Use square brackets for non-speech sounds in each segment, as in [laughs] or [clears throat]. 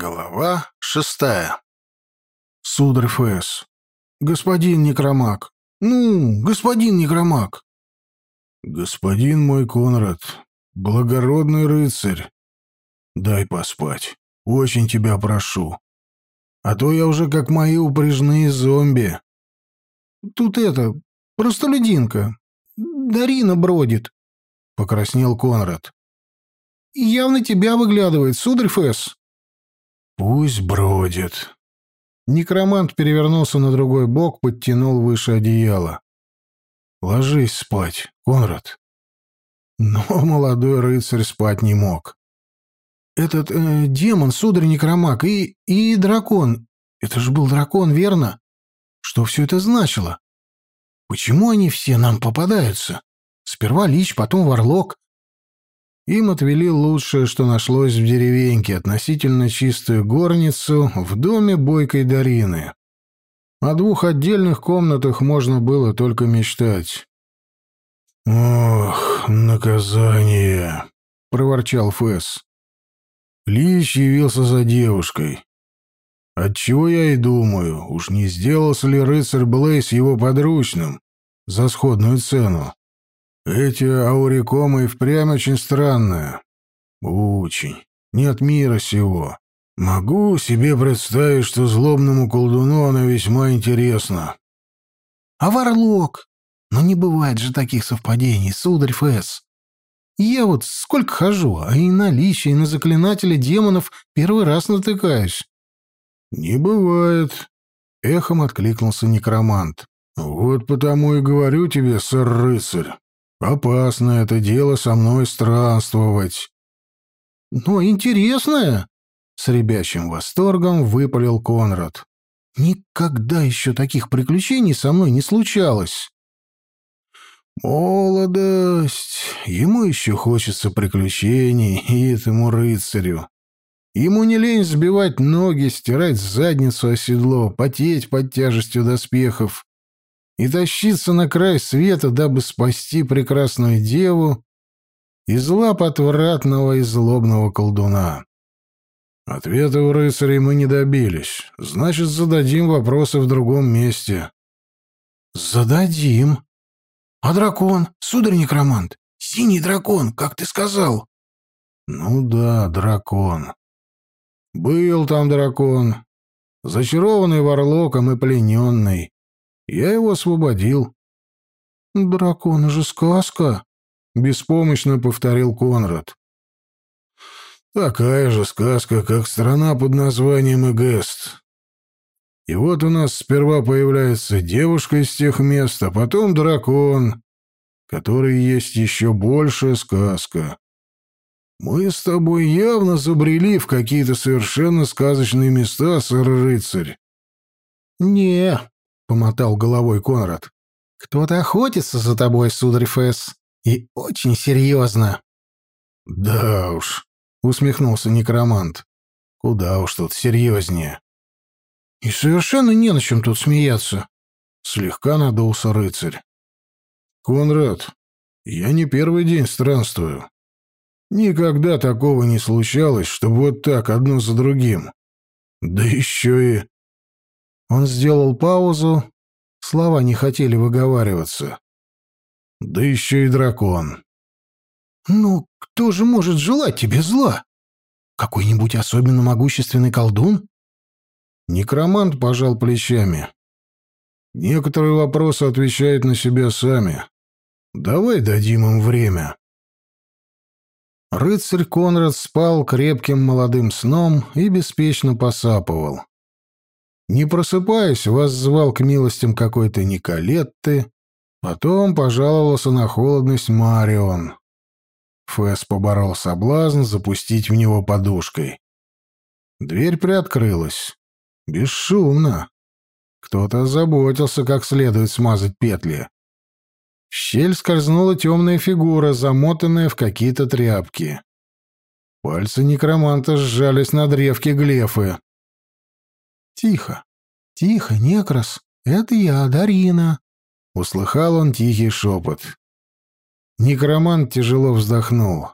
Глава шестая. Сударь Фэс. Господин Некромак. Ну, господин Некромак. Господин мой Конрад, благородный рыцарь, дай поспать. Очень тебя прошу. А то я уже как мои упряжные зомби. Тут это, простолюдинка. Дарина бродит, — покраснел Конрад. Явно тебя выглядывает, сударь Фэс. Пусть бродит. Некромант перевернулся на другой бок, подтянул выше одеяла. Ложись спать, Конрад. Но молодой рыцарь спать не мог. Этот э, демон, сударь Некромак, и, и дракон. Это же был дракон, верно? Что все это значило? Почему они все нам попадаются? Сперва Лич, потом Варлок, им отвели лучшее, что нашлось в деревеньке, относительно чистую горницу в доме бойкой Дарины. О двух отдельных комнатах можно было только мечтать. «Ох, наказание!» — проворчал Фэс. Лич явился за девушкой. Отчего я и думаю, уж не сделался ли рыцарь Блейс его подручным за сходную цену. Эти аурикомы и впрямь очень странные. Очень. Нет мира сего. Могу себе представить, что злобному колдуну она весьма интересна. А Варлок? Но ну, не бывает же таких совпадений, сударь Фэс. Я вот сколько хожу, а и на лича, и на заклинателя демонов первый раз натыкаюсь. Не бывает. Эхом откликнулся некромант. Вот потому и говорю тебе, сэр-рыцарь, Опасно это дело со мной странствовать. Но интересное, с ребячим восторгом выпалил Конрад. Никогда еще таких приключений со мной не случалось. Молодость. Ему еще хочется приключений, [laughs] и этому рыцарю. Ему не лень сбивать ноги, стирать задницу о седло, потеть под тяжестью доспехов и тащиться на край света, дабы спасти прекрасную деву из лап отвратного и злобного колдуна. Ответа у рыцарей мы не добились. Значит, зададим вопросы в другом месте. Зададим. А дракон, сударь-некромант? Синий дракон, как ты сказал? Ну да, дракон. Был там дракон, зачарованный варлоком и плененный. Я его освободил. «Дракон же сказка», — беспомощно повторил Конрад. «Такая же сказка, как страна под названием Эгест. И вот у нас сперва появляется девушка из тех мест, а потом дракон, который есть еще большая сказка. Мы с тобой явно забрели в какие-то совершенно сказочные места, сэр-рыцарь». «Не», помотал головой Конрад. Кто-то охотится за тобой, сударь Фэс, и очень серьезно. Да уж, усмехнулся некромант. Куда уж тут серьезнее. И совершенно не на чем тут смеяться. Слегка надулся рыцарь. Конрад, я не первый день странствую. Никогда такого не случалось, чтобы вот так одно за другим. Да еще и он сделал паузу. Слова не хотели выговариваться. Да еще и дракон. «Ну, кто же может желать тебе зла? Какой-нибудь особенно могущественный колдун?» Некромант пожал плечами. «Некоторые вопросы отвечают на себя сами. Давай дадим им время». Рыцарь Конрад спал крепким молодым сном и беспечно посапывал. Не просыпаясь, вас звал к милостям какой-то Николетты, потом пожаловался на холодность Марион. Фэс поборол соблазн запустить в него подушкой. Дверь приоткрылась. Бесшумно. Кто-то озаботился, как следует смазать петли. В щель скользнула темная фигура, замотанная в какие-то тряпки. Пальцы некроманта сжались на древке глефы. «Тихо, тихо, некрас, это я, Дарина», — услыхал он тихий шепот. Некромант тяжело вздохнул.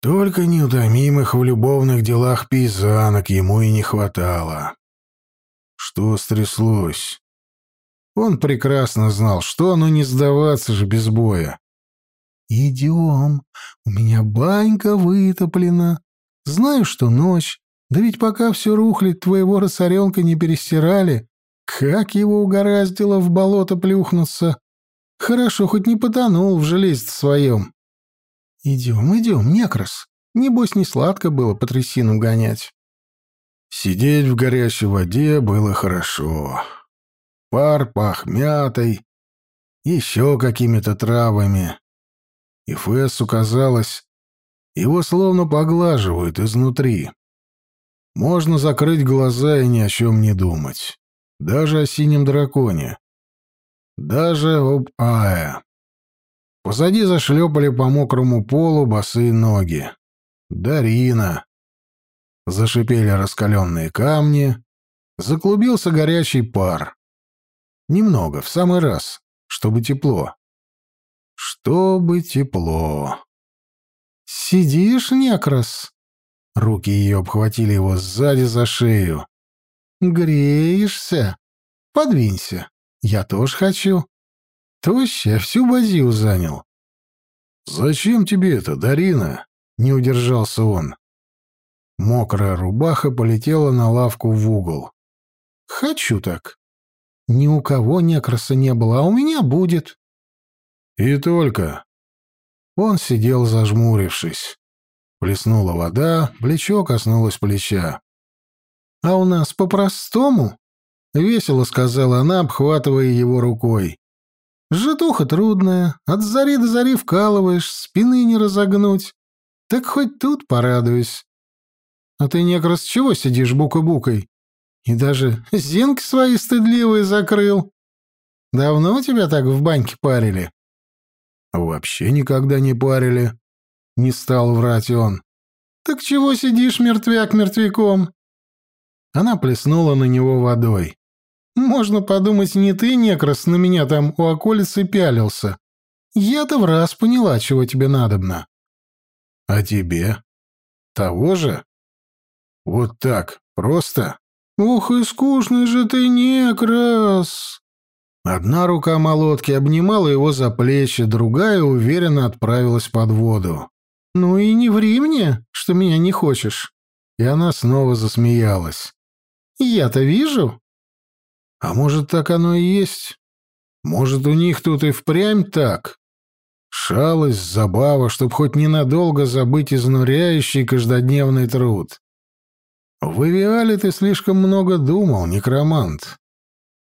Только неутомимых в любовных делах пейзанок ему и не хватало. Что стряслось? Он прекрасно знал, что, но не сдаваться же без боя. «Идем, у меня банька вытоплена. Знаю, что ночь, да ведь пока все рухлит, твоего росоренка не перестирали. Как его угораздило в болото плюхнуться? Хорошо, хоть не потонул в железе своем. Идем, идем, некрас. Небось, не сладко было по трясинам гонять. Сидеть в горячей воде было хорошо. Пар пах мятой, еще какими-то травами. И Фессу казалось, его словно поглаживают изнутри. Можно закрыть глаза и ни о чем не думать. Даже о синем драконе. Даже об Ае. Позади зашлепали по мокрому полу босые ноги. Дарина. Зашипели раскаленные камни. Заклубился горячий пар. Немного, в самый раз, чтобы тепло. Чтобы тепло. «Сидишь, некрас?» Руки ее обхватили его сзади за шею. «Греешься? Подвинься. Я тоже хочу. Тощая всю базию занял». «Зачем тебе это, Дарина?» — не удержался он. Мокрая рубаха полетела на лавку в угол. «Хочу так. Ни у кого некраса не было, а у меня будет». «И только». Он сидел зажмурившись. Плеснула вода, плечо коснулось плеча. «А у нас по-простому?» — весело сказала она, обхватывая его рукой. «Житуха трудная, от зари до зари вкалываешь, спины не разогнуть. Так хоть тут порадуюсь. А ты некрас чего сидишь бука-букой? И даже зенки свои стыдливые закрыл. Давно тебя так в баньке парили?» «Вообще никогда не парили», не стал врать он. «Так чего сидишь, мертвяк, мертвяком?» Она плеснула на него водой. «Можно подумать, не ты, некрас, на меня там у околицы пялился. Я-то в раз поняла, чего тебе надобно». «А тебе? Того же? Вот так, просто?» «Ух и скучный же ты, некрас!» Одна рука молотки обнимала его за плечи, другая уверенно отправилась под воду. «Ну и не ври мне, что меня не хочешь». И она снова засмеялась. «Я-то вижу». «А может, так оно и есть? Может, у них тут и впрямь так?» Шалость, забава, чтоб хоть ненадолго забыть изнуряющий каждодневный труд. В Эвиале ты слишком много думал, некромант.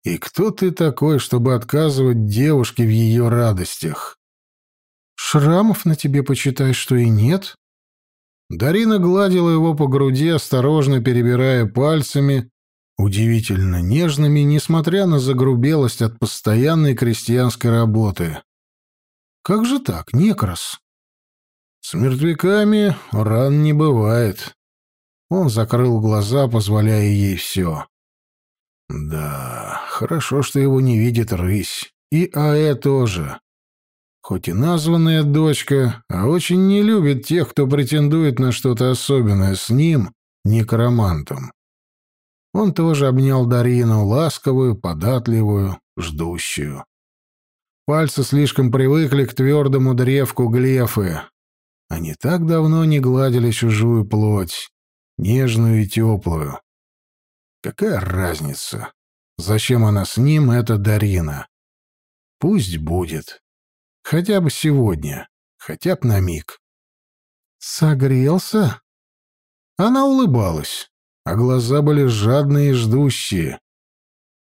И кто ты такой, чтобы отказывать девушке в ее радостях? Шрамов на тебе, почитай, что и нет. Дарина гладила его по груди, осторожно перебирая пальцами, удивительно нежными, несмотря на загрубелость от постоянной крестьянской работы. Как же так, некрас? С мертвяками ран не бывает. Он закрыл глаза, позволяя ей все. Да, хорошо, что его не видит рысь. И Аэ тоже хоть и названная дочка, а очень не любит тех, кто претендует на что-то особенное с ним, некромантом. Он тоже обнял Дарину, ласковую, податливую, ждущую. Пальцы слишком привыкли к твердому древку глефы. Они так давно не гладили чужую плоть, нежную и теплую. Какая разница? Зачем она с ним, это Дарина? Пусть будет. Хотя бы сегодня, хотя бы на миг. «Согрелся?» Она улыбалась, а глаза были жадные и ждущие.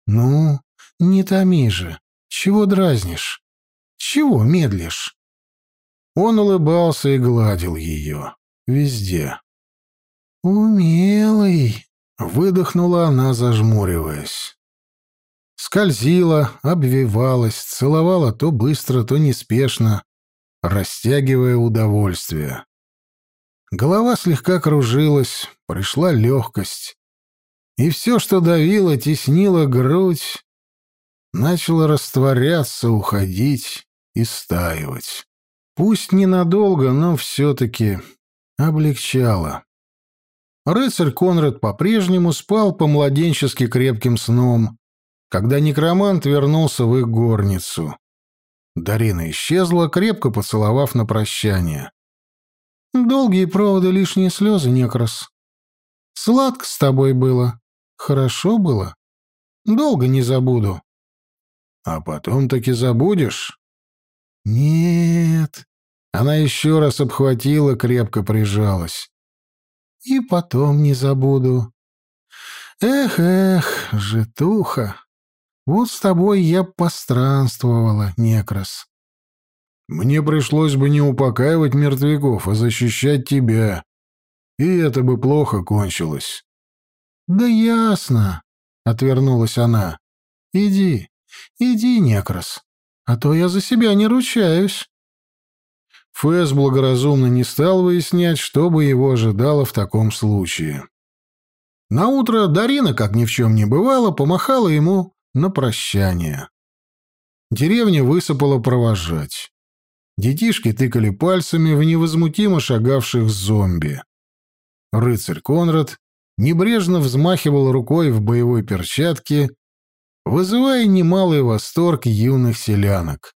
«Ну, не томи же. Чего дразнишь? Чего медлишь?» Он улыбался и гладил ее. Везде. «Умелый!» — выдохнула она, зажмуриваясь скользила, обвивалась, целовала то быстро, то неспешно, растягивая удовольствие. Голова слегка кружилась, пришла легкость. И все, что давило, теснило грудь, начало растворяться, уходить и стаивать. Пусть ненадолго, но все-таки облегчало. Рыцарь Конрад по-прежнему спал по-младенчески крепким сном, когда некромант вернулся в их горницу. Дарина исчезла, крепко поцеловав на прощание. «Долгие проводы, лишние слезы, некрас. Сладко с тобой было. Хорошо было. Долго не забуду». «А потом таки забудешь?» «Нет». Она еще раз обхватила, крепко прижалась. «И потом не забуду. Эх, эх, житуха». Вот с тобой я постранствовала, некрас. Мне пришлось бы не упокаивать мертвяков, а защищать тебя. И это бы плохо кончилось. Да ясно, отвернулась она. Иди, иди, некрас, а то я за себя не ручаюсь. Фэс благоразумно не стал выяснять, что бы его ожидало в таком случае. Наутро Дарина, как ни в чем не бывало, помахала ему на прощание. Деревня высыпала провожать. Детишки тыкали пальцами в невозмутимо шагавших зомби. Рыцарь Конрад небрежно взмахивал рукой в боевой перчатке, вызывая немалый восторг юных селянок.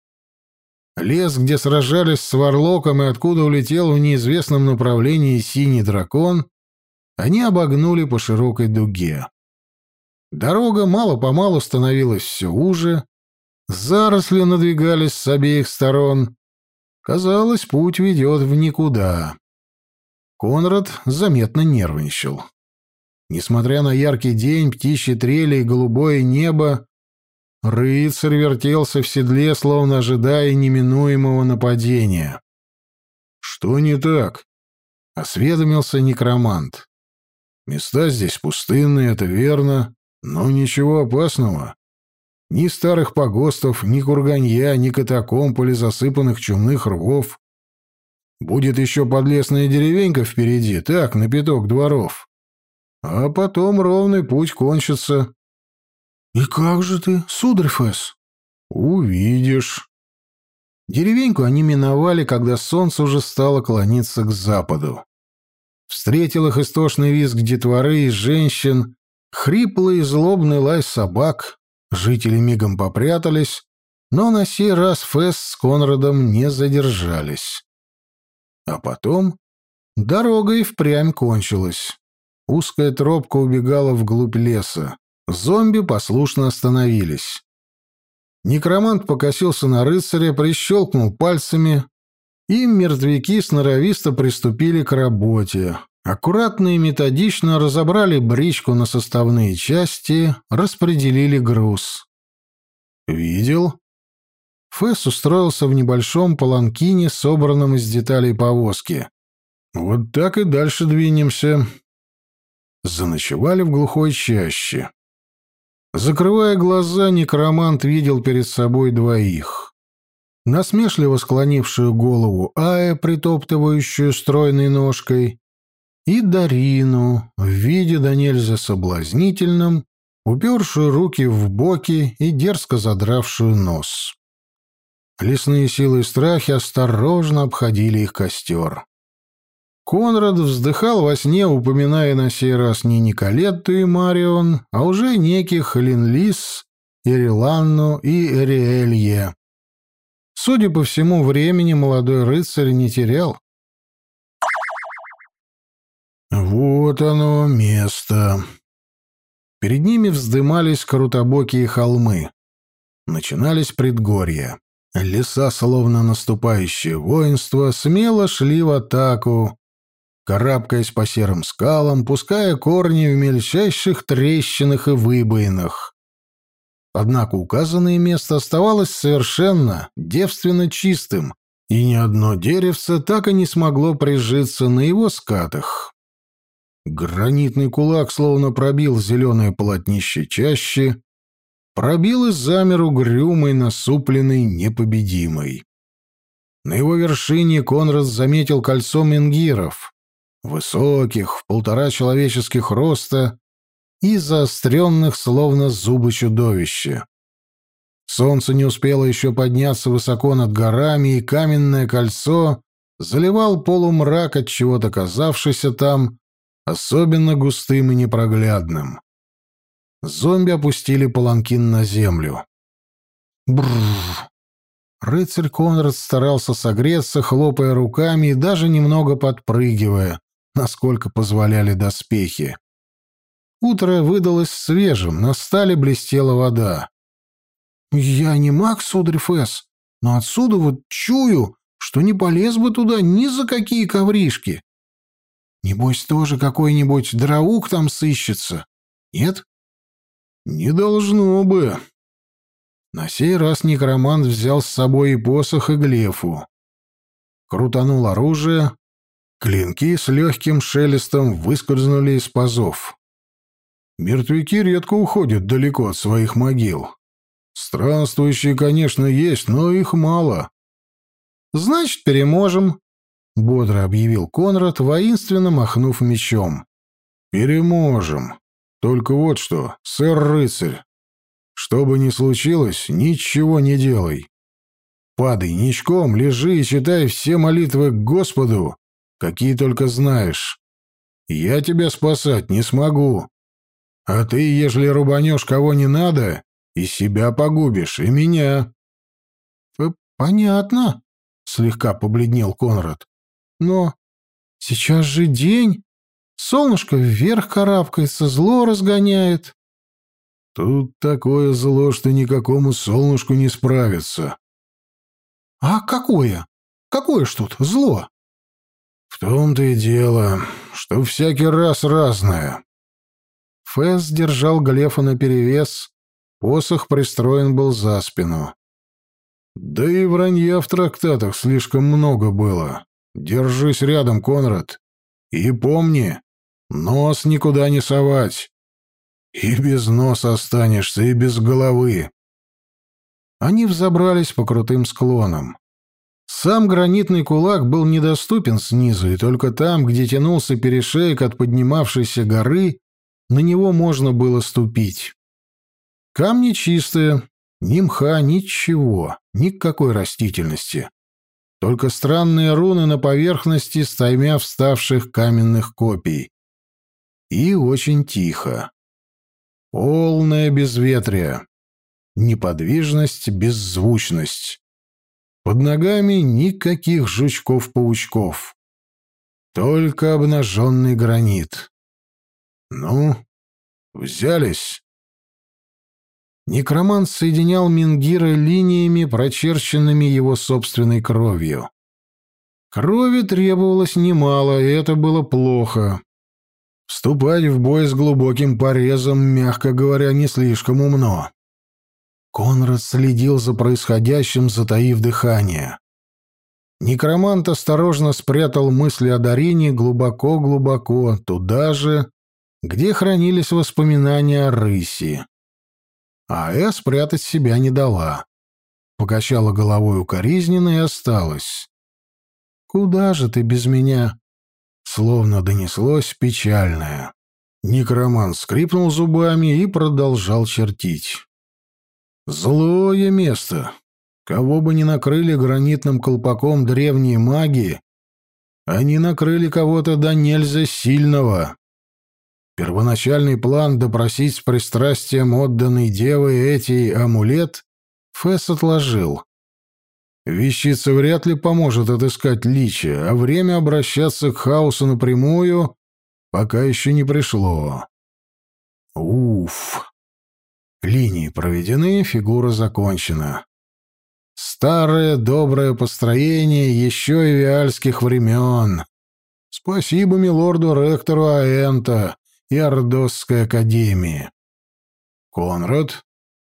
Лес, где сражались с Варлоком и откуда улетел в неизвестном направлении синий дракон, они обогнули по широкой дуге. Дорога мало-помалу становилась все уже, заросли надвигались с обеих сторон. Казалось, путь ведет в никуда. Конрад заметно нервничал. Несмотря на яркий день, птичьи трели и голубое небо, рыцарь вертелся в седле, словно ожидая неминуемого нападения. «Что не так?» — осведомился некромант. «Места здесь пустынные, это верно, но ничего опасного. Ни старых погостов, ни курганья, ни катакомб или засыпанных чумных рвов. Будет еще подлесная деревенька впереди, так, на пяток дворов. А потом ровный путь кончится. — И как же ты, сударь Увидишь. Деревеньку они миновали, когда солнце уже стало клониться к западу. Встретил их истошный визг детворы и женщин, Хриплый злобный лай собак. Жители мигом попрятались, но на сей раз Фесс с Конрадом не задержались. А потом дорога и впрямь кончилась. Узкая тропка убегала вглубь леса. Зомби послушно остановились. Некромант покосился на рыцаря, прищелкнул пальцами, и мертвяки сноровисто приступили к работе, Аккуратно и методично разобрали бричку на составные части, распределили груз. «Видел?» Фесс устроился в небольшом паланкине, собранном из деталей повозки. «Вот так и дальше двинемся». Заночевали в глухой чаще. Закрывая глаза, некромант видел перед собой двоих. Насмешливо склонившую голову Ая, притоптывающую стройной ножкой, и Дарину в виде да нельзя соблазнительном, упершую руки в боки и дерзко задравшую нос. Лесные силы и страхи осторожно обходили их костер. Конрад вздыхал во сне, упоминая на сей раз не Николетту и Марион, а уже неких Линлис, Ириланну и Эриэлье. Судя по всему, времени молодой рыцарь не терял. Вот оно, место. Перед ними вздымались крутобокие холмы. Начинались предгорья. Леса, словно наступающее воинство, смело шли в атаку, карабкаясь по серым скалам, пуская корни в мельчайших трещинах и выбоинах. Однако указанное место оставалось совершенно девственно чистым, и ни одно деревце так и не смогло прижиться на его скатах. Гранитный кулак словно пробил зеленое полотнище чаще, пробил и замер угрюмый, насупленный, непобедимый. На его вершине Конрад заметил кольцо менгиров, высоких, в полтора человеческих роста и заостренных, словно зубы чудовища. Солнце не успело еще подняться высоко над горами, и каменное кольцо заливал полумрак от чего-то казавшийся там особенно густым и непроглядным. Зомби опустили паланкин на землю. Бррр. Рыцарь Конрад старался согреться, хлопая руками и даже немного подпрыгивая, насколько позволяли доспехи. Утро выдалось свежим, на стале блестела вода. «Я не маг, сударь Фэс, но отсюда вот чую, что не полез бы туда ни за какие ковришки. Небось, тоже какой-нибудь драук там сыщется, нет?» «Не должно бы». На сей раз некромант взял с собой и посох, и глефу. Крутанул оружие, клинки с легким шелестом выскользнули из пазов. Мертвяки редко уходят далеко от своих могил. Странствующие, конечно, есть, но их мало. «Значит, переможем», — бодро объявил Конрад, воинственно махнув мечом. «Переможем. Только вот что, сэр-рыцарь, что бы ни случилось, ничего не делай. Падай ничком, лежи и читай все молитвы к Господу, какие только знаешь. Я тебя спасать не смогу. А ты, ежели рубанешь кого не надо, и себя погубишь, и меня. — Понятно, — слегка побледнел Конрад. — Но сейчас же день. Солнышко вверх карабкается, зло разгоняет. — Тут такое зло, что никакому солнышку не справится. — А какое? Какое ж тут зло? — В том-то и дело, что всякий раз разное. Фэс держал Глефа наперевес, посох пристроен был за спину. Да и вранья в трактатах слишком много было. Держись рядом, Конрад. И помни, нос никуда не совать. И без носа останешься, и без головы. Они взобрались по крутым склонам. Сам гранитный кулак был недоступен снизу, и только там, где тянулся перешеек от поднимавшейся горы, на него можно было ступить. Камни чистые, ни мха, ничего, никакой растительности. Только странные руны на поверхности стаймя вставших каменных копий. И очень тихо. Полное безветрие. Неподвижность, беззвучность. Под ногами никаких жучков-паучков. Только обнаженный гранит. «Ну, взялись?» Некромант соединял Мингира линиями, прочерченными его собственной кровью. Крови требовалось немало, и это было плохо. Вступать в бой с глубоким порезом, мягко говоря, не слишком умно. Конрад следил за происходящим, затаив дыхание. Некромант осторожно спрятал мысли о Дарине глубоко-глубоко, туда же, где хранились воспоминания о рыси. А Э спрятать себя не дала. Покачала головой укоризненно и осталась. «Куда же ты без меня?» Словно донеслось печальное. Некроман скрипнул зубами и продолжал чертить. «Злое место. Кого бы ни накрыли гранитным колпаком древние маги, они накрыли кого-то до нельзя сильного. Первоначальный план допросить с пристрастием отданной девы эти амулет Фесс отложил. Вещица вряд ли поможет отыскать личия, а время обращаться к хаосу напрямую пока еще не пришло. Уф. Линии проведены, фигура закончена. Старое доброе построение еще и виальских времен. Спасибо милорду-ректору Аэнта, и Ордосской академии. «Конрад,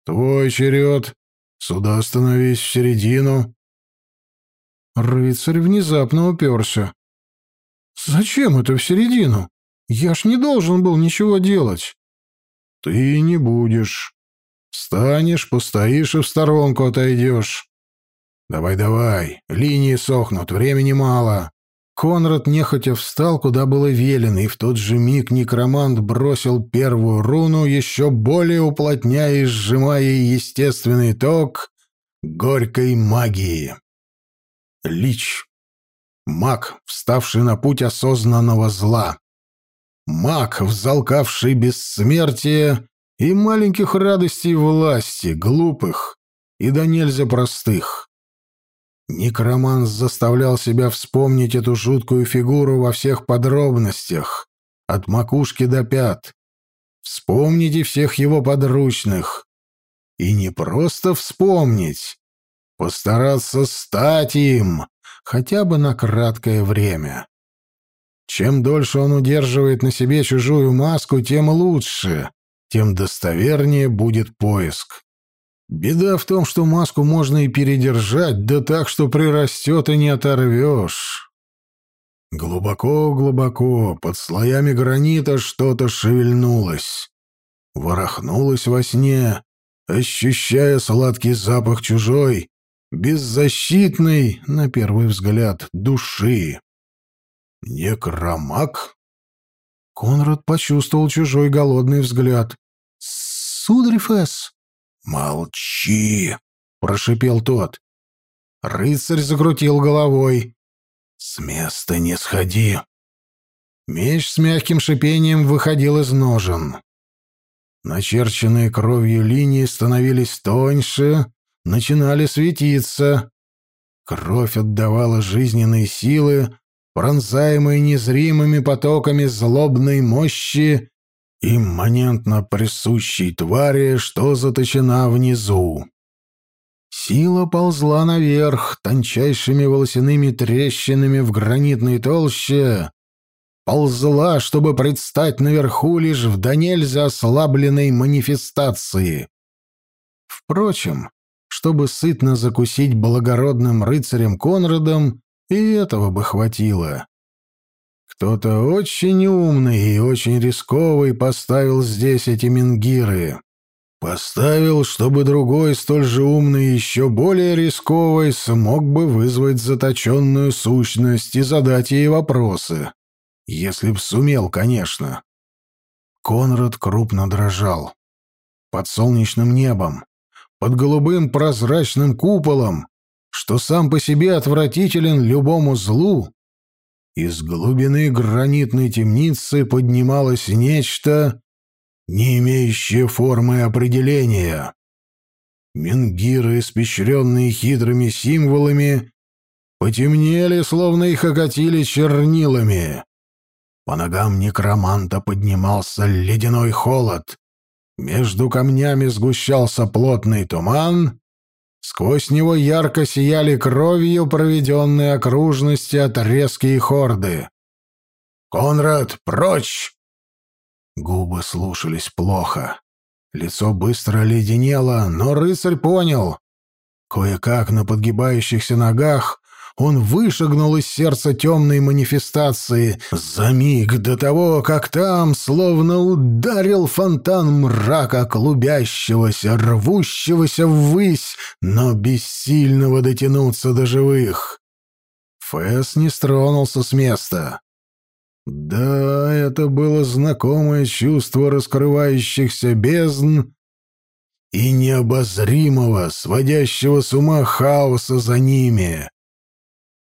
твой черед. Сюда становись в середину». Рыцарь внезапно уперся. «Зачем это в середину? Я ж не должен был ничего делать». «Ты не будешь. Встанешь, постоишь и в сторонку отойдешь. Давай-давай, линии сохнут, времени мало». Конрад нехотя встал, куда было велено, и в тот же миг некромант бросил первую руну, еще более уплотняя и сжимая естественный ток горькой магии. Лич. Маг, вставший на путь осознанного зла. Маг, взалкавший бессмертие и маленьких радостей власти, глупых и до нельзя простых. Некроманс заставлял себя вспомнить эту жуткую фигуру во всех подробностях, от макушки до пят. Вспомните всех его подручных. И не просто вспомнить, постараться стать им, хотя бы на краткое время. Чем дольше он удерживает на себе чужую маску, тем лучше, тем достовернее будет поиск. Беда в том, что маску можно и передержать, да так, что прирастет и не оторвешь. Глубоко-глубоко, под слоями гранита что-то шевельнулось. Ворохнулось во сне, ощущая сладкий запах чужой, беззащитной, на первый взгляд, души. Некромак? Конрад почувствовал чужой голодный взгляд. «Сударь Фесс!» «Молчи!» — прошипел тот. Рыцарь закрутил головой. «С места не сходи!» Меч с мягким шипением выходил из ножен. Начерченные кровью линии становились тоньше, начинали светиться. Кровь отдавала жизненные силы, пронзаемые незримыми потоками злобной мощи, имманентно присущей твари, что заточена внизу. Сила ползла наверх, тончайшими волосяными трещинами в гранитной толще, ползла, чтобы предстать наверху лишь в до нельзя ослабленной манифестации. Впрочем, чтобы сытно закусить благородным рыцарем Конрадом, и этого бы хватило. Кто-то очень умный и очень рисковый поставил здесь эти менгиры. Поставил, чтобы другой, столь же умный и еще более рисковый, смог бы вызвать заточенную сущность и задать ей вопросы. Если б сумел, конечно. Конрад крупно дрожал. Под солнечным небом, под голубым прозрачным куполом, что сам по себе отвратителен любому злу, из глубины гранитной темницы поднималось нечто, не имеющее формы определения. Менгиры, испещренные хитрыми символами, потемнели, словно их окатили чернилами. По ногам некроманта поднимался ледяной холод. Между камнями сгущался плотный туман, Сквозь него ярко сияли кровью проведенные окружности от резкие хорды. «Конрад, прочь!» Губы слушались плохо. Лицо быстро леденело, но рыцарь понял. Кое-как на подгибающихся ногах он вышагнул из сердца темной манифестации за миг до того, как там словно ударил фонтан мрака, клубящегося, рвущегося ввысь, но бессильного дотянуться до живых. Фэс не стронулся с места. Да, это было знакомое чувство раскрывающихся бездн и необозримого, сводящего с ума хаоса за ними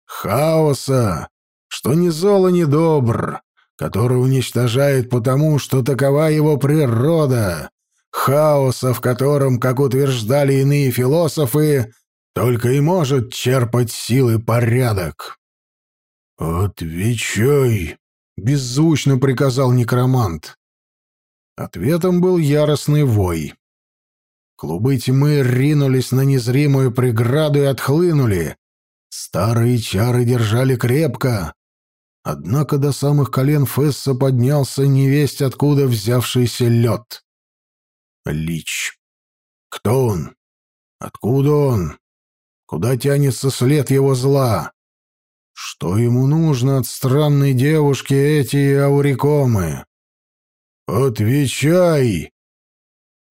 хаоса, что ни зол ни добр, который уничтожает потому, что такова его природа, хаоса, в котором, как утверждали иные философы, только и может черпать силы порядок. «Отвечай!» — беззвучно приказал некромант. Ответом был яростный вой. Клубы тьмы ринулись на незримую преграду и отхлынули, Старые чары держали крепко. Однако до самых колен Фесса поднялся невесть откуда взявшийся лед. Лич. Кто он? Откуда он? Куда тянется след его зла? Что ему нужно от странной девушки эти аурикомы? «Отвечай!»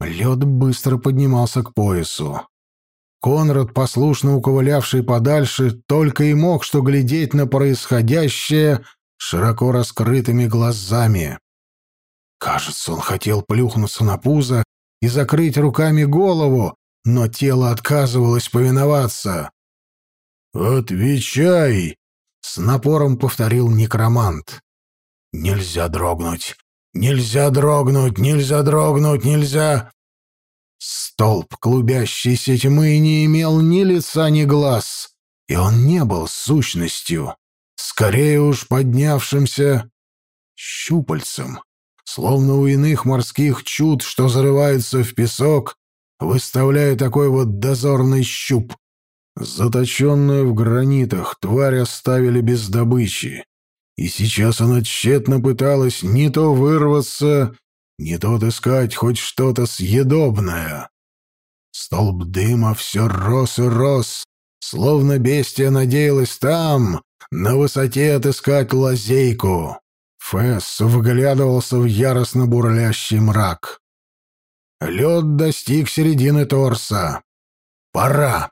Лед быстро поднимался к поясу. Конрад, послушно уковылявший подальше, только и мог что глядеть на происходящее широко раскрытыми глазами. Кажется, он хотел плюхнуться на пузо и закрыть руками голову, но тело отказывалось повиноваться. «Отвечай!» — С напором повторил некромант. «Нельзя дрогнуть! Нельзя дрогнуть! Нельзя дрогнуть! Нельзя...» Столб клубящейся тьмы не имел ни лица, ни глаз, и он не был сущностью, скорее уж поднявшимся щупальцем, словно у иных морских чуд, что зарываются в песок, выставляя такой вот дозорный щуп. Заточенную в гранитах тварь оставили без добычи, и сейчас она тщетно пыталась не то вырваться, не то отыскать хоть что-то съедобное. Столб дыма все рос и рос, словно бестия надеялась там, на высоте отыскать лазейку. Фесс вглядывался в яростно бурлящий мрак. Лед достиг середины торса. Пора.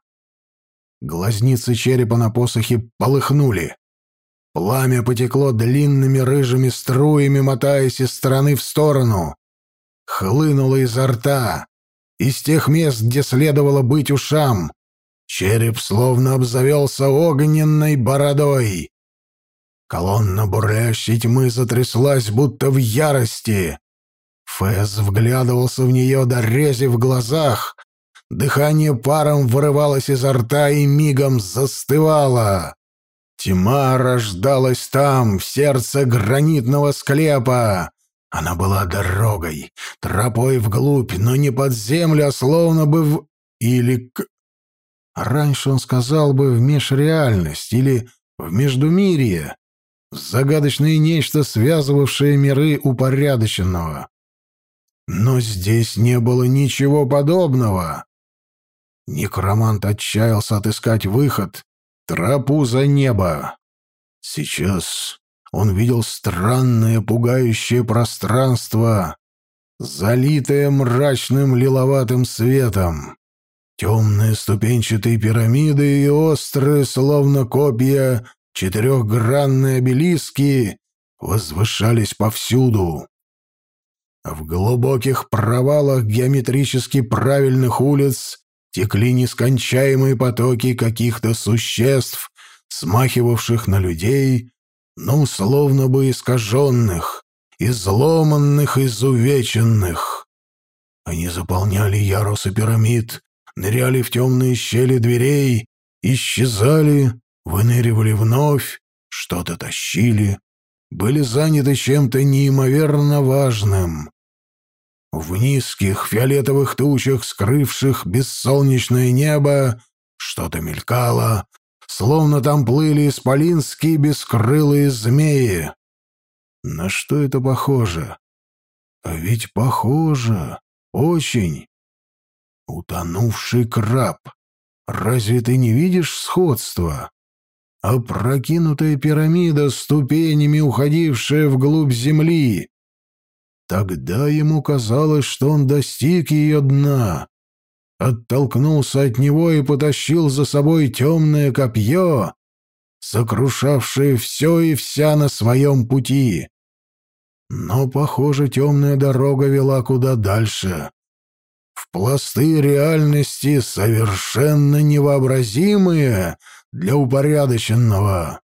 Глазницы черепа на посохе полыхнули. Пламя потекло длинными рыжими струями, мотаясь из стороны в сторону. Хлынуло изо рта, из тех мест, где следовало быть ушам. Череп словно обзавелся огненной бородой. Колонна бурлящей тьмы затряслась, будто в ярости. Фэс вглядывался в нее до рези в глазах. Дыхание паром вырывалось изо рта и мигом застывало. Тьма рождалась там, в сердце гранитного склепа. Она была дорогой, тропой вглубь, но не под землю, а словно бы в... или к... Раньше он сказал бы в межреальность или в междумирье загадочное нечто, связывавшее миры упорядоченного. Но здесь не было ничего подобного. Некромант отчаялся отыскать выход, тропу за небо. Сейчас он видел странное пугающее пространство, залитое мрачным лиловатым светом. Темные ступенчатые пирамиды и острые, словно копья, четырехгранные обелиски возвышались повсюду. В глубоких провалах геометрически правильных улиц текли нескончаемые потоки каких-то существ, смахивавших на людей, ну, словно бы искаженных, изломанных, изувеченных. Они заполняли ярусы пирамид, ныряли в темные щели дверей, исчезали, выныривали вновь, что-то тащили, были заняты чем-то неимоверно важным. В низких фиолетовых тучах, скрывших бессолнечное небо, что-то мелькало, словно там плыли исполинские бескрылые змеи. На что это похоже? А ведь похоже. Очень. Утонувший краб. Разве ты не видишь сходства? опрокинутая пирамида, ступенями уходившая вглубь земли. Тогда ему казалось, что он достиг ее дна, оттолкнулся от него и потащил за собой темное копье, сокрушавшее все и вся на своем пути. Но, похоже, темная дорога вела куда дальше. В пласты реальности совершенно невообразимые — для упорядоченного.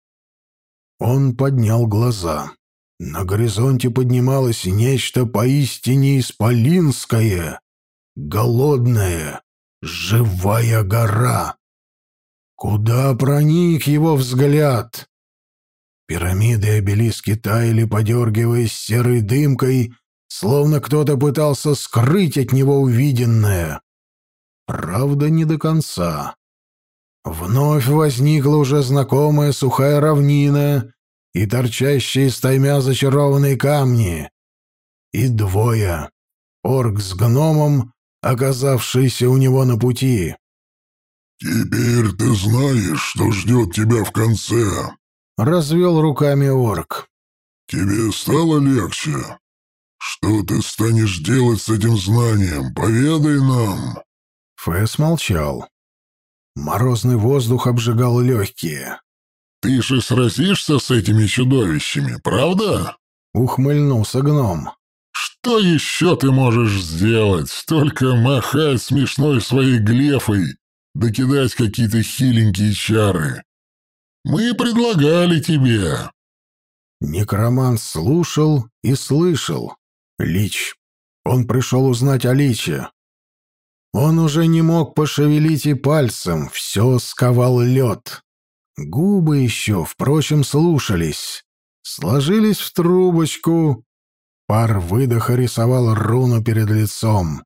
Он поднял глаза. На горизонте поднималось нечто поистине исполинское, голодное, живая гора. Куда проник его взгляд? Пирамиды и обелиски таяли, подергиваясь серой дымкой, словно кто-то пытался скрыть от него увиденное. Правда, не до конца. Вновь возникла уже знакомая сухая равнина и торчащие из таймя зачарованные камни. И двое. Орк с гномом, оказавшиеся у него на пути. «Теперь ты знаешь, что ждет тебя в конце», — развел руками орк. «Тебе стало легче? Что ты станешь делать с этим знанием? Поведай нам». Фэс молчал. Морозный воздух обжигал легкие. «Ты же сразишься с этими чудовищами, правда?» — ухмыльнулся гном. «Что еще ты можешь сделать? Только махать смешной своей глефой, да кидать какие-то хиленькие чары. Мы предлагали тебе». Некромант слушал и слышал. Лич. Он пришел узнать о Личе. Он уже не мог пошевелить и пальцем, все сковал лед. Губы еще, впрочем, слушались. Сложились в трубочку. Пар выдоха рисовал руну перед лицом.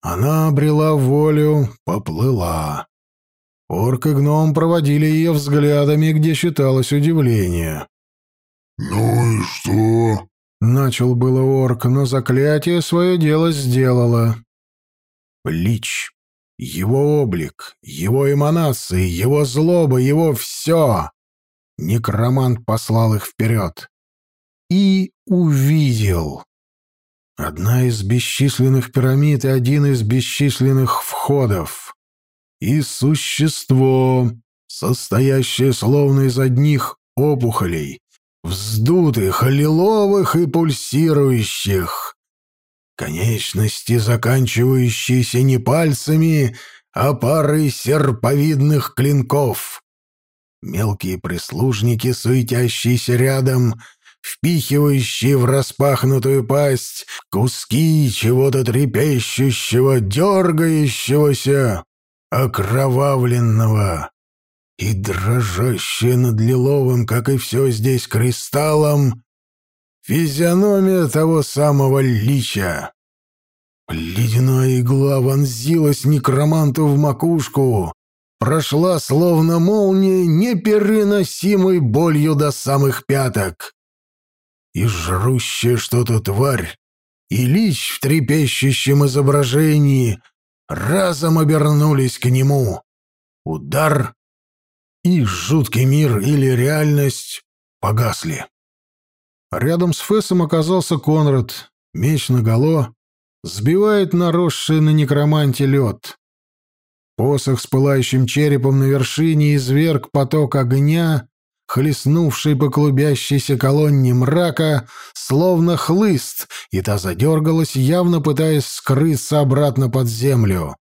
Она обрела волю, поплыла. Орк и гном проводили ее взглядами, где читалось удивление. «Ну и что?» — начал было орк, но заклятие свое дело сделало. Лич, его облик, его эманации, его злоба, его все. Некромант послал их вперед. И увидел. Одна из бесчисленных пирамид и один из бесчисленных входов. И существо, состоящее словно из одних опухолей, вздутых, лиловых и пульсирующих. Конечности, заканчивающиеся не пальцами, а парой серповидных клинков. Мелкие прислужники, суетящиеся рядом, впихивающие в распахнутую пасть куски чего-то трепещущего, дергающегося, окровавленного и дрожащее над лиловым, как и все здесь, кристаллом, физиономия того самого лича. Ледяная игла вонзилась некроманту в макушку, прошла, словно молния, непереносимой болью до самых пяток. И жрущая что-то тварь, и лич в трепещущем изображении разом обернулись к нему. Удар, и жуткий мир или реальность погасли. Рядом с Фессом оказался Конрад, меч наголо, сбивает наросший на некроманте лед. Посох с пылающим черепом на вершине изверг поток огня, хлестнувший по клубящейся колонне мрака, словно хлыст, и та задергалась, явно пытаясь скрыться обратно под землю.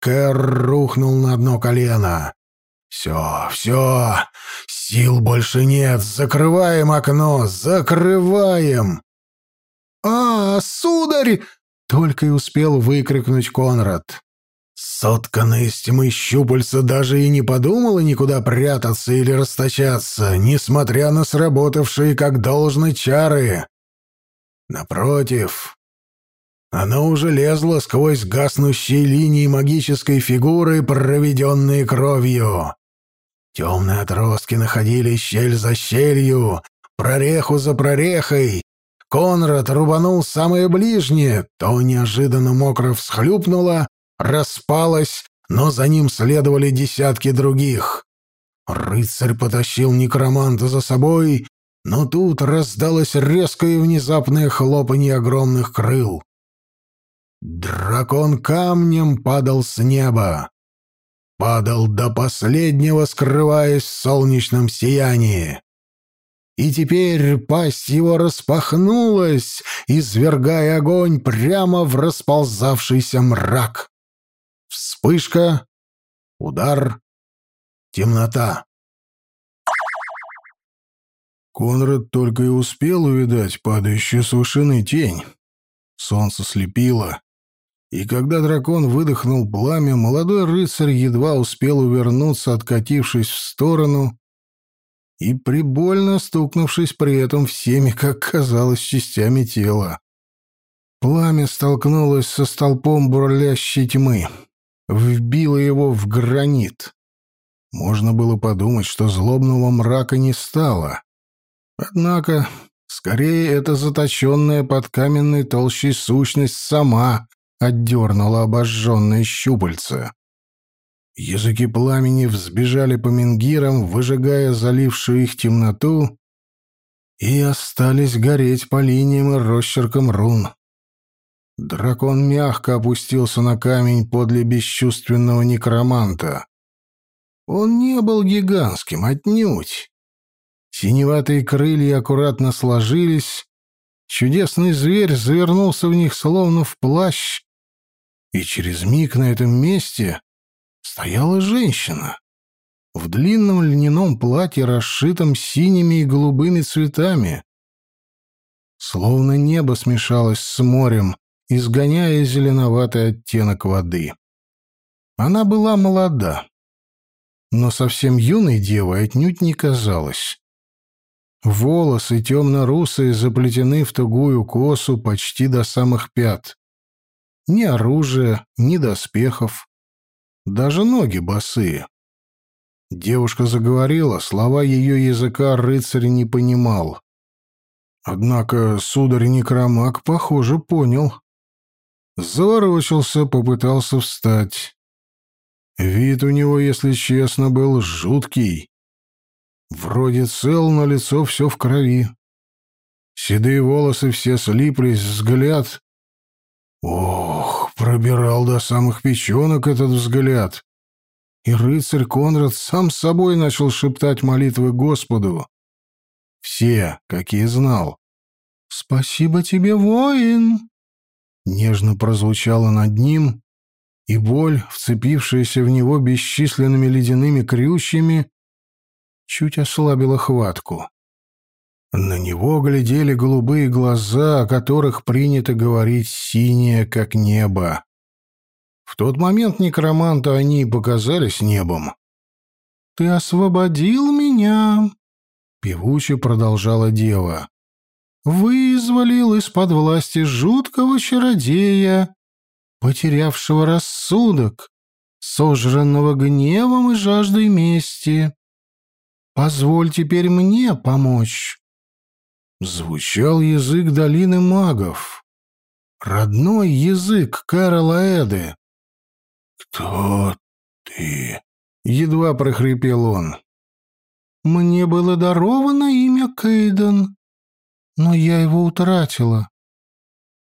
Кэр рухнул на одно колено. «Все, все, сил больше нет, закрываем окно, закрываем!» «А, сударь!» — только и успел выкрикнуть Конрад. Сотканная из тьмы щупальца даже и не подумала никуда прятаться или расточаться, несмотря на сработавшие как должны чары. Напротив, она уже лезла сквозь гаснущие линии магической фигуры, проведенные кровью. Темные отростки находили щель за щелью, прореху за прорехой. Конрад рубанул самое ближнее, то неожиданно мокро всхлюпнуло, распалось, но за ним следовали десятки других. Рыцарь потащил некроманта за собой, но тут раздалось резкое и внезапное хлопанье огромных крыл. Дракон камнем падал с неба падал до последнего, скрываясь в солнечном сиянии. И теперь пасть его распахнулась, извергая огонь прямо в расползавшийся мрак. Вспышка, удар, темнота. Конрад только и успел увидать падающую с вышины тень. Солнце слепило, и когда дракон выдохнул пламя, молодой рыцарь едва успел увернуться, откатившись в сторону и прибольно стукнувшись при этом всеми, как казалось, частями тела. Пламя столкнулось со столпом бурлящей тьмы, вбило его в гранит. Можно было подумать, что злобного мрака не стало. Однако, скорее, эта заточенная под каменной толщей сущность сама отдернула обожженные щупальца. Языки пламени взбежали по менгирам, выжигая залившую их темноту, и остались гореть по линиям и росчеркам рун. Дракон мягко опустился на камень подле бесчувственного некроманта. Он не был гигантским, отнюдь. Синеватые крылья аккуратно сложились, чудесный зверь завернулся в них словно в плащ и через миг на этом месте стояла женщина. в длинном льняном платье, расшитом синими и голубыми цветами. Словно небо смешалось с морем, изгоняя зеленоватый оттенок воды. Она была молода, но совсем юной девой отнюдь не казалась. Волосы темно-русые заплетены в тугую косу почти до самых пят. Ни оружия, ни доспехов. Даже ноги босые. Девушка заговорила, слова ее языка рыцарь не понимал. Однако сударь Некромак, похоже, понял. Заворочился, попытался встать. Вид у него, если честно, был жуткий. Вроде цел, но лицо все в крови. Седые волосы все слиплись, взгляд... Ох, пробирал до самых печенок этот взгляд. И рыцарь Конрад сам с собой начал шептать молитвы Господу. Все, какие знал. «Спасибо тебе, воин!» Нежно прозвучало над ним, и боль, вцепившаяся в него бесчисленными ледяными крючьями, чуть ослабила хватку. На него глядели голубые глаза, о которых принято говорить синие, как небо. В тот момент некроманту они и показались небом. «Ты освободил меня!» — певуче продолжала дева. «Вызволил из-под власти жуткого чародея, потерявшего рассудок, сожранного гневом и жаждой мести. Позволь теперь мне помочь». Звучал язык долины магов. Родной язык Карла Эды. «Кто ты?» — едва прохрипел он. «Мне было даровано имя Кейден, но я его утратила».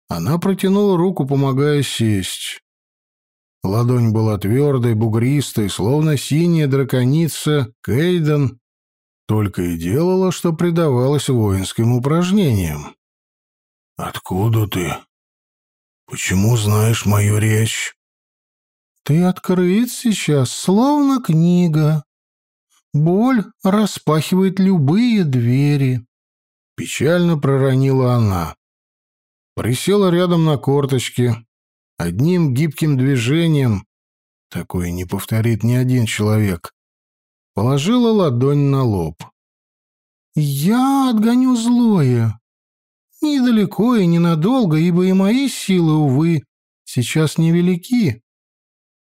Она протянула руку, помогая сесть. Ладонь была твердой, бугристой, словно синяя драконица Кейден, только и делала, что предавалась воинским упражнениям. «Откуда ты? Почему знаешь мою речь?» Ты открыт сейчас, словно книга. Боль распахивает любые двери. Печально проронила она. Присела рядом на корточки. Одним гибким движением, такое не повторит ни один человек, положила ладонь на лоб. «Я отгоню злое. Недалеко и ненадолго, ибо и мои силы, увы, сейчас невелики.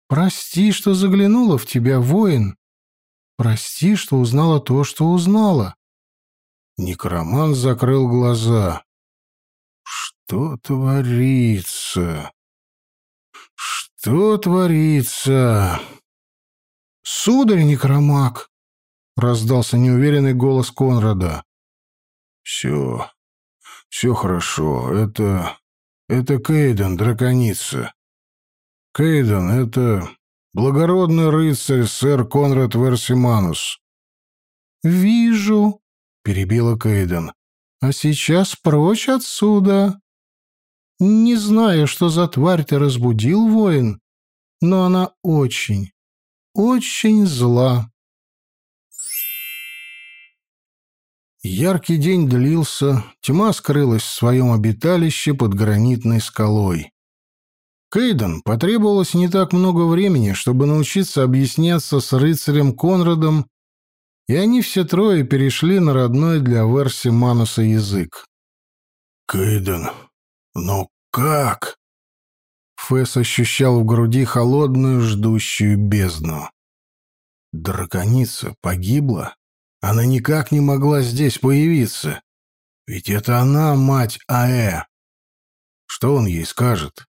Прости, что заглянула в тебя, воин. Прости, что узнала то, что узнала. Некроман закрыл глаза. Что творится? Что творится? Сударь Некромак, раздался неуверенный голос Конрада. Все, все хорошо. Это... это Кейден, драконица. Кейден — это благородный рыцарь сэр Конрад Версиманус. «Вижу», — перебила Кейден. «А сейчас прочь отсюда. Не знаю, что за тварь ты разбудил, воин, но она очень, очень зла». Яркий день длился, тьма скрылась в своем обиталище под гранитной скалой. Кейден потребовалось не так много времени, чтобы научиться объясняться с рыцарем Конрадом, и они все трое перешли на родной для Верси Мануса язык. «Кейден, но как?» Фэс ощущал в груди холодную, ждущую бездну. Драконица погибла? Она никак не могла здесь появиться. Ведь это она, мать Аэ. Что он ей скажет?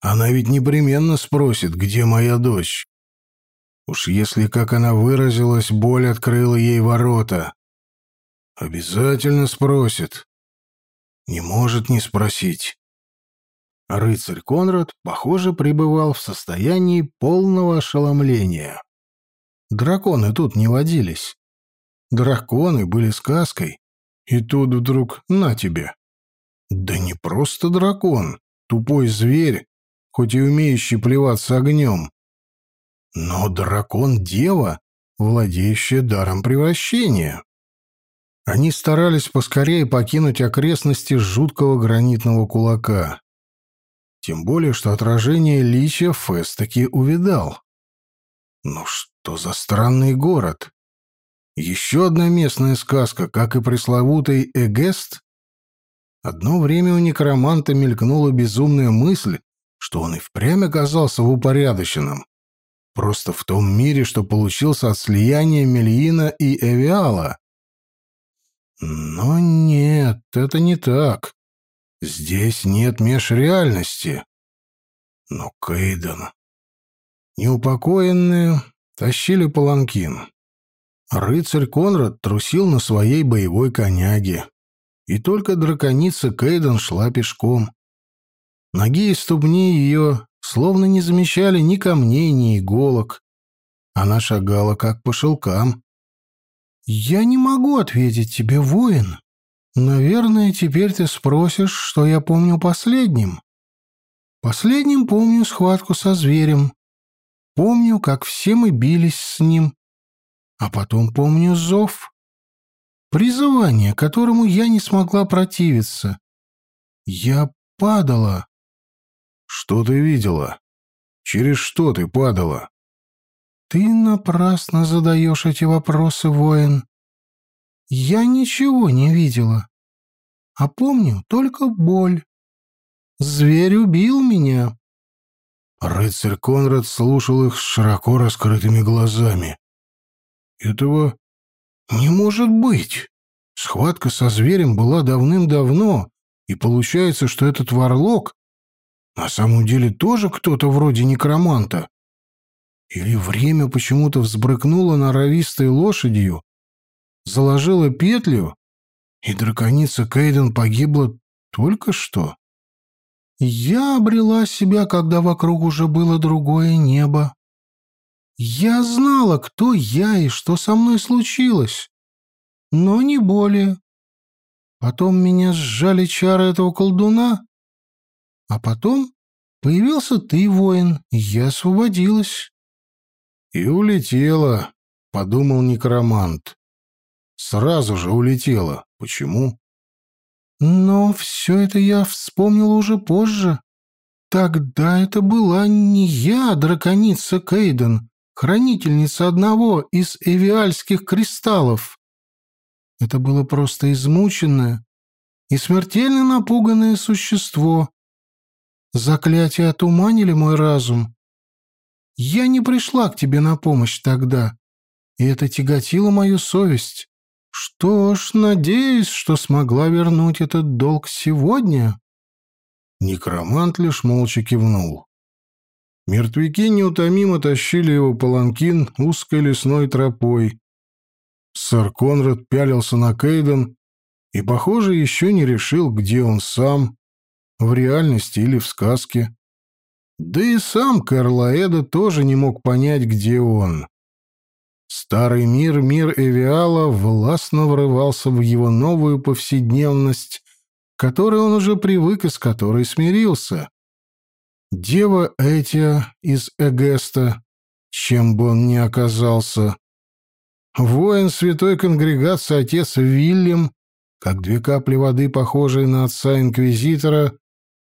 Она ведь непременно спросит, где моя дочь. Уж если, как она выразилась, боль открыла ей ворота. Обязательно спросит. Не может не спросить. Рыцарь Конрад, похоже, пребывал в состоянии полного ошеломления. Драконы тут не водились. Драконы были сказкой, и тут вдруг на тебе. Да не просто дракон, тупой зверь, хоть и умеющий плеваться огнем. Но дракон-дева, владеющее даром превращения. Они старались поскорее покинуть окрестности жуткого гранитного кулака. Тем более, что отражение лича Фэс таки увидал. Ну что за странный город? Еще одна местная сказка, как и пресловутый Эгест? Одно время у некроманта мелькнула безумная мысль, что он и впрямь оказался в упорядоченном. Просто в том мире, что получился от слияния Мельина и Эвиала. Но нет, это не так. Здесь нет межреальности. Но Кейден... Неупокоенные тащили паланкин. Рыцарь Конрад трусил на своей боевой коняге. И только драконица Кейден шла пешком. Ноги и ступни ее словно не замечали ни камней, ни иголок. Она шагала как по шелкам. «Я не могу ответить тебе, воин. Наверное, теперь ты спросишь, что я помню последним. Последним помню схватку со зверем. Помню, как все мы бились с ним. А потом помню зов. Призывание, которому я не смогла противиться. Я падала. Что ты видела? Через что ты падала? Ты напрасно задаешь эти вопросы, воин. Я ничего не видела. А помню только боль. Зверь убил меня. Рыцарь Конрад слушал их с широко раскрытыми глазами. Этого не может быть. Схватка со зверем была давным-давно, и получается, что этот варлок на самом деле тоже кто-то вроде некроманта. Или время почему-то взбрыкнуло норовистой лошадью, заложило петлю, и драконица Кейден погибла только что? Я обрела себя, когда вокруг уже было другое небо. Я знала, кто я и что со мной случилось, но не более. Потом меня сжали чары этого колдуна, а потом появился ты, воин, и я освободилась. И улетела, подумал некромант. Сразу же улетела. Почему? Но все это я вспомнила уже позже. Тогда это была не я, драконица Кейден, хранительница одного из эвиальских кристаллов. Это было просто измученное и смертельно напуганное существо. Заклятия отуманили мой разум. Я не пришла к тебе на помощь тогда, и это тяготило мою совесть. Что ж, надеюсь, что смогла вернуть этот долг сегодня. Некромант лишь молча кивнул. Мертвяки неутомимо тащили его паланкин узкой лесной тропой. Сэр Конрад пялился на Кейден и, похоже, еще не решил, где он сам, в реальности или в сказке. Да и сам Карлаэда тоже не мог понять, где он. Старый мир, мир Эвиала, властно врывался в его новую повседневность, к которой он уже привык и с которой смирился. Дева Этия из Эгеста, чем бы он ни оказался, воин святой конгрегации отец Вильям, как две капли воды, похожие на отца-инквизитора,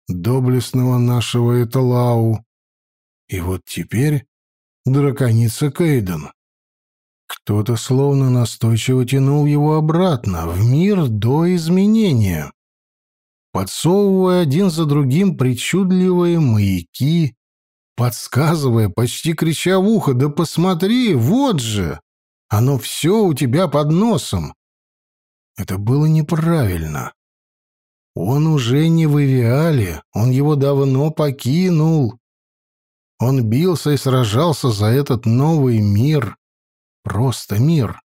доблестного нашего Эталау. И вот теперь драконица Кейден. Кто-то словно настойчиво тянул его обратно, в мир до изменения, подсовывая один за другим причудливые маяки, подсказывая, почти крича в ухо, «Да посмотри, вот же! Оно все у тебя под носом!» Это было неправильно. Он уже не в Ивиале, он его давно покинул. Он бился и сражался за этот новый мир, просто мир,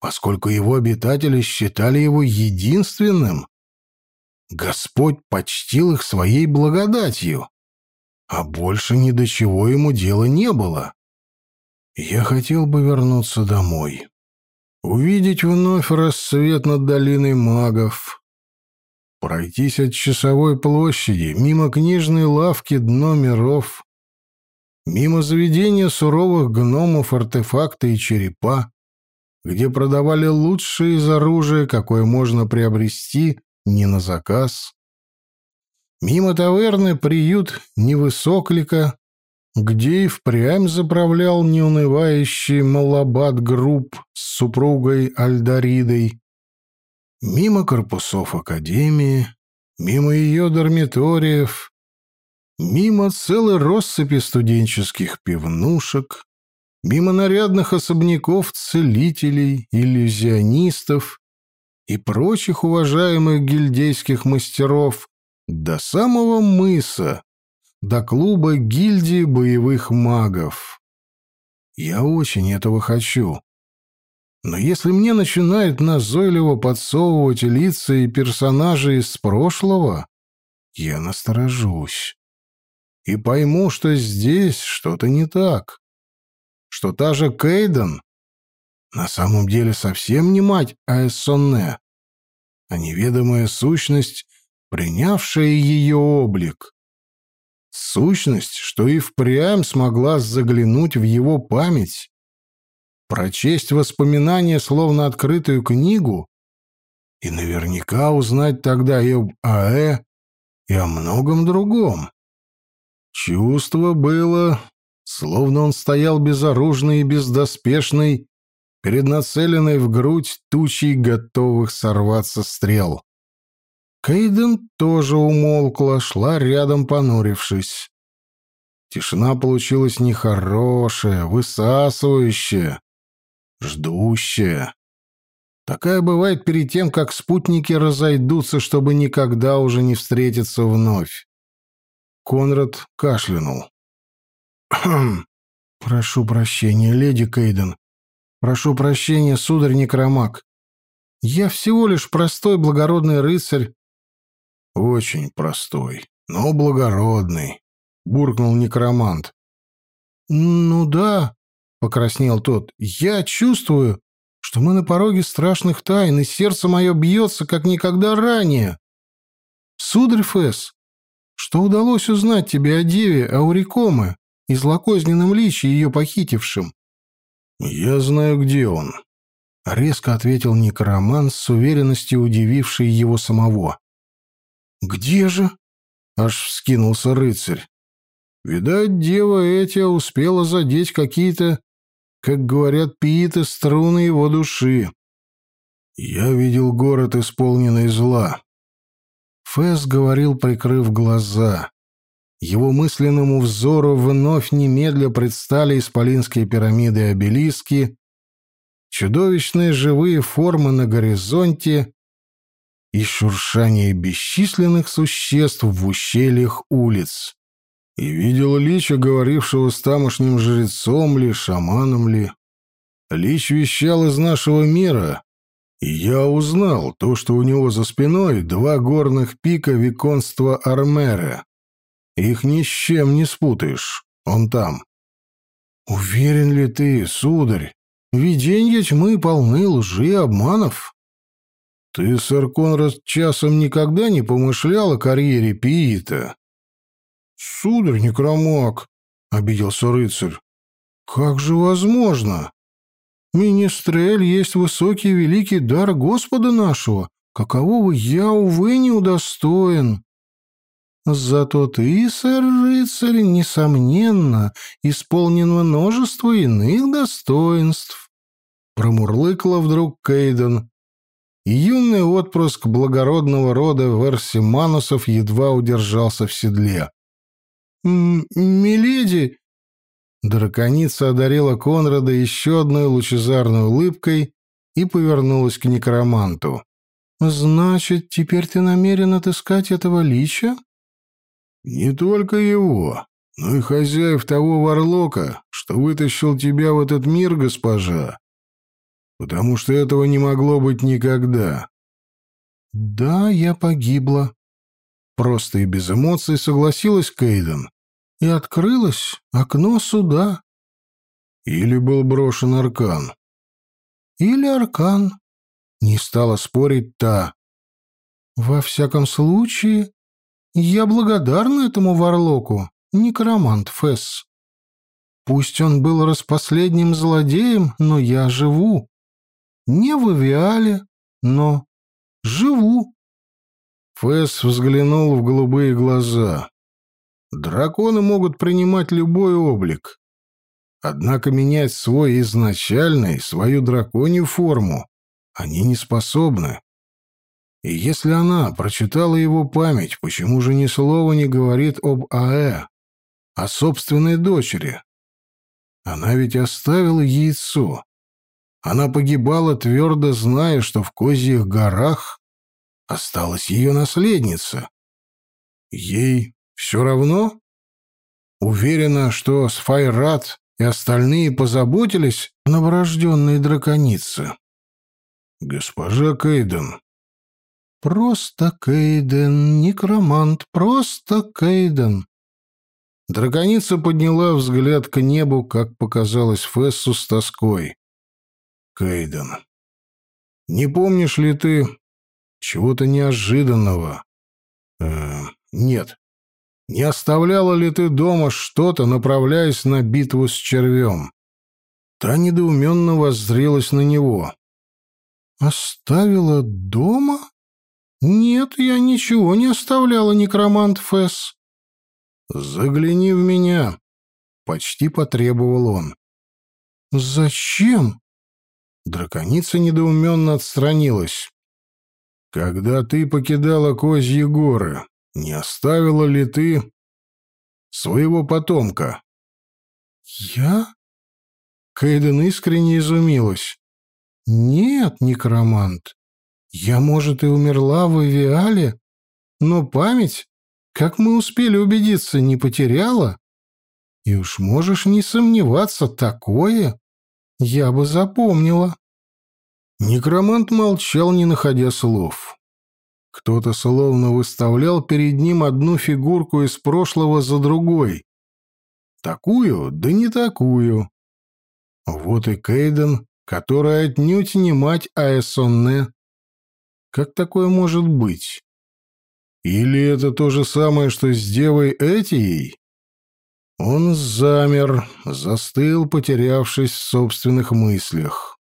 поскольку его обитатели считали его единственным. Господь почтил их своей благодатью, а больше ни до чего ему дела не было. Я хотел бы вернуться домой, увидеть вновь рассвет над долиной магов, пройтись от часовой площади мимо книжной лавки дно миров, мимо заведения суровых гномов артефакты и черепа, где продавали лучшее из оружия, какое можно приобрести не на заказ. Мимо таверны приют невысоклика, где и впрямь заправлял неунывающий малабат групп с супругой Альдаридой. Мимо корпусов академии, мимо ее дармиториев, мимо целой россыпи студенческих пивнушек, мимо нарядных особняков целителей, иллюзионистов и прочих уважаемых гильдейских мастеров до самого мыса, до клуба гильдии боевых магов. Я очень этого хочу. Но если мне начинают назойливо подсовывать лица и персонажи из прошлого, я насторожусь и пойму, что здесь что-то не так, что та же Кейден на самом деле совсем не мать Аэссонне, а неведомая сущность, принявшая ее облик. Сущность, что и впрямь смогла заглянуть в его память, прочесть воспоминания словно открытую книгу и наверняка узнать тогда и об АЭ, и о многом другом. Чувство было, словно он стоял безоружный и бездоспешный перед нацеленной в грудь тучей готовых сорваться стрел. Кейден тоже умолкла, шла рядом, понурившись. Тишина получилась нехорошая, высасывающая, ждущая. Такая бывает перед тем, как спутники разойдутся, чтобы никогда уже не встретиться вновь. Конрад кашлянул. «Хм, «Прошу прощения, леди Кейден. Прошу прощения, сударь Некромак. Я всего лишь простой благородный рыцарь, «Очень простой, но благородный», — буркнул некромант. «Ну да», — покраснел тот, — «я чувствую, что мы на пороге страшных тайн, и сердце мое бьется, как никогда ранее. Сударь Фесс, что удалось узнать тебе о деве Аурикоме и злокозненном личе ее похитившим?» «Я знаю, где он», — резко ответил некромант с уверенностью удививший его самого. «Где же?» — аж вскинулся рыцарь. «Видать, дева Этия успела задеть какие-то, как говорят пииты, струны его души. Я видел город, исполненный зла». Фэс говорил, прикрыв глаза. Его мысленному взору вновь немедля предстали исполинские пирамиды и обелиски, чудовищные живые формы на горизонте и шуршание бесчисленных существ в ущельях улиц. И видел Лича, говорившего с тамошним жрецом ли, шаманом ли. Лич вещал из нашего мира, я узнал то, что у него за спиной два горных пика виконства Армера. Их ни с чем не спутаешь, он там. Уверен ли ты, сударь, виденья тьмы полны лжи и обманов? «Ты, Сарконрад, часом никогда не помышлял о карьере Пиита?» «Сударь Некромак», — обиделся рыцарь, — «как же возможно? Министрель есть высокий великий дар Господа нашего, какового я, увы, не удостоен». Зато ты, сэр-рыцарь, несомненно, исполнен множество иных достоинств. Промурлыкла вдруг Кейден, юный отпрыск благородного рода Версиманусов едва удержался в седле. «Миледи!» Драконица одарила Конрада еще одной лучезарной улыбкой и повернулась к некроманту. «Значит, теперь ты намерен отыскать этого лича?» «Не только его, но и хозяев того варлока, что вытащил тебя в этот мир, госпожа потому что этого не могло быть никогда. «Да, я погибла». Просто и без эмоций согласилась Кейден. И открылось окно суда. Или был брошен аркан. Или аркан. Не стала спорить та. Во всяком случае, я благодарна этому варлоку, некромант Фесс. Пусть он был распоследним злодеем, но я живу. Не в Авиале, но живу. Фэс взглянул в голубые глаза. Драконы могут принимать любой облик. Однако менять свой изначальный, свою драконью форму они не способны. И если она прочитала его память, почему же ни слова не говорит об АЭ, о собственной дочери? Она ведь оставила яйцо. Она погибала, твердо зная, что в Козьих горах осталась ее наследница. Ей все равно? Уверена, что Сфайрат и остальные позаботились о новорожденной драконице. Госпожа Кейден. Просто Кейден, некромант, просто Кейден. Драконица подняла взгляд к небу, как показалось Фессу с тоской. Кейден, не помнишь ли ты чего-то неожиданного? Э, нет. Не оставляла ли ты дома что-то, направляясь на битву с червем? Та недоуменно воззрелась на него. «Оставила дома? Нет, я ничего не оставляла, некромант Фесс». «Загляни в меня», — почти потребовал он. «Зачем?» Драконица недоуменно отстранилась. «Когда ты покидала Козьи горы, не оставила ли ты своего потомка?» «Я?» Кейден искренне изумилась. «Нет, некромант, я, может, и умерла в Авиале, но память, как мы успели убедиться, не потеряла. И уж можешь не сомневаться, такое я бы запомнила». Некромант молчал, не находя слов. Кто-то словно выставлял перед ним одну фигурку из прошлого за другой. Такую, да не такую. Вот и Кейден, которая отнюдь не мать Аэсонне. Как такое может быть? Или это то же самое, что с девой Этией? Он замер, застыл, потерявшись в собственных мыслях.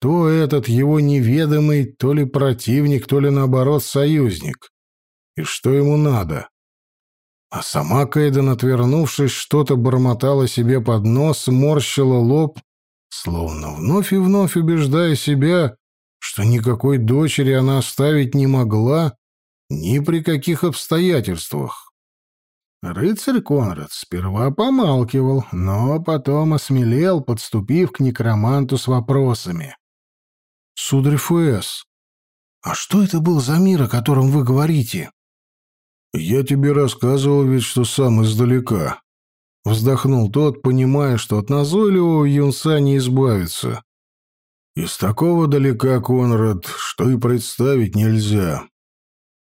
Кто этот его неведомый то ли противник, то ли наоборот союзник? И что ему надо? А сама Кейден, отвернувшись, что-то бормотала себе под нос, морщила лоб, словно вновь и вновь убеждая себя, что никакой дочери она оставить не могла ни при каких обстоятельствах. Рыцарь Конрад сперва помалкивал, но потом осмелел, подступив к некроманту с вопросами. «Сударь Фуэс, а что это был за мир, о котором вы говорите?» «Я тебе рассказывал ведь, что сам издалека», — вздохнул тот, понимая, что от назойливого юнца не избавиться. «Из такого далека, Конрад, что и представить нельзя.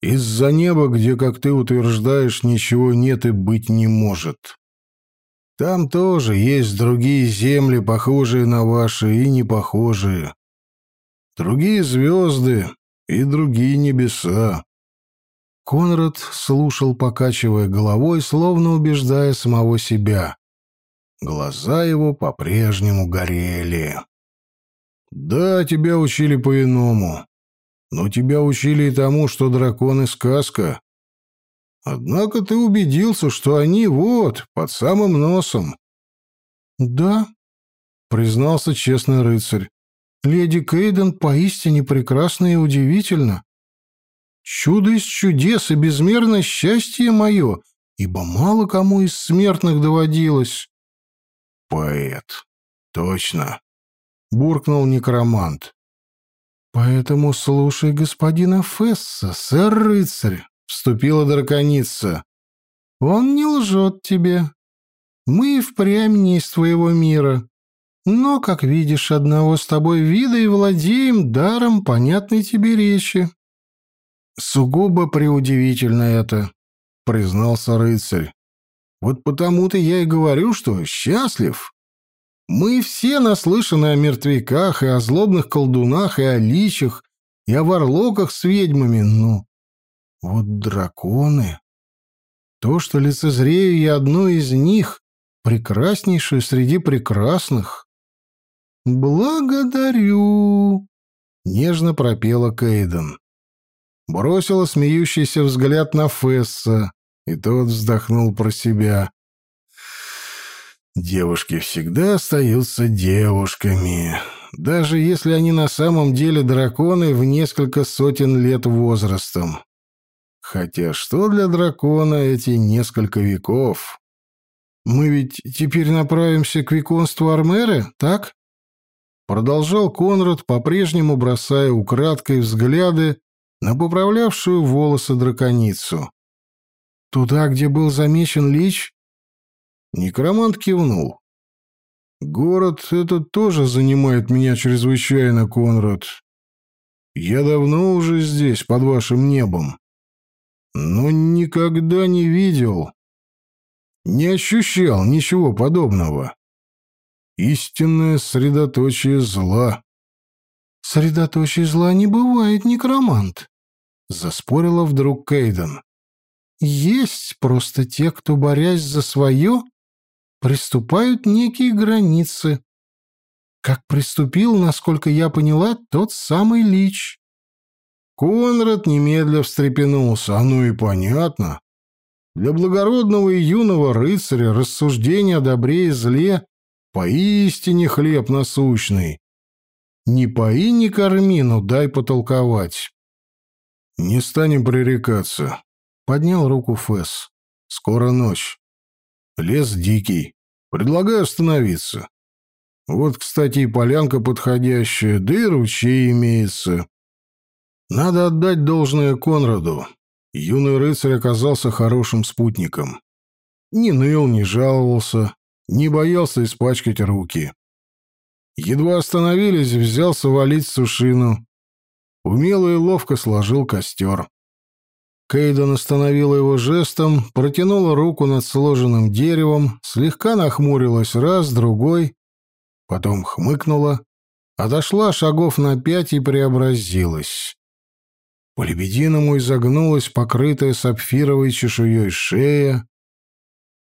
Из-за неба, где, как ты утверждаешь, ничего нет и быть не может. Там тоже есть другие земли, похожие на ваши и не похожие. Другие звезды и другие небеса. Конрад слушал, покачивая головой, словно убеждая самого себя. Глаза его по-прежнему горели. «Да, тебя учили по-иному. Но тебя учили и тому, что драконы — сказка. Однако ты убедился, что они вот, под самым носом. — Да, — признался честный рыцарь. — Леди Кейден поистине прекрасна и удивительна. Чудо из чудес и безмерное счастье мое, ибо мало кому из смертных доводилось. — Поэт. Точно. — буркнул некромант. «Поэтому слушай господина Фесса, сэр-рыцарь», — вступила драконица. «Он не лжет тебе. Мы впрямь не из твоего мира. Но, как видишь, одного с тобой вида и владеем даром понятной тебе речи». «Сугубо преудивительно это», — признался рыцарь. «Вот потому-то я и говорю, что счастлив. Мы все наслышаны о мертвяках и о злобных колдунах, и о личах, и о варлоках с ведьмами, но вот драконы... То, что лицезрею я одну из них, прекраснейшую среди прекрасных. «Благодарю!» — нежно пропела Кейден. Бросила смеющийся взгляд на Фесса, и тот вздохнул про себя. Девушки всегда остаются девушками, даже если они на самом деле драконы в несколько сотен лет возрастом. Хотя что для дракона эти несколько веков? Мы ведь теперь направимся к виконству Армеры, так? Продолжал Конрад, по-прежнему бросая украдкой взгляды на поправлявшую волосы драконицу. Туда, где был замечен Лич? Некромант кивнул. «Город этот тоже занимает меня чрезвычайно, Конрад. Я давно уже здесь, под вашим небом. Но никогда не видел, не ощущал ничего подобного. Истинное средоточие зла». «Средоточие зла не бывает, некромант», — заспорила вдруг Кейден. «Есть просто те, кто, борясь за свое, приступают некие границы. Как приступил, насколько я поняла, тот самый Лич. Конрад немедля встрепенулся. Оно и понятно. Для благородного и юного рыцаря рассуждение о добре и зле поистине хлеб насущный. Не пои, не корми, но дай потолковать. Не станем пререкаться. Поднял руку Фэс. Скоро ночь. Лес дикий. Предлагаю остановиться. Вот, кстати, и полянка подходящая, да и ручей имеется. Надо отдать должное Конраду. Юный рыцарь оказался хорошим спутником. Не ныл, не жаловался, не боялся испачкать руки. Едва остановились, взялся валить сушину. Умело и ловко сложил костер. Кейден остановила его жестом, протянула руку над сложенным деревом, слегка нахмурилась раз, другой, потом хмыкнула, отошла шагов на пять и преобразилась. По-лебединому изогнулась покрытая сапфировой чешуей шея,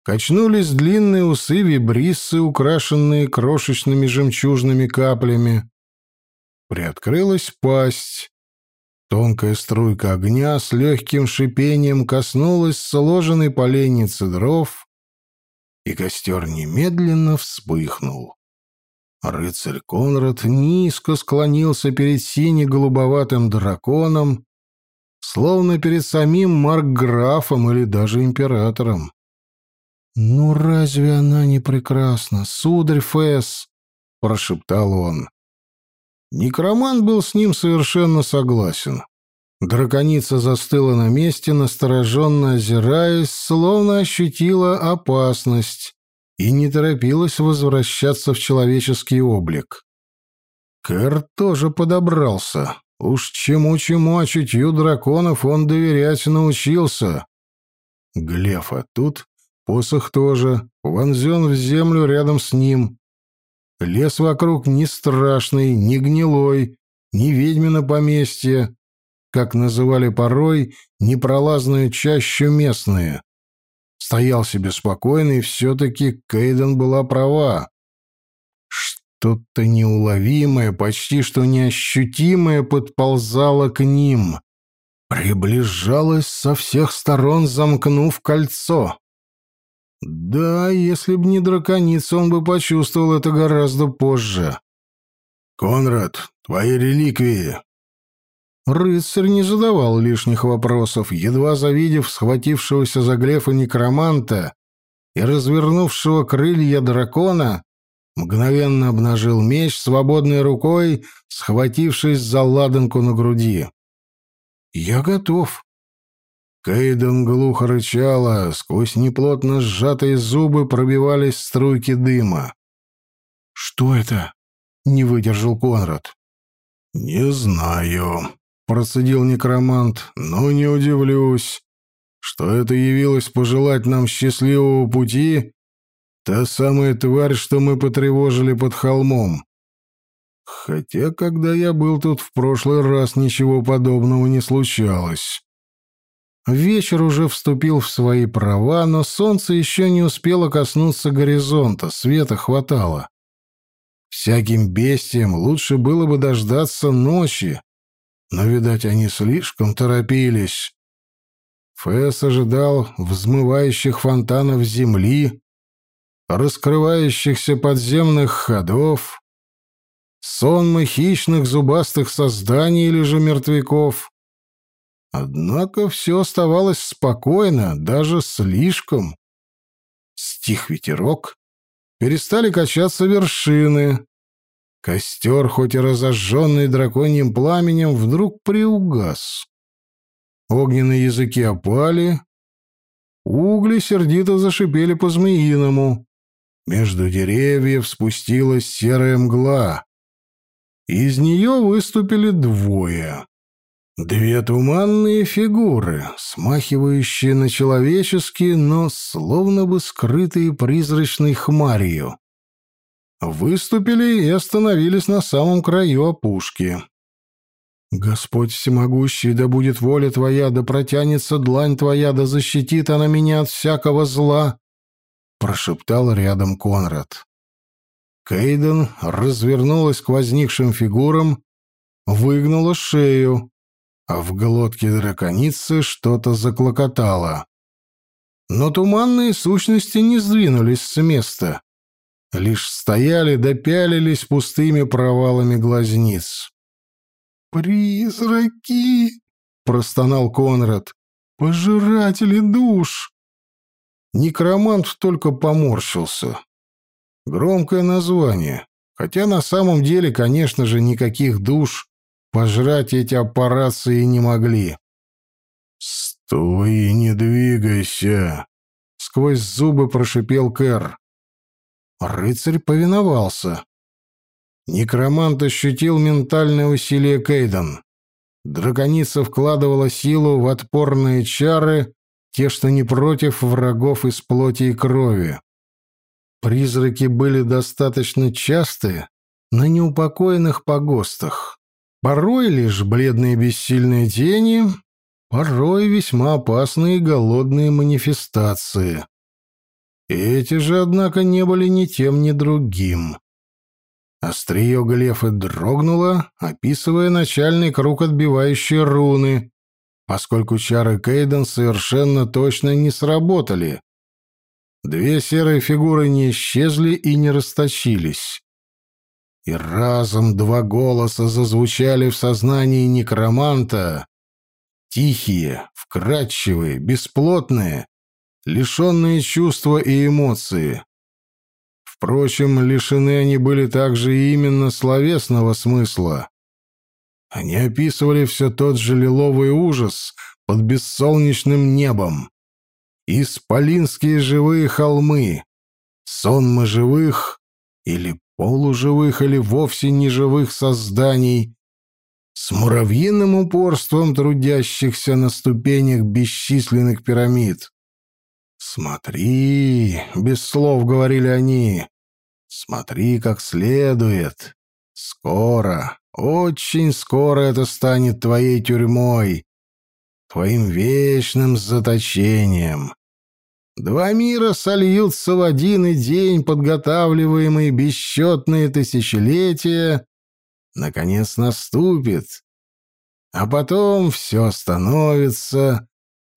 качнулись длинные усы вибриссы, украшенные крошечными жемчужными каплями. Приоткрылась пасть, Тонкая струйка огня с легким шипением коснулась сложенной поленницы дров, и костер немедленно вспыхнул. Рыцарь Конрад низко склонился перед сине-голубоватым драконом, словно перед самим маркграфом или даже императором. «Ну разве она не прекрасна, сударь Фэс?» — прошептал он. Некромант был с ним совершенно согласен. Драконица застыла на месте, настороженно озираясь, словно ощутила опасность и не торопилась возвращаться в человеческий облик. Кэр тоже подобрался. Уж чему-чему, а чутью драконов он доверять научился. Глефа тут, посох тоже, вонзен в землю рядом с ним. Лес вокруг не страшный, не гнилой, не ведьмино поместье, как называли порой непролазную чащу местные. Стоял себе спокойно, и все-таки Кейден была права. Что-то неуловимое, почти что неощутимое подползало к ним. Приближалось со всех сторон, замкнув кольцо. Да, если б не драконица, он бы почувствовал это гораздо позже. «Конрад, твои реликвии!» Рыцарь не задавал лишних вопросов, едва завидев схватившегося за глефа некроманта и развернувшего крылья дракона, мгновенно обнажил меч свободной рукой, схватившись за ладанку на груди. «Я готов», Кейден глухо рычала, сквозь неплотно сжатые зубы пробивались струйки дыма. «Что это?» — не выдержал Конрад. «Не знаю», — процедил некромант, — «но не удивлюсь, что это явилось пожелать нам счастливого пути та самая тварь, что мы потревожили под холмом. Хотя, когда я был тут в прошлый раз, ничего подобного не случалось». Вечер уже вступил в свои права, но солнце еще не успело коснуться горизонта, света хватало. Всяким бестиям лучше было бы дождаться ночи, но, видать, они слишком торопились. Фэс ожидал взмывающих фонтанов земли, раскрывающихся подземных ходов, сонмы хищных зубастых созданий или же мертвяков. Однако все оставалось спокойно, даже слишком. Стих ветерок, перестали качаться вершины. Костер, хоть и разожженный драконьим пламенем, вдруг приугас. Огненные языки опали, угли сердито зашипели по-змеиному. Между деревьев спустилась серая мгла. Из нее выступили двое. Две туманные фигуры, смахивающие на человеческие, но словно бы скрытые призрачной хмарью. Выступили и остановились на самом краю опушки. «Господь всемогущий, да будет воля Твоя, да протянется длань Твоя, да защитит она меня от всякого зла!» — прошептал рядом Конрад. Кейден развернулась к возникшим фигурам, выгнула шею, а в глотке драконицы что-то заклокотало. Но туманные сущности не сдвинулись с места, лишь стояли да пялились пустыми провалами глазниц. «Призраки!» — простонал Конрад. «Пожиратели душ!» Некромант только поморщился. Громкое название, хотя на самом деле, конечно же, никаких душ Пожрать эти аппарации не могли. «Стой и не двигайся!» — сквозь зубы прошипел Кэр. Рыцарь повиновался. Некромант ощутил ментальное усилие Кейден. Драконица вкладывала силу в отпорные чары, те, что не против врагов из плоти и крови. Призраки были достаточно часты на неупокоенных погостах. Порой лишь бледные бессильные тени, порой весьма опасные голодные манифестации. Эти же, однако, не были ни тем, ни другим. Острие Глефы дрогнуло, описывая начальный круг отбивающей руны, поскольку чары Кейден совершенно точно не сработали. Две серые фигуры не исчезли и не расточились и разом два голоса зазвучали в сознании некроманта. Тихие, вкрадчивые, бесплотные, лишенные чувства и эмоции. Впрочем, лишены они были также и именно словесного смысла. Они описывали все тот же лиловый ужас под бессолнечным небом. Исполинские живые холмы, сонмы живых или полуживых или вовсе неживых созданий, с муравьиным упорством трудящихся на ступенях бесчисленных пирамид. «Смотри», — без слов говорили они, — «смотри как следует. Скоро, очень скоро это станет твоей тюрьмой, твоим вечным заточением. Два мира сольются в один и день, подготавливаемые бесчетные тысячелетия, наконец наступит. А потом все остановится,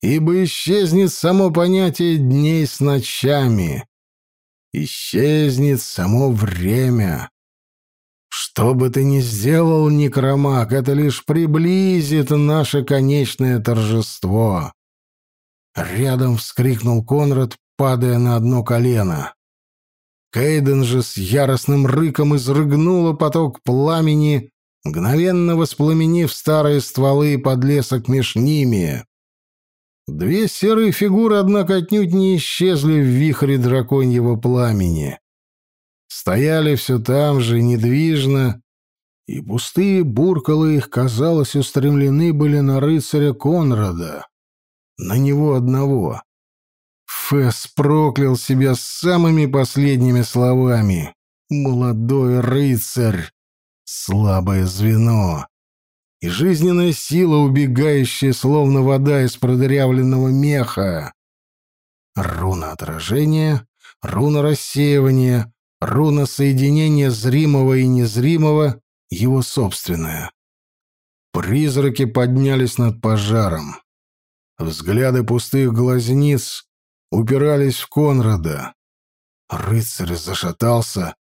ибо исчезнет само понятие дней с ночами. Исчезнет само время. Что бы ты ни сделал, некромак, это лишь приблизит наше конечное торжество. Рядом вскрикнул Конрад, падая на одно колено. Кейден же с яростным рыком изрыгнула поток пламени, мгновенно воспламенив старые стволы и подлесок меж ними. Две серые фигуры, однако, отнюдь не исчезли в вихре драконьего пламени. Стояли все там же, недвижно, и пустые буркалы их, казалось, устремлены были на рыцаря Конрада на него одного. Фэс проклял себя самыми последними словами. «Молодой рыцарь! Слабое звено! и жизненная сила, убегающая, словно вода из продырявленного меха. Руна отражения, руна рассеивания, руна соединения зримого и незримого, его собственная. Призраки поднялись над пожаром. Взгляды пустых глазниц упирались в Конрада. Рыцарь зашатался,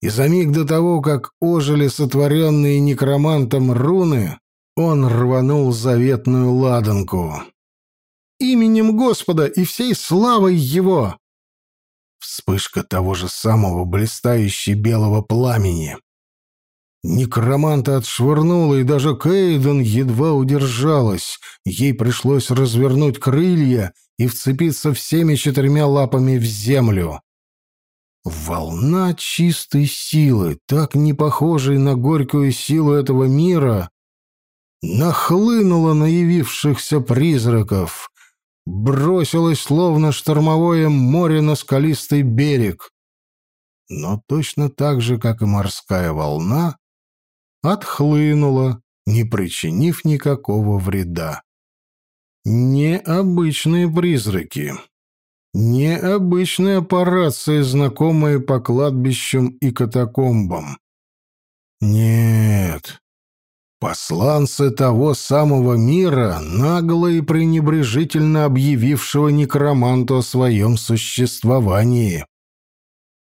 и за миг до того, как ожили сотворенные некромантом руны, он рванул заветную ладанку. «Именем Господа и всей славой Его!» Вспышка того же самого блистающей белого пламени. Некроманта отшвырнула, и даже Кейден едва удержалась. Ей пришлось развернуть крылья и вцепиться всеми четырьмя лапами в землю. Волна чистой силы, так не похожей на горькую силу этого мира, нахлынула на явившихся призраков, бросилась словно штормовое море на скалистый берег. Но точно так же, как и морская волна, отхлынула, не причинив никакого вреда. Необычные призраки. Необычные аппарации, знакомые по кладбищам и катакомбам. Нет. Посланцы того самого мира, нагло и пренебрежительно объявившего некроманту о своем существовании.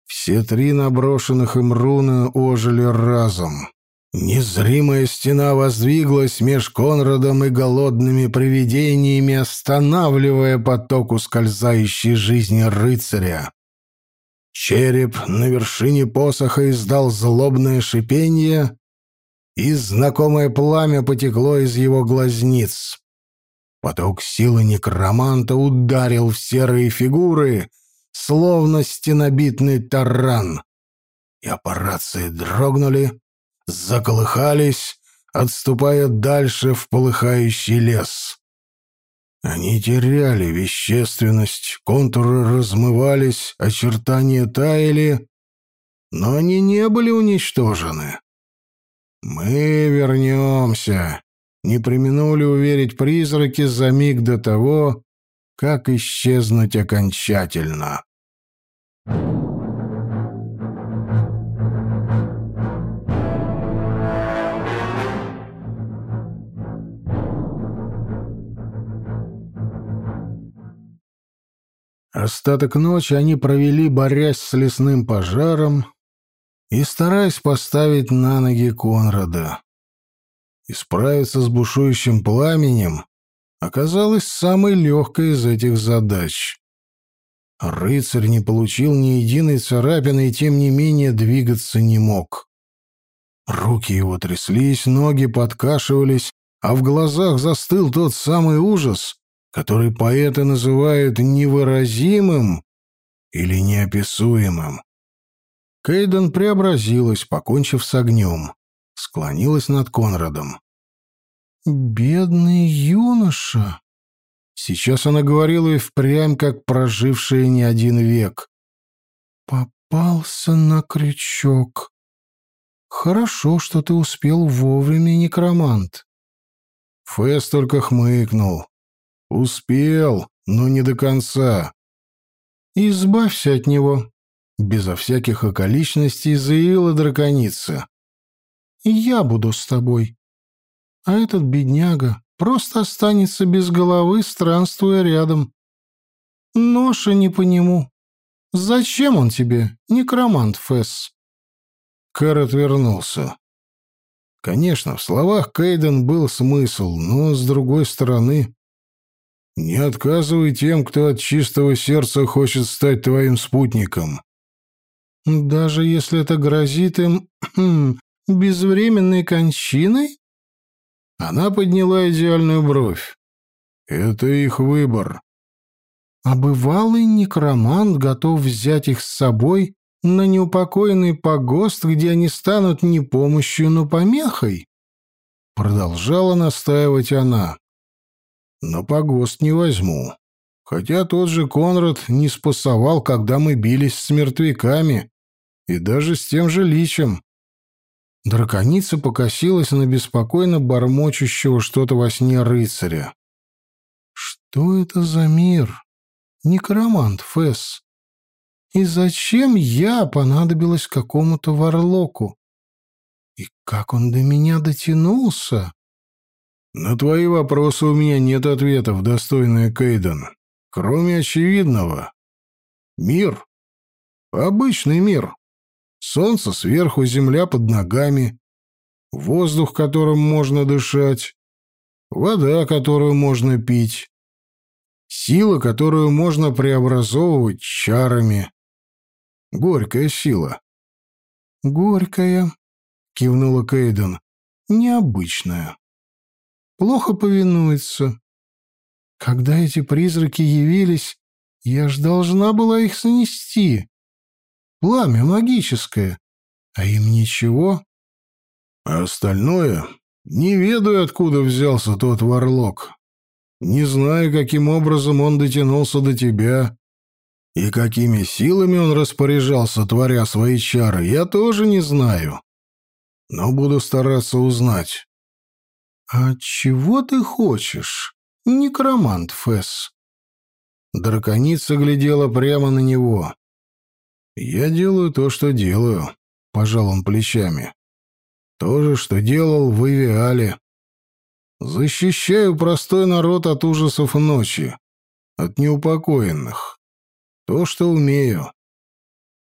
Все три наброшенных им руны ожили разом. Незримая стена воздвиглась меж Конрадом и голодными привидениями, останавливая поток ускользающей жизни рыцаря. Череп на вершине посоха издал злобное шипение, и знакомое пламя потекло из его глазниц. Поток силы некроманта ударил в серые фигуры, словно стенобитный таран. И аппарации дрогнули, заколыхались, отступая дальше в полыхающий лес. Они теряли вещественность, контуры размывались, очертания таяли, но они не были уничтожены. «Мы вернемся», — не применули уверить призраки за миг до того, как исчезнуть окончательно. Остаток ночи они провели, борясь с лесным пожаром и стараясь поставить на ноги Конрада. И справиться с бушующим пламенем оказалось самой легкой из этих задач. Рыцарь не получил ни единой царапины и, тем не менее, двигаться не мог. Руки его тряслись, ноги подкашивались, а в глазах застыл тот самый ужас, который поэты называют невыразимым или неописуемым. Кейден преобразилась, покончив с огнем, склонилась над Конрадом. «Бедный юноша!» Сейчас она говорила и впрямь, как прожившая не один век. «Попался на крючок. Хорошо, что ты успел вовремя, некромант». Фэс только хмыкнул. «Успел, но не до конца». «Избавься от него», — безо всяких околичностей заявила драконица. «Я буду с тобой. А этот бедняга просто останется без головы, странствуя рядом. Ноша не по нему. Зачем он тебе, некромант Фесс?» Кэр отвернулся. Конечно, в словах Кейден был смысл, но, с другой стороны, не отказывай тем, кто от чистого сердца хочет стать твоим спутником. Даже если это грозит им [clears throat] безвременной кончиной? Она подняла идеальную бровь. Это их выбор. А бывалый некромант готов взять их с собой на неупокоенный погост, где они станут не помощью, но помехой? Продолжала настаивать она. Но погост не возьму. Хотя тот же Конрад не спасовал, когда мы бились с мертвяками, и даже с тем же личем. Драконица покосилась на беспокойно бормочущего что-то во сне рыцаря. «Что это за мир? Некромант, Фесс. И зачем я понадобилась какому-то варлоку? И как он до меня дотянулся?» «На твои вопросы у меня нет ответов, достойная Кейден. Кроме очевидного. Мир. Обычный мир. Солнце сверху, земля под ногами, воздух, которым можно дышать, вода, которую можно пить, сила, которую можно преобразовывать чарами. Горькая сила. «Горькая», — кивнула Кейден, — «необычная. Плохо повинуется. Когда эти призраки явились, я ж должна была их снести. Пламя магическое. А им ничего. А остальное не ведаю, откуда взялся тот варлок. Не знаю, каким образом он дотянулся до тебя. И какими силами он распоряжался, творя свои чары, я тоже не знаю. Но буду стараться узнать. «А чего ты хочешь, некромант Фесс?» Драконица глядела прямо на него. «Я делаю то, что делаю», — пожал он плечами. «То же, что делал в Ивиале. Защищаю простой народ от ужасов ночи, от неупокоенных. То, что умею».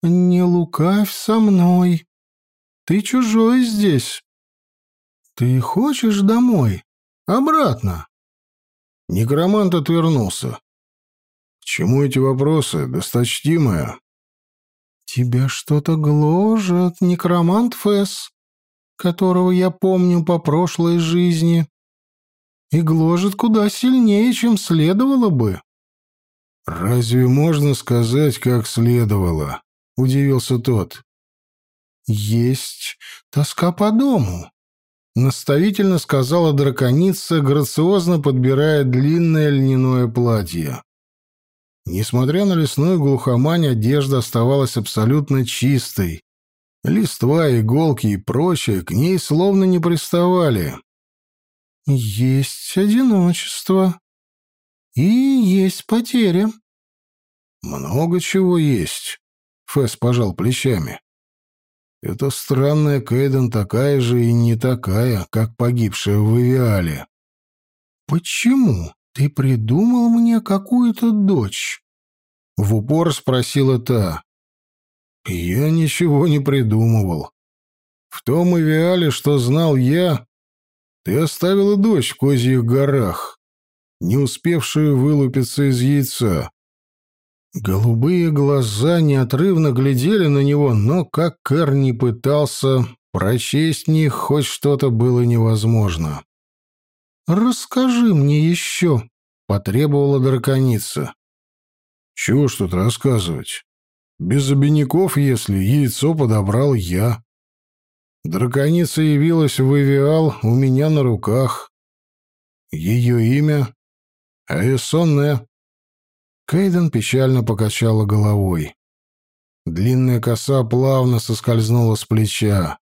«Не лукавь со мной. Ты чужой здесь. Ты хочешь домой? Обратно?» Некромант отвернулся. «К чему эти вопросы, досточтимая?» «Тебя что-то гложет, некромант Фесс, которого я помню по прошлой жизни, и гложет куда сильнее, чем следовало бы». «Разве можно сказать, как следовало?» — удивился тот. «Есть тоска по дому», — наставительно сказала драконица, грациозно подбирая длинное льняное платье. Несмотря на лесную глухомань, одежда оставалась абсолютно чистой. Листва, иголки и прочее к ней словно не приставали. «Есть одиночество. И есть потеря». «Много чего есть», — Фэс пожал плечами. «Это странная Кейден такая же и не такая, как погибшая в Ивиале». «Почему?» «Ты придумал мне какую-то дочь?» — в упор спросила та. «Я ничего не придумывал. В том Ивиале, что знал я, ты оставила дочь в Козьих горах, не успевшую вылупиться из яйца». Голубые глаза неотрывно глядели на него, но, как Кэр не пытался, прочесть в них хоть что-то было невозможно. «Расскажи мне еще», — потребовала драконица. «Чего ж тут рассказывать? Без обиняков, если яйцо подобрал я. Драконица явилась в Эвиал у меня на руках. Ее имя — Аэсонне». Кейден печально покачала головой. Длинная коса плавно соскользнула с плеча.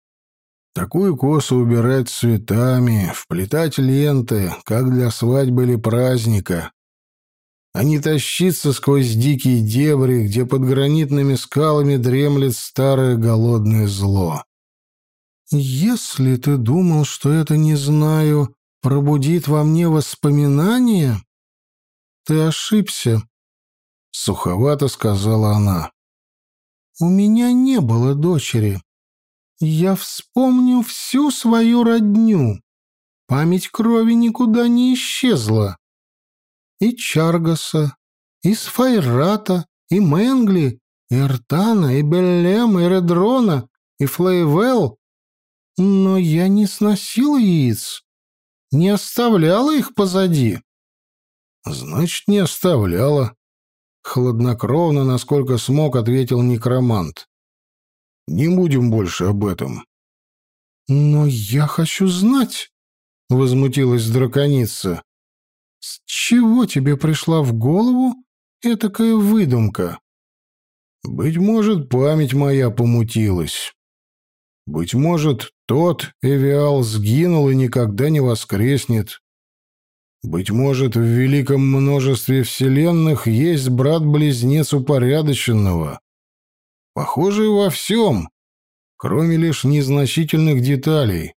Такую косу убирать цветами, вплетать ленты, как для свадьбы или праздника, а не тащиться сквозь дикие дебри, где под гранитными скалами дремлет старое голодное зло. «Если ты думал, что это, не знаю, пробудит во мне воспоминания, ты ошибся», — суховато сказала она. «У меня не было дочери я вспомню всю свою родню. Память крови никуда не исчезла. И Чаргаса, и Сфайрата, и Менгли, и Эртана, и Беллем, и Редрона, и Флейвел. Но я не сносила яиц, не оставляла их позади. Значит, не оставляла. Хладнокровно, насколько смог, ответил некромант. Не будем больше об этом. Но я хочу знать, возмутилась драконица. С чего тебе пришла в голову этакая выдумка? Быть может, память моя помутилась. Быть может, тот Эвиал сгинул и никогда не воскреснет. Быть может, в великом множестве вселенных есть брат-близнец упорядоченного, похожий во всем, кроме лишь незначительных деталей.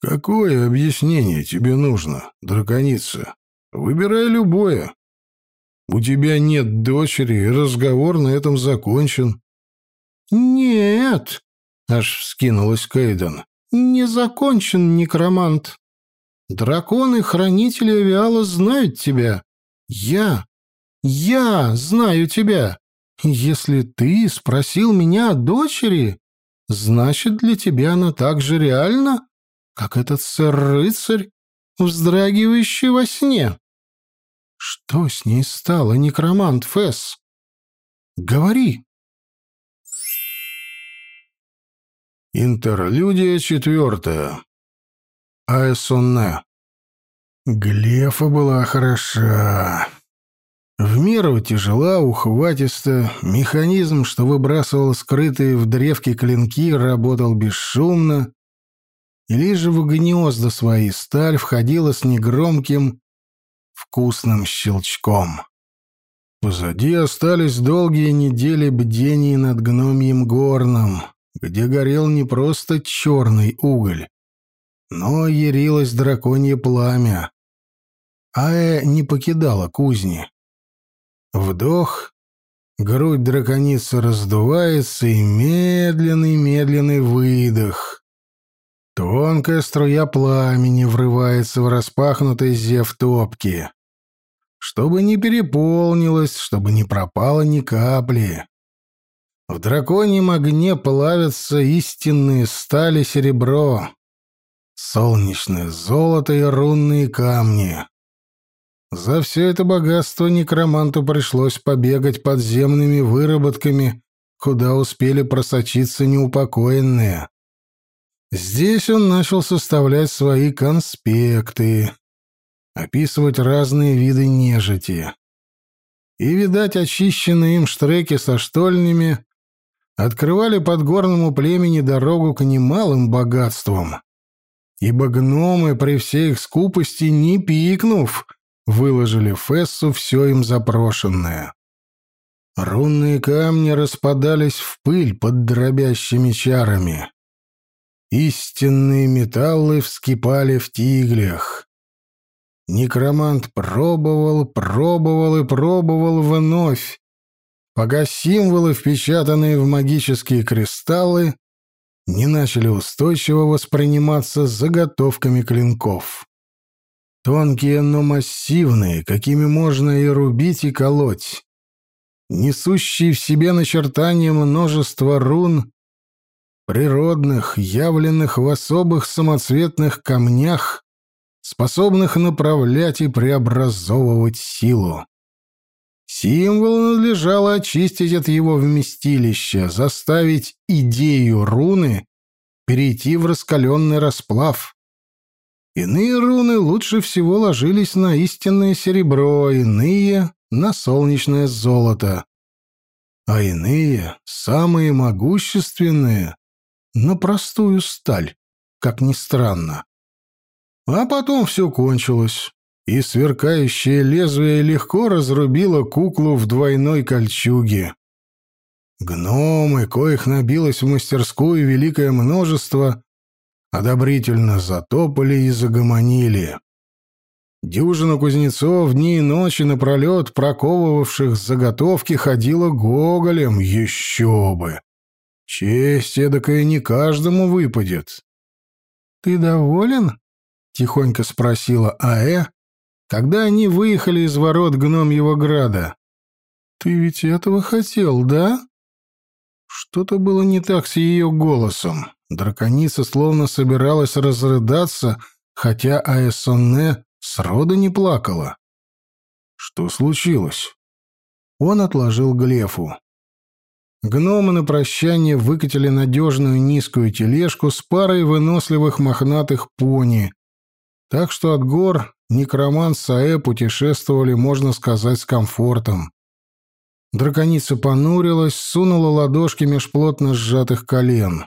Какое объяснение тебе нужно, драконица? Выбирай любое. У тебя нет дочери, и разговор на этом закончен. Нет, аж вскинулась Кейден. Не закончен, некромант. Драконы-хранители Авиала знают тебя. Я, я знаю тебя. Если ты спросил меня о дочери, значит, для тебя она так же реальна, как этот сэр-рыцарь, вздрагивающий во сне. Что с ней стало, некромант Фесс? Говори. Интерлюдия четвертая. Аэсонне. Глефа была хороша. В меру тяжела, ухватиста, механизм, что выбрасывал скрытые в древке клинки, работал бесшумно, и лишь в гнезда свои сталь входила с негромким, вкусным щелчком. Позади остались долгие недели бдений над гномьим горном, где горел не просто черный уголь, но ярилось драконье пламя. Ая не покидала кузни. Вдох, грудь драконицы раздувается, и медленный-медленный выдох. Тонкая струя пламени врывается в распахнутый зев топки. Чтобы не переполнилось, чтобы не пропало ни капли. В драконьем огне плавятся истинные стали серебро, солнечное золото и рунные камни. За все это богатство некроманту пришлось побегать подземными выработками, куда успели просочиться неупокоенные. Здесь он начал составлять свои конспекты, описывать разные виды нежити. И, видать, очищенные им штреки со штольнями открывали подгорному племени дорогу к немалым богатствам. Ибо гномы при всей их скупости, не пикнув, выложили Фессу все им запрошенное. Рунные камни распадались в пыль под дробящими чарами. Истинные металлы вскипали в тиглях. Некромант пробовал, пробовал и пробовал вновь, пока символы, впечатанные в магические кристаллы, не начали устойчиво восприниматься заготовками клинков. Тонкие, но массивные, какими можно и рубить, и колоть. Несущие в себе начертания множества рун, природных, явленных в особых самоцветных камнях, способных направлять и преобразовывать силу. Символ надлежало очистить от его вместилища, заставить идею руны перейти в раскаленный расплав. Иные руны лучше всего ложились на истинное серебро, иные — на солнечное золото. А иные, самые могущественные, на простую сталь, как ни странно. А потом все кончилось, и сверкающее лезвие легко разрубило куклу в двойной кольчуге. Гномы, коих набилось в мастерскую великое множество, одобрительно затопали и загомонили. Дюжина кузнецов дни и ночи напролет, проковывавших заготовки, ходила гоголем, еще бы. Честь эдакая не каждому выпадет. — Ты доволен? — тихонько спросила Аэ, когда они выехали из ворот гномьего града. — Ты ведь этого хотел, да? Что-то было не так с ее голосом. Драконица словно собиралась разрыдаться, хотя Аэсонне сроду не плакала. Что случилось? Он отложил глефу. Гномы на прощание выкатили надежную низкую тележку с парой выносливых мохнатых пони, так что от гор некроман Саэ путешествовали, можно сказать, с комфортом. Драконица понурилась, сунула ладошки меж плотно сжатых колен.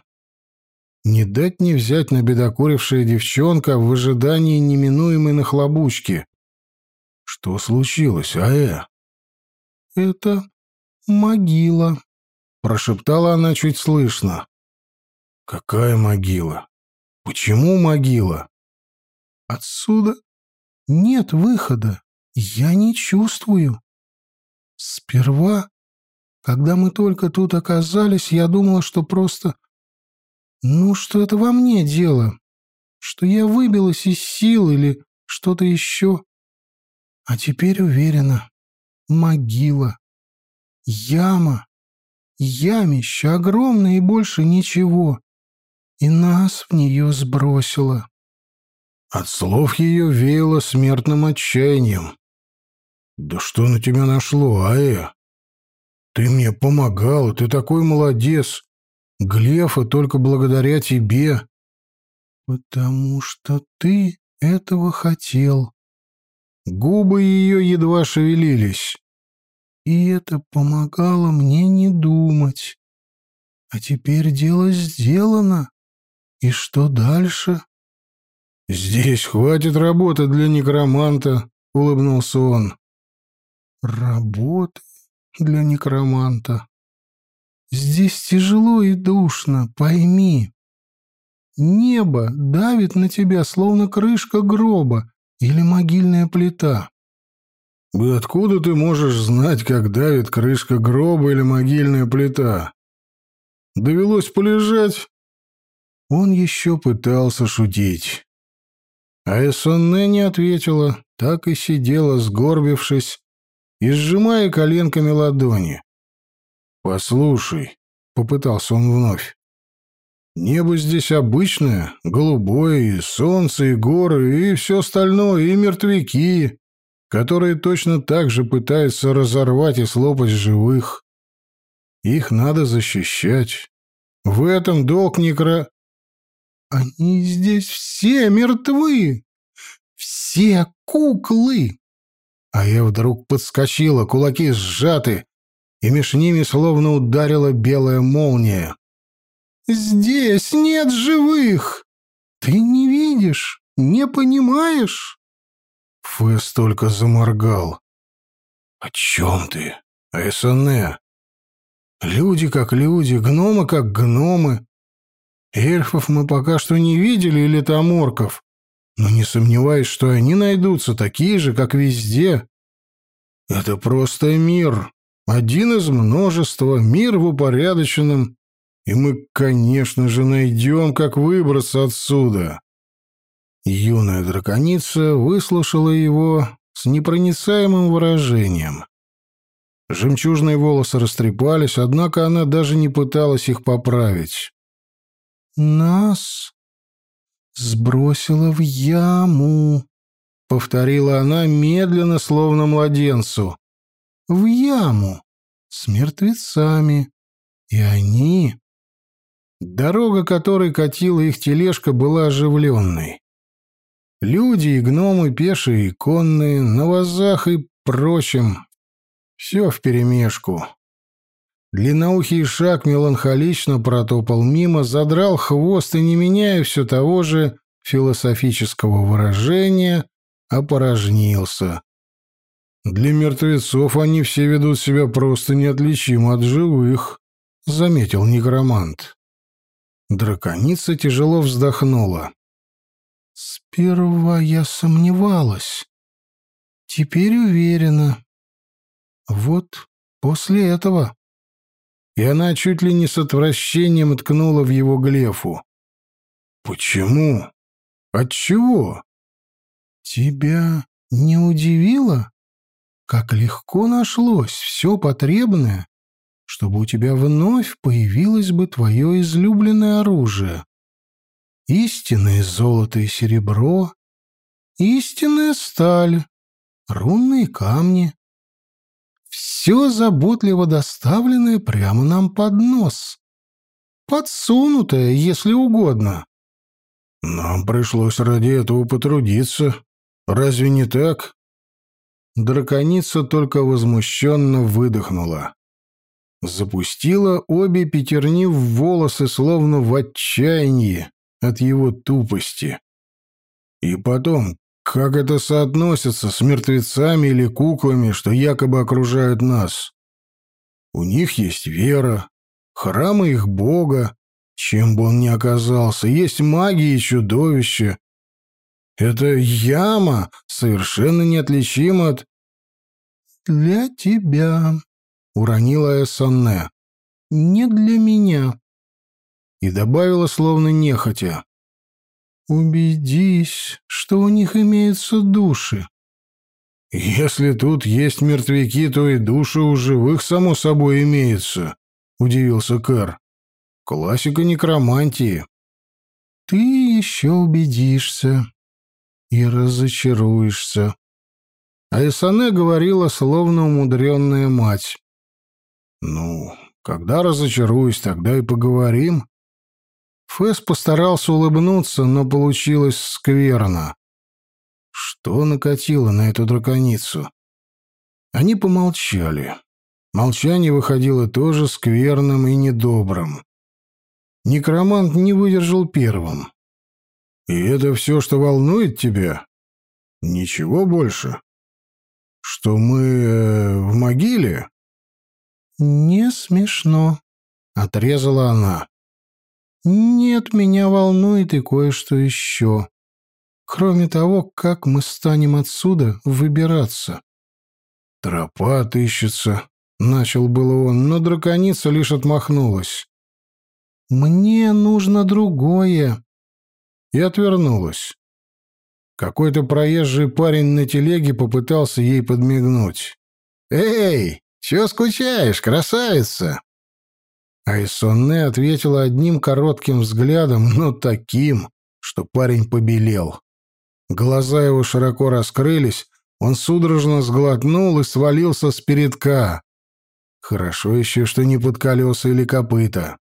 Не дать не взять набедокурившая девчонка в ожидании неминуемой нахлобучки. Что случилось, Аэ? «Это могила», — прошептала она чуть слышно. «Какая могила? Почему могила?» «Отсюда нет выхода. Я не чувствую. Сперва, когда мы только тут оказались, я думала, что просто... Ну, что это во мне дело? Что я выбилась из сил или что-то еще? А теперь уверена. Могила. Яма. Ямище огромное и больше ничего. И нас в нее сбросило. От слов ее веяло смертным отчаянием. «Да что на тебя нашло, Аэ? Ты мне помогал, ты такой молодец. Глефа только благодаря тебе». «Потому что ты этого хотел». Губы ее едва шевелились. И это помогало мне не думать. А теперь дело сделано. И что дальше? «Здесь хватит работы для некроманта», — улыбнулся он. «Работы для некроманта. Здесь тяжело и душно, пойми. Небо давит на тебя, словно крышка гроба или могильная плита. И откуда ты можешь знать, как давит крышка гроба или могильная плита? Довелось полежать. Он еще пытался шутить. А Эссонне не ответила, так и сидела, сгорбившись и сжимая коленками ладони. «Послушай», — попытался он вновь, — «небо здесь обычное, голубое, и солнце, и горы, и все остальное, и мертвяки, которые точно так же пытаются разорвать и слопать живых. Их надо защищать. В этом долг некро... Они здесь все мертвы. Все куклы. А я вдруг подскочила, кулаки сжаты, и меж ними словно ударила белая молния. «Здесь нет живых! Ты не видишь, не понимаешь?» Фэс только заморгал. «О чем ты, Эссене? Люди как люди, гномы как гномы. Эльфов мы пока что не видели или таморков, но не сомневаюсь, что они найдутся такие же, как везде. Это просто мир, один из множества, мир в упорядоченном, и мы, конечно же, найдем, как выбраться отсюда». Юная драконица выслушала его с непроницаемым выражением. Жемчужные волосы растрепались, однако она даже не пыталась их поправить. «Нас сбросила в яму», — повторила она медленно, словно младенцу. «В яму с мертвецами. И они...» Дорога, которой катила их тележка, была оживленной. Люди и гномы, пешие и конные, на вазах и прочем. Все вперемешку. Длинноухий шаг меланхолично протопал мимо, задрал хвост и, не меняя все того же философического выражения, опорожнился. «Для мертвецов они все ведут себя просто неотличимо от живых», — заметил некромант. Драконица тяжело вздохнула. Сперва я сомневалась. Теперь уверена. Вот после этого. И она чуть ли не с отвращением ткнула в его глефу. Почему? Отчего? Тебя не удивило, как легко нашлось все потребное, чтобы у тебя вновь появилось бы твое излюбленное оружие? истинное золото и серебро, истинная сталь, рунные камни. Все заботливо доставленное прямо нам под нос. Подсунутое, если угодно. Нам пришлось ради этого потрудиться. Разве не так? Драконица только возмущенно выдохнула. запустила обе пятерни в волосы, словно в отчаянии от его тупости. И потом, как это соотносится с мертвецами или куклами, что якобы окружают нас? У них есть вера, храмы их бога, чем бы он ни оказался, есть магия и чудовище. Это яма совершенно неотличима от... «Для тебя», — уронила Эссонне. «Не для меня». И добавила, словно нехотя. «Убедись, что у них имеются души». «Если тут есть мертвяки, то и души у живых, само собой, имеются», — удивился Кэр. «Классика некромантии». «Ты еще убедишься и разочаруешься», а Исане говорила, словно умудренная мать. «Ну, когда разочаруюсь, тогда и поговорим». Фэс постарался улыбнуться, но получилось скверно. Что накатило на эту драконицу? Они помолчали. Молчание выходило тоже скверным и недобрым. Некромант не выдержал первым. «И это все, что волнует тебя? Ничего больше?» что мы э, в могиле?» «Не смешно», — отрезала она. «Нет, меня волнует и кое-что еще. Кроме того, как мы станем отсюда выбираться». «Тропа отыщется», — начал было он, но драконица лишь отмахнулась. «Мне нужно другое». И отвернулась. Какой-то проезжий парень на телеге попытался ей подмигнуть. «Эй, чё скучаешь, красавица?» Айсонне ответила одним коротким взглядом, но таким, что парень побелел. Глаза его широко раскрылись, он судорожно сглотнул и свалился с передка. Хорошо еще, что не под колеса или копыта.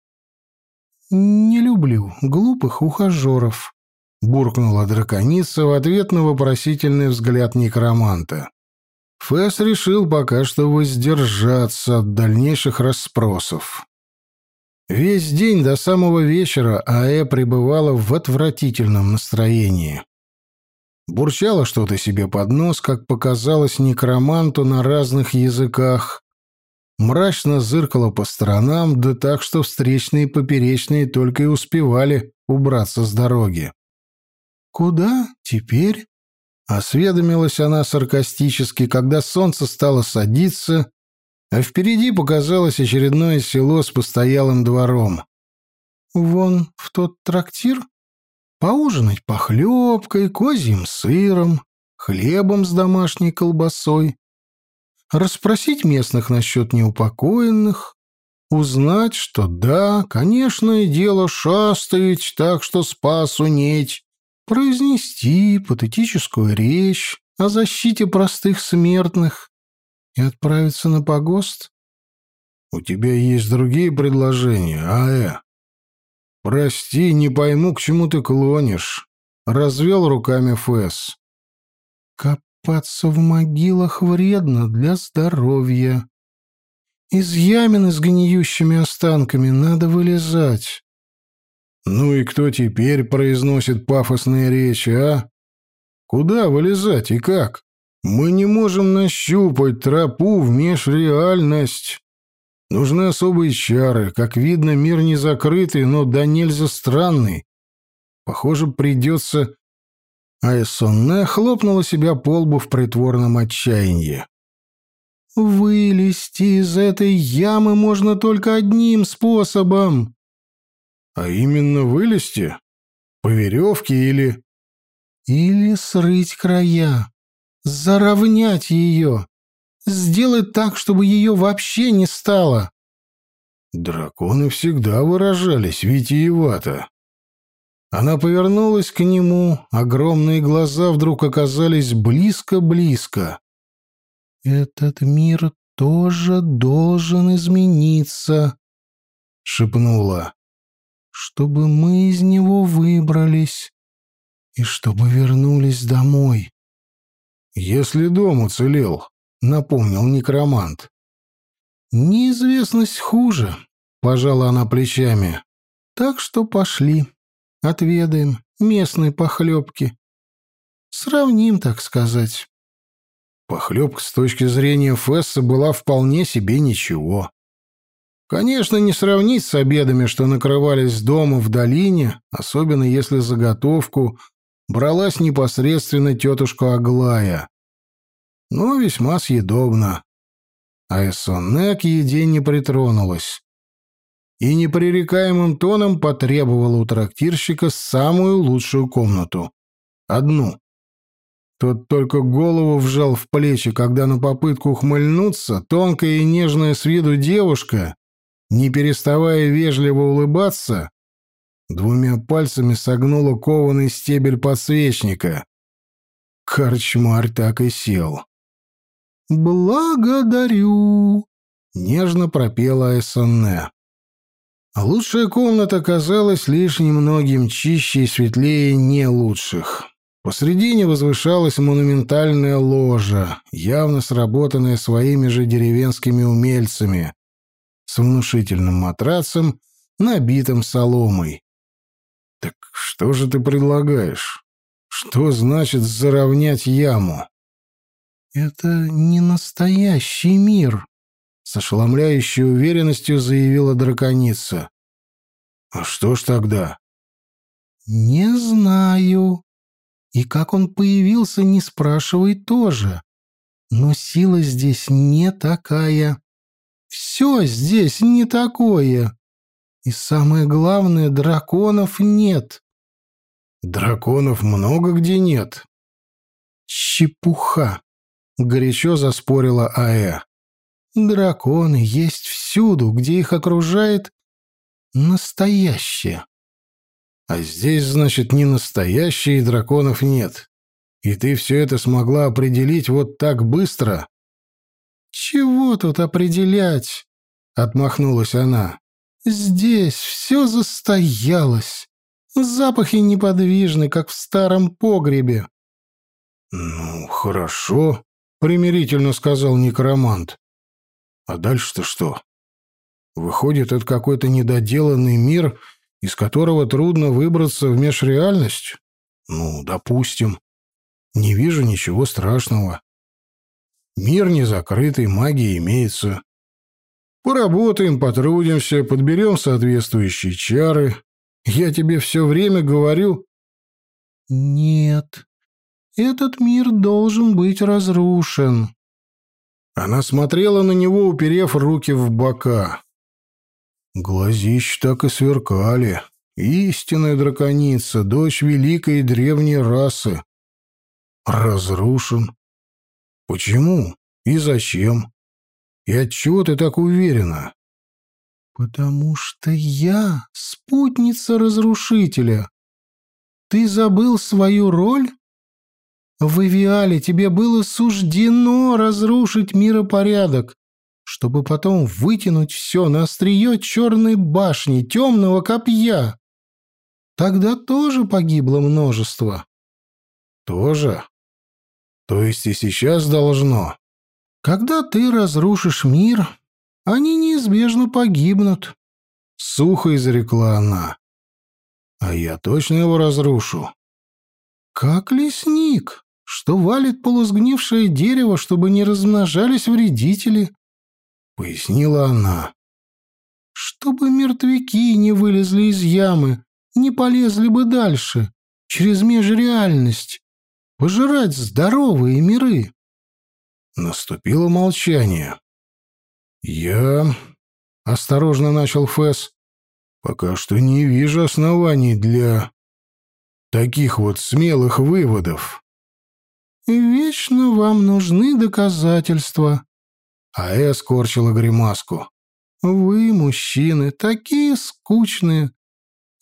«Не люблю глупых ухажеров», буркнула драконица в ответ на вопросительный взгляд некроманта. Фэс решил пока что воздержаться от дальнейших расспросов. Весь день до самого вечера Аэ пребывала в отвратительном настроении. Бурчала что-то себе под нос, как показалось некроманту на разных языках, мрачно зыркала по сторонам, да так, что встречные и поперечные только и успевали убраться с дороги. «Куда теперь?» — осведомилась она саркастически, когда солнце стало садиться, а впереди показалось очередное село с постоялым двором. «Вон в тот трактир? Поужинать похлебкой, козьим сыром, хлебом с домашней колбасой, расспросить местных насчет неупокоенных, узнать, что да, конечно, дело шастает, так что спасу неть, произнести патетическую речь о защите простых смертных и отправиться на погост? У тебя есть другие предложения, Аэ? Прости, не пойму, к чему ты клонишь. Развел руками Фэс. Копаться в могилах вредно для здоровья. Из ямины с гниющими останками надо вылезать. Ну и кто теперь произносит пафосные речи, а? Куда вылезать и как? Мы не можем нащупать тропу в межреальность. Нужны особые чары. Как видно, мир не закрытый, но да нельзя странный. Похоже, придется... Айсонне хлопнула себя по лбу в притворном отчаянии. «Вылезти из этой ямы можно только одним способом а именно вылезти? По веревке или... Или срыть края, заровнять ее, сделать так, чтобы ее вообще не стало. Драконы всегда выражались витиевато. Она повернулась к нему, огромные глаза вдруг оказались близко-близко. «Этот мир тоже должен измениться», — шепнула чтобы мы из него выбрались и чтобы вернулись домой. Если дом уцелел, напомнил некромант. Неизвестность хуже, пожала она плечами. Так что пошли, отведаем местной похлебки. Сравним, так сказать. Похлебка с точки зрения Фесса была вполне себе ничего. Конечно, не сравнить с обедами, что накрывались дома в долине, особенно если заготовку бралась непосредственно тетушка Аглая. Но весьма съедобно. А Эссоне к еде не притронулась. И непререкаемым тоном потребовала у трактирщика самую лучшую комнату. Одну. Тот только голову вжал в плечи, когда на попытку ухмыльнуться тонкая и нежная с виду девушка, не переставая вежливо улыбаться, двумя пальцами согнула кованый стебель подсвечника. Корчмарь так и сел. «Благодарю!» — нежно пропела Эссоне. Лучшая комната казалась лишь немногим чище и светлее не лучших. Посредине возвышалась монументальная ложа, явно сработанная своими же деревенскими умельцами, с внушительным матрацем, набитым соломой. «Так что же ты предлагаешь? Что значит заровнять яму?» «Это не настоящий мир», — с ошеломляющей уверенностью заявила драконица. «А что ж тогда?» «Не знаю», и как он появился, не спрашивай тоже. Но сила здесь не такая. Все здесь не такое. И самое главное, драконов нет. Драконов много где нет. Чепуха, горячо заспорила Аэ. Драконы есть всюду, где их окружает настоящее. А здесь, значит, не настоящие драконов нет. И ты все это смогла определить вот так быстро? Чего тут определять? Отмахнулась она. Здесь все застоялось. Запахи неподвижны, как в старом погребе. Ну, хорошо, примирительно сказал некромант. А дальше-то что? Выходит, это какой-то недоделанный мир, из которого трудно выбраться в межреальность? Ну, допустим. Не вижу ничего страшного. Мир не закрытый, магия имеется. Поработаем, потрудимся, подберем соответствующие чары. Я тебе все время говорю... Нет, этот мир должен быть разрушен. Она смотрела на него, уперев руки в бока. Глазищ так и сверкали. Истинная драконица, дочь великой и древней расы. Разрушен. Почему? И зачем? И отчего ты так уверена? Потому что я спутница разрушителя. Ты забыл свою роль? В Эвиале тебе было суждено разрушить миропорядок, чтобы потом вытянуть все на острие черной башни, темного копья. Тогда тоже погибло множество. Тоже? То есть и сейчас должно? Когда ты разрушишь мир, они неизбежно погибнут. Сухо изрекла она. А я точно его разрушу. Как лесник, что валит полусгнившее дерево, чтобы не размножались вредители. — пояснила она. «Чтобы мертвяки не вылезли из ямы, не полезли бы дальше, через межреальность, пожирать здоровые миры». Наступило молчание. «Я...» — осторожно начал Фэс. «Пока что не вижу оснований для таких вот смелых выводов». «Вечно вам нужны доказательства», а Э скорчила гримаску. «Вы, мужчины, такие скучные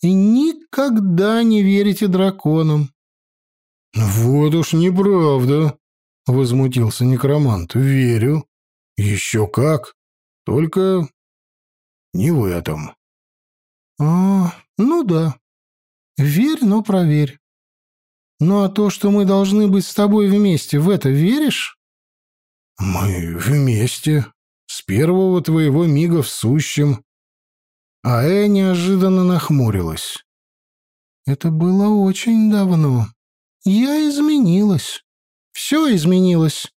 и никогда не верите драконам». «Вот уж неправда», — возмутился некромант. «Верю. Еще как. Только не в этом». «А, ну да. Верь, но проверь. Ну а то, что мы должны быть с тобой вместе, в это веришь?» «Мы вместе?» — с первого твоего мига в сущем». А Э неожиданно нахмурилась. «Это было очень давно. Я изменилась. Все изменилось».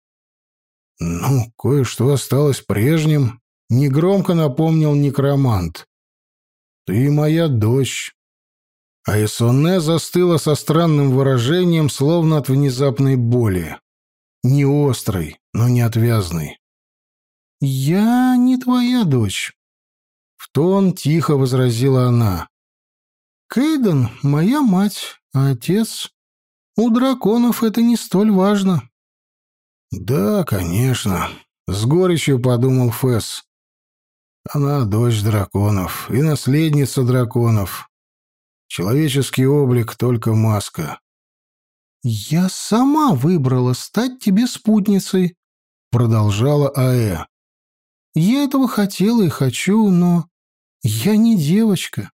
«Ну, кое-что осталось прежним», — негромко напомнил некромант. «Ты моя дочь». А Эсоне застыла со странным выражением, словно от внезапной боли. Не острой, но не отвязной. «Я не твоя дочь», — в тон тихо возразила она. «Кейден — моя мать, а отец... У драконов это не столь важно». «Да, конечно», — с горечью подумал Фэс. «Она дочь драконов и наследница драконов. Человеческий облик — только маска». «Я сама выбрала стать тебе спутницей», — продолжала Аэ. «Я этого хотела и хочу, но я не девочка».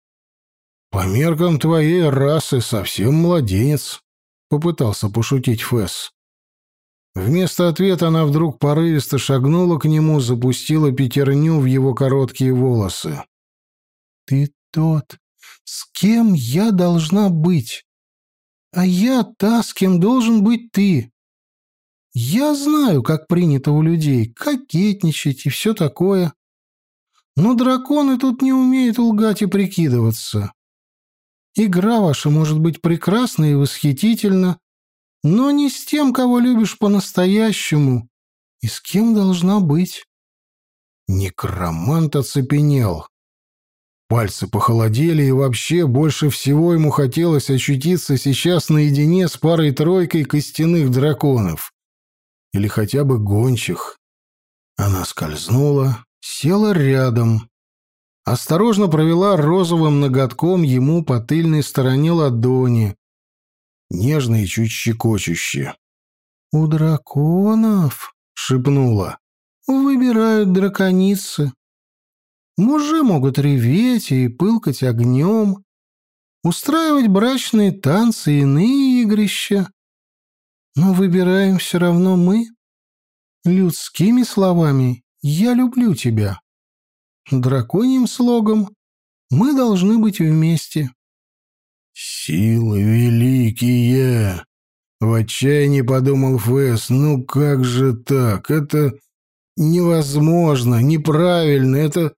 «По меркам твоей расы совсем младенец», — попытался пошутить Фэс. Вместо ответа она вдруг порывисто шагнула к нему, запустила пятерню в его короткие волосы. «Ты тот, с кем я должна быть, а я та, с кем должен быть ты. Я знаю, как принято у людей, кокетничать и все такое. Но драконы тут не умеют лгать и прикидываться. Игра ваша может быть прекрасна и восхитительна, но не с тем, кого любишь по-настоящему, и с кем должна быть. Некромант оцепенел. Пальцы похолодели, и вообще больше всего ему хотелось очутиться сейчас наедине с парой-тройкой костяных драконов. Или хотя бы гончих. Она скользнула, села рядом. Осторожно провела розовым ноготком ему по тыльной стороне ладони, нежно и чуть щекочуще. «У драконов», — шепнула, — «выбирают драконицы. Мужи могут реветь и пылкать огнем, устраивать брачные танцы и иные игрища. Но выбираем все равно мы. Людскими словами «я люблю тебя». Драконьим слогом «мы должны быть вместе». «Силы великие!» В отчаянии подумал Фэс. «Ну как же так? Это невозможно, неправильно, это...»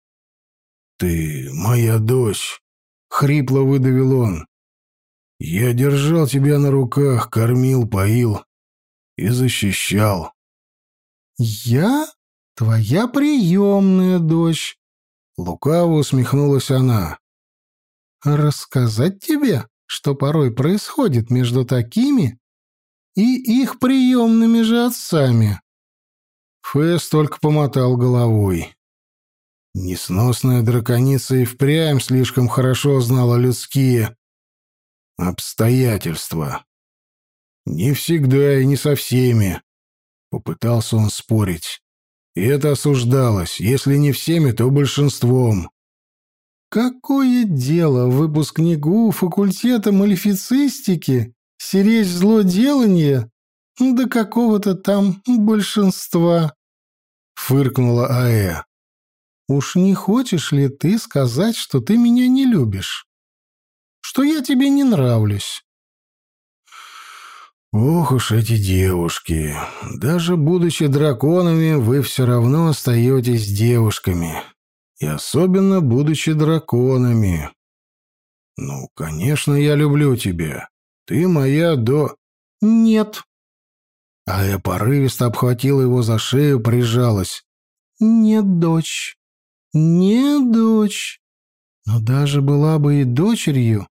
«Ты моя дочь!» — хрипло выдавил он. «Я держал тебя на руках, кормил, поил и защищал». «Я твоя приемная дочь?» — лукаво усмехнулась она. Рассказать тебе, что порой происходит между такими и их приемными же отцами?» Фэс только помотал головой. Несносная драконица и впрямь слишком хорошо знала людские обстоятельства. Не всегда и не со всеми. Попытался он спорить. И это осуждалось, если не всеми, то большинством. Какое дело выпускнику факультета малифицистики серечь злоделание до какого-то там большинства? Фыркнула Аэ. Уж не хочешь ли ты сказать, что ты меня не любишь? Что я тебе не нравлюсь? Ох уж эти девушки. Даже будучи драконами, вы все равно остаетесь девушками и особенно будучи драконами. Ну, конечно, я люблю тебя. Ты моя до... Нет. А я порывисто обхватила его за шею, прижалась. Нет, дочь. Не дочь. Но даже была бы и дочерью.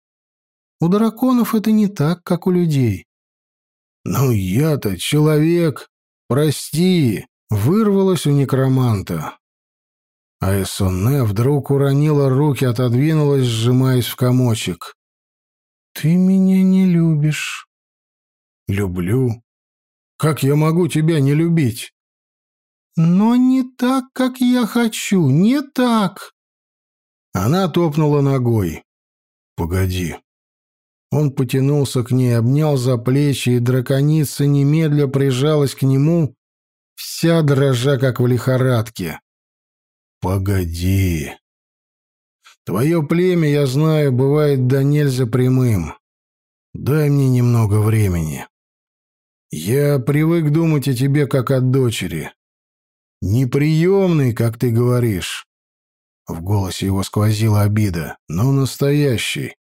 У драконов это не так, как у людей. Ну, я-то человек. Прости, вырвалось у некроманта. А Эссоне вдруг уронила руки, отодвинулась, сжимаясь в комочек. «Ты меня не любишь». «Люблю. Как я могу тебя не любить?» «Но не так, как я хочу, не так!» Она топнула ногой. «Погоди». Он потянулся к ней, обнял за плечи, и драконица немедля прижалась к нему, вся дрожа, как в лихорадке. Погоди. Твое племя, я знаю, бывает да нельзя прямым. Дай мне немного времени. Я привык думать о тебе как о дочери. Неприемный, как ты говоришь. В голосе его сквозила обида, но настоящий.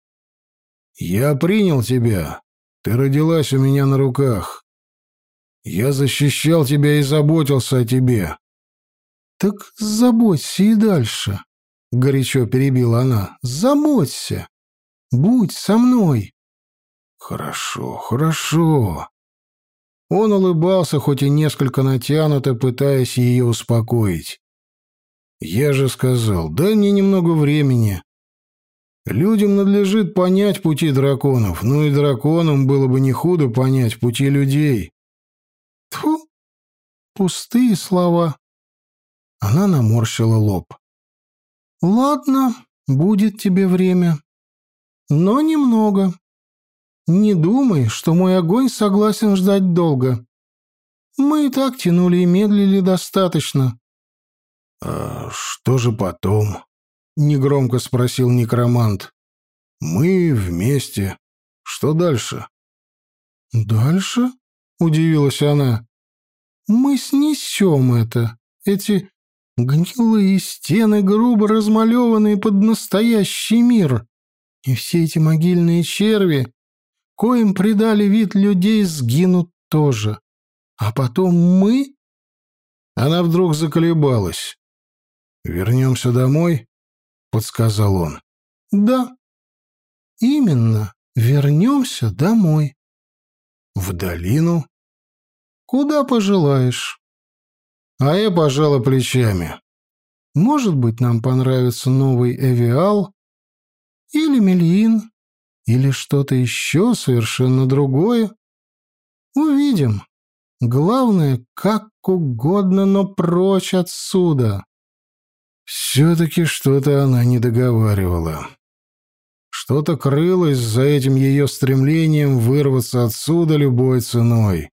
Я принял тебя. Ты родилась у меня на руках. Я защищал тебя и заботился о тебе. Так заботься и дальше, горячо перебила она. Заботься. Будь со мной. Хорошо, хорошо. Он улыбался, хоть и несколько натянуто, пытаясь ее успокоить. «Я же сказал, дай мне немного времени. Людям надлежит понять пути драконов, но и драконам было бы не худо понять пути людей». Тьфу! Пустые слова. Она наморщила лоб. «Ладно, будет тебе время. Но немного. Не думай, что мой огонь согласен ждать долго. Мы и так тянули и медлили достаточно. «А что же потом?» — негромко спросил некромант. «Мы вместе. Что дальше?» «Дальше?» — удивилась она. «Мы снесем это. Эти гнилые стены, грубо размалеванные под настоящий мир. И все эти могильные черви, коим придали вид людей, сгинут тоже. А потом мы...» Она вдруг заколебалась. «Вернемся домой?» — подсказал он. «Да, именно, вернемся домой». «В долину?» «Куда пожелаешь». А я пожала плечами. «Может быть, нам понравится новый Эвиал или Мельин, или что-то еще совершенно другое. Увидим. Главное, как угодно, но прочь отсюда. Все-таки что-то она не договаривала. Что-то крылось за этим ее стремлением вырваться отсюда любой ценой.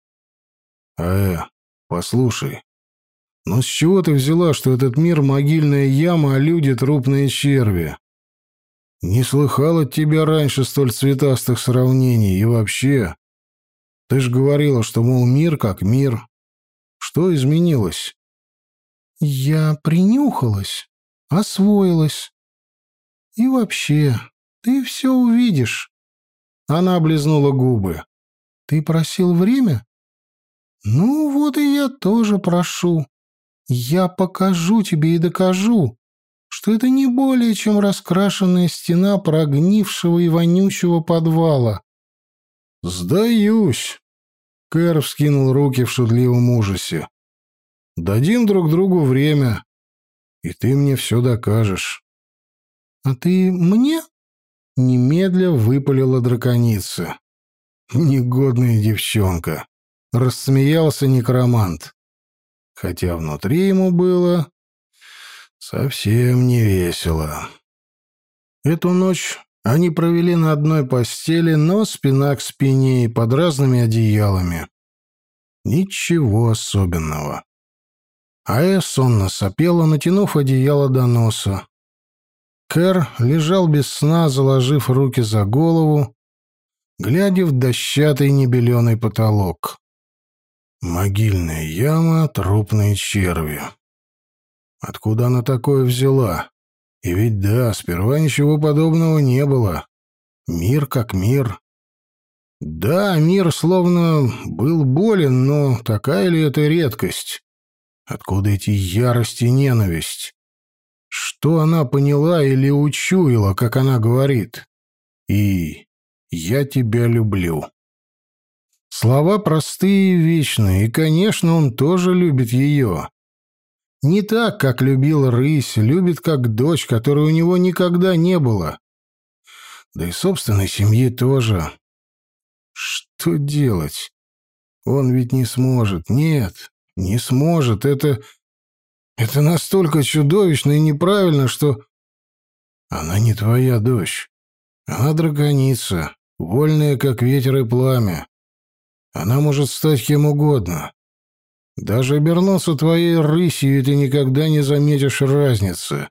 Э, послушай, ну с чего ты взяла, что этот мир — могильная яма, а люди — трупные черви? Не слыхал от тебя раньше столь цветастых сравнений. И вообще, ты ж говорила, что, мол, мир как мир. Что изменилось? Я принюхалась, освоилась. И вообще, ты все увидишь. Она облизнула губы. Ты просил время? Ну вот и я тоже прошу. Я покажу тебе и докажу, что это не более чем раскрашенная стена прогнившего и вонючего подвала. «Сдаюсь!» — Кэр вскинул руки в шутливом ужасе. «Дадим друг другу время, и ты мне все докажешь». «А ты мне?» — немедля выпалила драконица. «Негодная девчонка!» — рассмеялся некромант. Хотя внутри ему было Совсем не весело. Эту ночь они провели на одной постели, но спина к спине и под разными одеялами. Ничего особенного. Ая сонно сопела, натянув одеяло до носа. Кэр лежал без сна, заложив руки за голову, глядя в дощатый небеленый потолок. Могильная яма, трупные черви. Откуда она такое взяла? И ведь да, сперва ничего подобного не было. Мир как мир. Да, мир словно был болен, но такая ли это редкость? Откуда эти ярость и ненависть? Что она поняла или учуяла, как она говорит? И «я тебя люблю». Слова простые и вечные, и, конечно, он тоже любит ее. Не так, как любил рысь, любит как дочь, которой у него никогда не было. Да и собственной семьи тоже. Что делать? Он ведь не сможет. Нет, не сможет. Это... Это настолько чудовищно и неправильно, что... Она не твоя дочь. Она драконица, вольная, как ветер и пламя. Она может стать кем угодно. Даже обернуться твоей рысью, и ты никогда не заметишь разницы.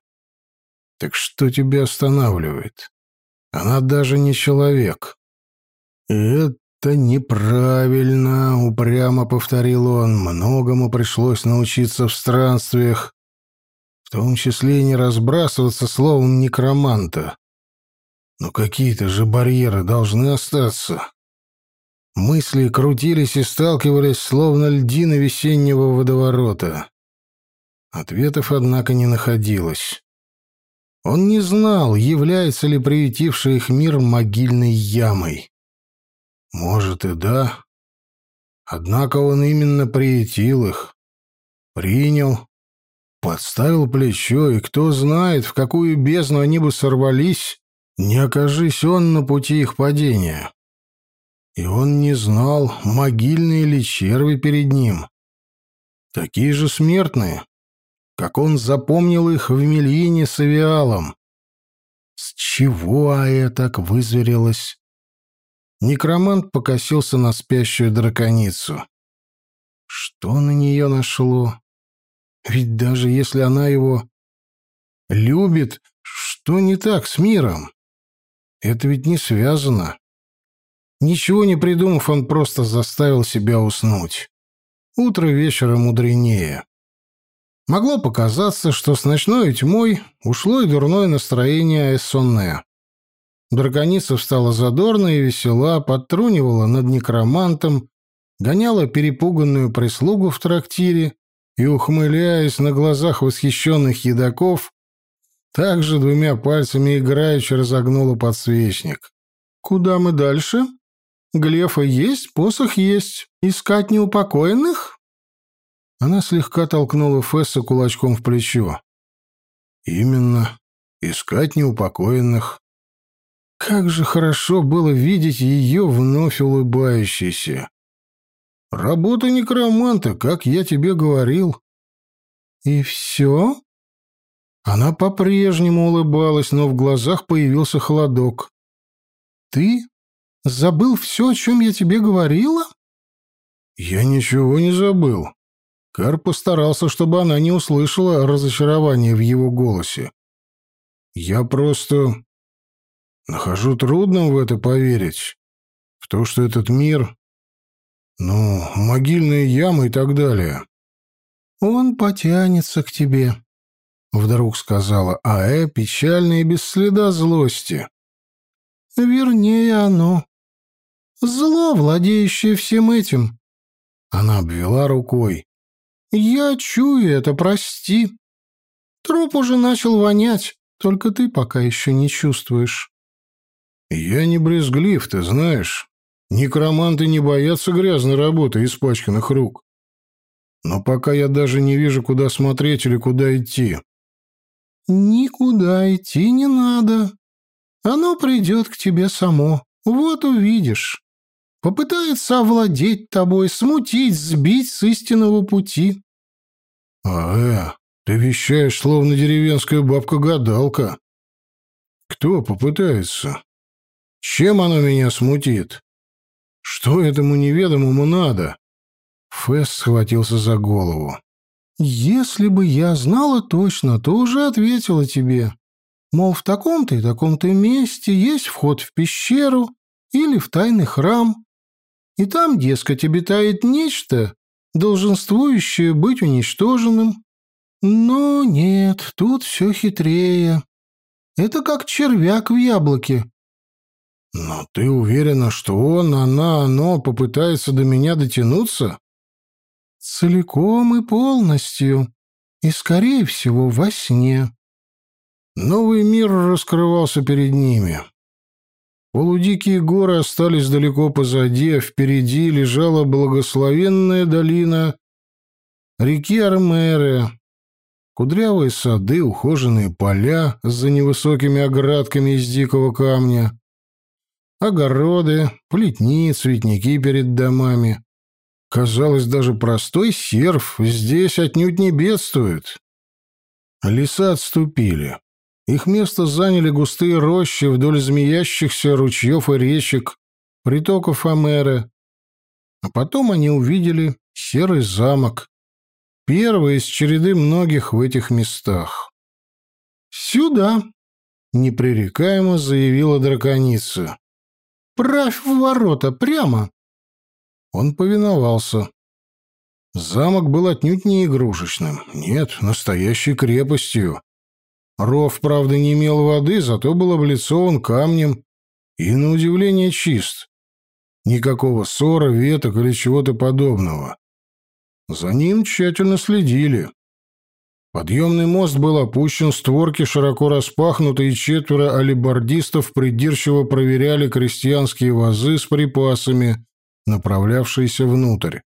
Так что тебя останавливает? Она даже не человек. Это неправильно, упрямо повторил он. Многому пришлось научиться в странствиях, в том числе не разбрасываться словом некроманта. Но какие-то же барьеры должны остаться. Мысли крутились и сталкивались, словно льдины весеннего водоворота. Ответов, однако, не находилось. Он не знал, является ли приютивший их мир могильной ямой. Может и да. Однако он именно приютил их. Принял, подставил плечо, и кто знает, в какую бездну они бы сорвались, не окажись он на пути их падения. И он не знал, могильные ли черви перед ним. Такие же смертные, как он запомнил их в Мельине с Авиалом. С чего Ая так вызверилась? Некромант покосился на спящую драконицу. Что на нее нашло? Ведь даже если она его любит, что не так с миром? Это ведь не связано. Ничего не придумав, он просто заставил себя уснуть. Утро вечера мудренее. Могло показаться, что с ночной тьмой ушло и дурное настроение Эссоне. Драконица встала задорно и весела, подтрунивала над некромантом, гоняла перепуганную прислугу в трактире и, ухмыляясь на глазах восхищенных едоков, также двумя пальцами играючи разогнула подсвечник. «Куда мы дальше?» Глефа есть, посох есть. Искать неупокоенных?» Она слегка толкнула Фесса кулачком в плечо. «Именно. Искать неупокоенных». Как же хорошо было видеть ее вновь улыбающейся. «Работа некроманта, как я тебе говорил». «И все?» Она по-прежнему улыбалась, но в глазах появился холодок. «Ты Забыл все, о чем я тебе говорила?» «Я ничего не забыл». Кар постарался, чтобы она не услышала разочарования в его голосе. «Я просто нахожу трудным в это поверить. В то, что этот мир... Ну, могильные ямы и так далее». «Он потянется к тебе», — вдруг сказала Аэ, печально и без следа злости. «Вернее, оно Зло, владеющее всем этим. Она обвела рукой. Я чую это, прости. Труп уже начал вонять, только ты пока еще не чувствуешь. Я не брезглив, ты знаешь. Некроманты не боятся грязной работы и испачканных рук. Но пока я даже не вижу, куда смотреть или куда идти. Никуда идти не надо. Оно придет к тебе само. Вот увидишь попытается овладеть тобой, смутить, сбить с истинного пути. — А, э, ты вещаешь, словно деревенская бабка-гадалка. Кто попытается? Чем оно меня смутит? Что этому неведомому надо? Фэс схватился за голову. «Если бы я знала точно, то уже ответила тебе. Мол, в таком-то и таком-то месте есть вход в пещеру или в тайный храм, и там, дескать, обитает нечто, долженствующее быть уничтоженным. Но нет, тут все хитрее. Это как червяк в яблоке. Но ты уверена, что он, она, оно попытается до меня дотянуться? Целиком и полностью. И, скорее всего, во сне. Новый мир раскрывался перед ними. Полудикие горы остались далеко позади, а впереди лежала благословенная долина реки Армеры, кудрявые сады, ухоженные поля за невысокими оградками из дикого камня, огороды, плетни, цветники перед домами. Казалось, даже простой серф здесь отнюдь не бедствует. Леса отступили. Их место заняли густые рощи вдоль змеящихся ручьев и речек, притоков Амеры. А потом они увидели серый замок, первый из череды многих в этих местах. «Сюда!» — непререкаемо заявила драконица. «Правь в ворота, прямо!» Он повиновался. Замок был отнюдь не игрушечным. Нет, настоящей крепостью. Ров, правда, не имел воды, зато был облицован камнем и, на удивление, чист. Никакого ссора, веток или чего-то подобного. За ним тщательно следили. Подъемный мост был опущен, створки широко распахнуты, и четверо алибардистов придирчиво проверяли крестьянские вазы с припасами, направлявшиеся внутрь.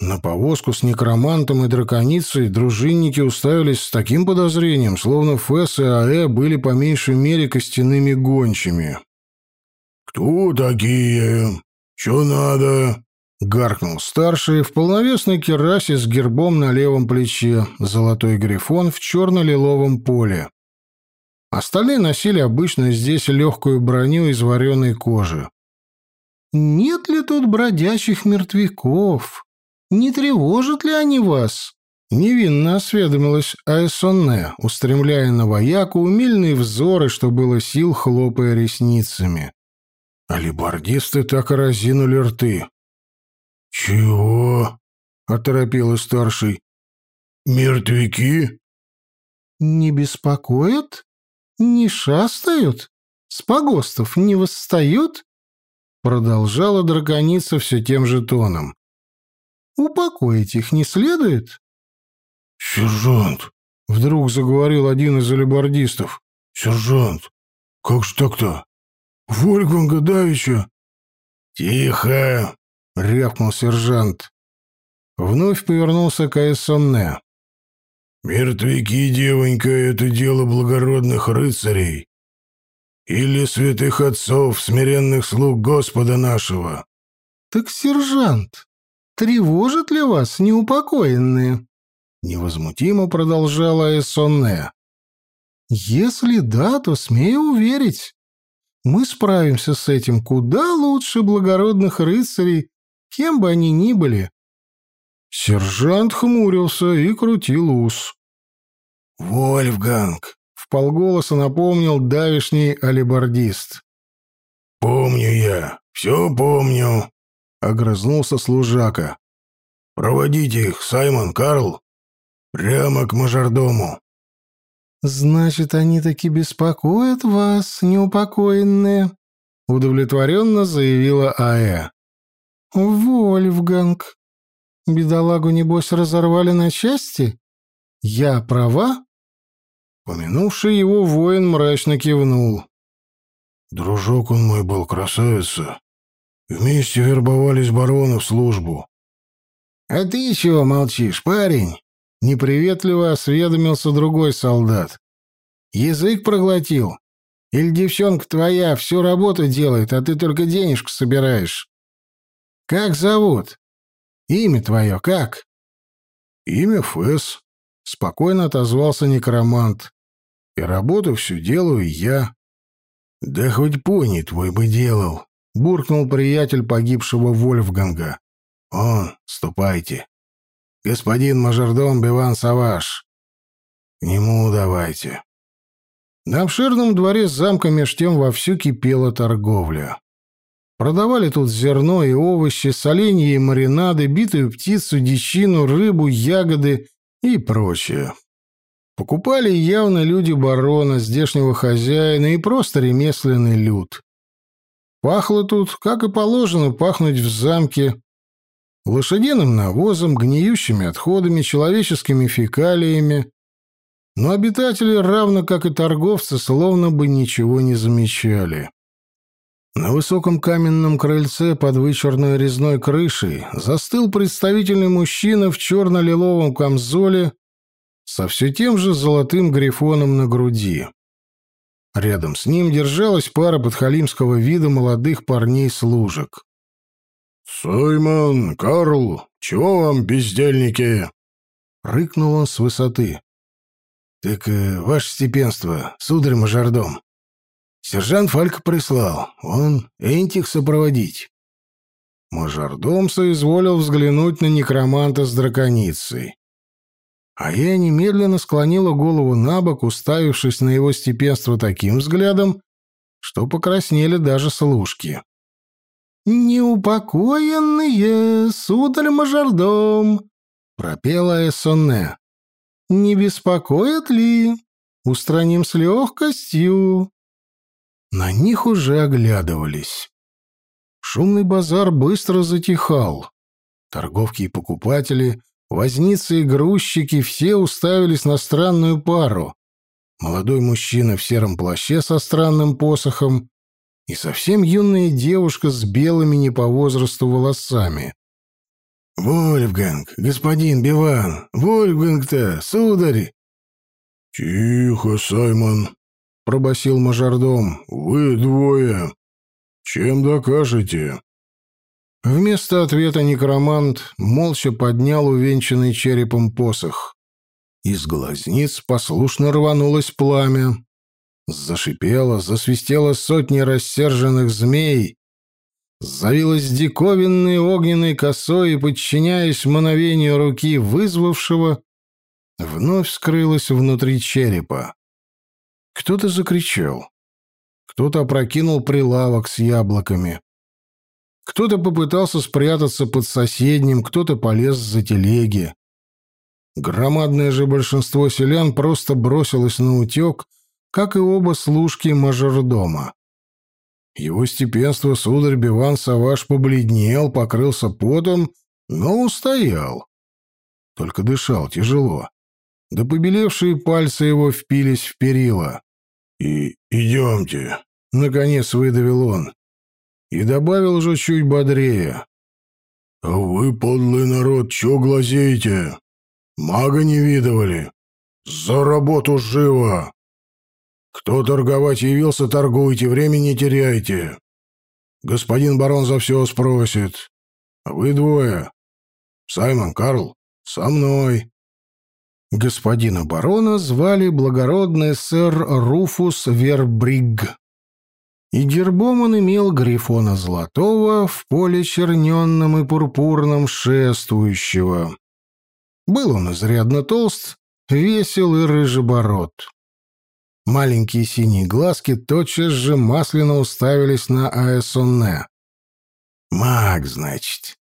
На повозку с некромантом и драконицей дружинники уставились с таким подозрением, словно Фэс и Аэ были по меньшей мере костяными гончими. «Кто такие? Что надо?» — гаркнул старший в полновесной керасе с гербом на левом плече, золотой грифон в черно-лиловом поле. Остальные носили обычную здесь легкую броню из вареной кожи. «Нет ли тут бродячих мертвяков?» Не тревожат ли они вас?» Невинно осведомилась Айсонне, устремляя на вояку умильные взоры, что было сил, хлопая ресницами. Алибардисты так разинули рты. «Чего?» — оторопил старший. «Мертвяки?» «Не беспокоят? Не шастают? С погостов не восстают?» Продолжала драконица все тем же тоном. Упокоить их не следует? «Сержант!» — вдруг заговорил один из алибардистов. «Сержант! Как же так-то? Вольфганга Давича!» «Тихо!» — рявкнул сержант. Вновь повернулся к Аэссонне. «Мертвяки, девонька, — это дело благородных рыцарей или святых отцов, смиренных слуг Господа нашего». «Так, сержант, тревожат ли вас неупокоенные?» Невозмутимо продолжала Эссонне. «Если да, то смею уверить, мы справимся с этим куда лучше благородных рыцарей, кем бы они ни были». Сержант хмурился и крутил ус. «Вольфганг!» — вполголоса напомнил давишний алибардист. «Помню я, все помню», — огрызнулся служака. «Проводите их, Саймон, Карл, прямо к мажордому». «Значит, они таки беспокоят вас, неупокоенные», — удовлетворенно заявила Ая. «Вольфганг, бедолагу, небось, разорвали на части? Я права?» Помянувший его воин мрачно кивнул. «Дружок он мой был, красавица. Вместе вербовались барона в службу. «А ты чего молчишь, парень?» — неприветливо осведомился другой солдат. «Язык проглотил? Или девчонка твоя всю работу делает, а ты только денежку собираешь? Как зовут? Имя твое как?» «Имя Фэс», — спокойно отозвался некромант. «И работу всю делаю я». «Да хоть пони твой бы делал», буркнул приятель погибшего Вольфганга. «Он, ступайте. Господин мажордом Биван Саваш. К нему давайте». На обширном дворе замка меж тем вовсю кипела торговля. Продавали тут зерно и овощи, соленья и маринады, битую птицу, дичину, рыбу, ягоды и прочее. Покупали явно люди барона, здешнего хозяина и просто ремесленный люд. Пахло тут, как и положено пахнуть в замке, лошадиным навозом, гниющими отходами, человеческими фекалиями. Но обитатели, равно как и торговцы, словно бы ничего не замечали. На высоком каменном крыльце под вычурной резной крышей застыл представительный мужчина в черно-лиловом камзоле со все тем же золотым грифоном на груди. Рядом с ним держалась пара подхалимского вида молодых парней-служек. «Саймон, Карл, чего вам, бездельники?» — рыкнул он с высоты. «Так, э, ваше степенство, сударь мажордом, сержант Фалька прислал, он Энтих сопроводить». Мажордом соизволил взглянуть на некроманта с драконицей. А я немедленно склонила голову на бок, уставившись на его степенство таким взглядом, что покраснели даже служки. «Неупокоенные, сударь-мажордом!» — пропела Эссоне. «Не беспокоит ли? Устраним с легкостью». На них уже оглядывались. Шумный базар быстро затихал. Торговки и покупатели, возницы и грузчики все уставились на странную пару. Молодой мужчина в сером плаще со странным посохом и совсем юная девушка с белыми не по возрасту волосами. «Вольфганг, господин Биван, Вольфганг-то, сударь!» «Тихо, Саймон!» — пробасил мажордом. «Вы двое. Чем докажете?» Вместо ответа некромант молча поднял увенчанный черепом посох. Из глазниц послушно рванулось пламя. Зашипело, засвистело сотни рассерженных змей. Завилась диковинной огненной косой подчиняясь мановению руки вызвавшего, вновь скрылась внутри черепа. Кто-то закричал. Кто-то опрокинул прилавок с яблоками. Кто-то попытался спрятаться под соседним, кто-то полез за телеги. Громадное же большинство селян просто бросилось на утек, как и оба служки мажордома. Его степенство сударь Биван Саваш побледнел, покрылся потом, но устоял. Только дышал тяжело. Да побелевшие пальцы его впились в перила. «И идемте», — наконец выдавил он. И добавил уже чуть бодрее. «А вы, подлый народ, чё глазеете? Мага не видывали? За работу живо! Кто торговать явился, торгуйте, времени не теряйте. Господин барон за все спросит. А вы двое. Саймон, Карл, со мной». Господина барона звали благородный сэр Руфус Вербриг. И гербом он имел грифона золотого в поле черненном и пурпурном шествующего. Был он изрядно толст, весел и рыжебород. Маленькие синие глазки тотчас же масляно уставились на Аэсонне. «Маг, значит.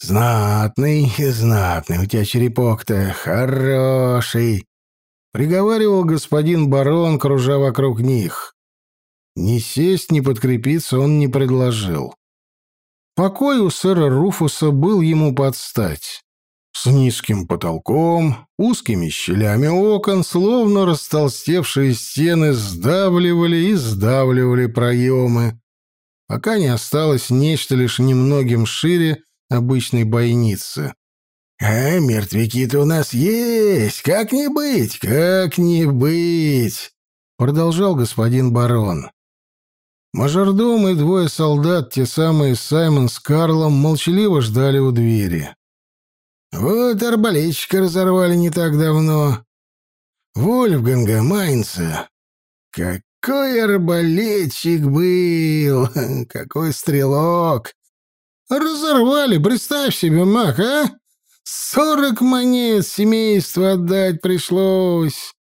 Знатный, знатный у тебя черепок-то, хороший!» — приговаривал господин барон, кружа вокруг них. Ни сесть, ни подкрепиться он не предложил. Покой у сэра Руфуса был ему под стать с низким потолком, узкими щелями окон, словно растолстевшие стены сдавливали и сдавливали проемы, пока не осталось нечто лишь немногим шире обычной бойницы. «А мертвяки-то у нас есть! Как не быть? Как не быть?» — продолжал господин барон. Мажордом и двое солдат, те самые Саймон с Карлом, молчаливо ждали у двери. Вот арбалетчика разорвали не так давно. Вольфганга Майнца. Какой арбалетчик был! [laughs] Какой стрелок! Разорвали, представь себе, маг, а? Сорок монет семейству отдать пришлось.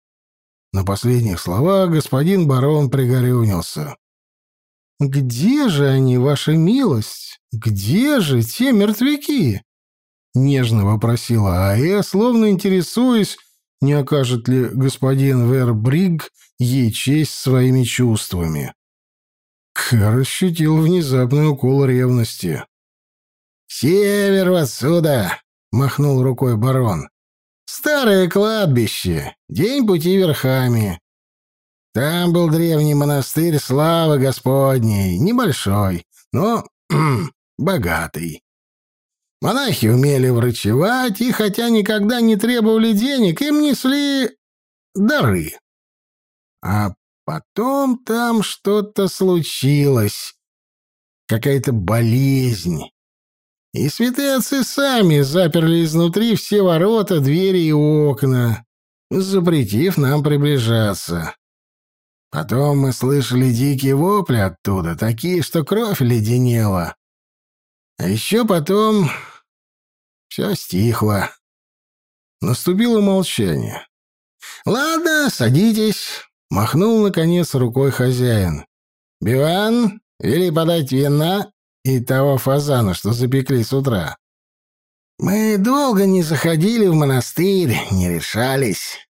На последних словах господин барон пригорюнился. «Где же они, ваша милость? Где же те мертвяки?» Нежно вопросила Ая, словно интересуясь, не окажет ли господин Вербриг ей честь своими чувствами. Кэр ощутил внезапный укол ревности. «Север отсюда!» — махнул рукой барон. «Старое кладбище, день пути верхами. Там был древний монастырь славы Господней, небольшой, но [clears throat] богатый. Монахи умели врачевать, и хотя никогда не требовали денег, им несли дары. А потом там что-то случилось. Какая-то болезнь. И святые отцы сами заперли изнутри все ворота, двери и окна, запретив нам приближаться. Потом мы слышали дикие вопли оттуда, такие, что кровь леденела. А еще потом все стихло. Наступило молчание. «Ладно, садитесь», — махнул, наконец, рукой хозяин. «Биван, вели подать вина и того фазана, что запекли с утра. Мы долго не заходили в монастырь, не решались.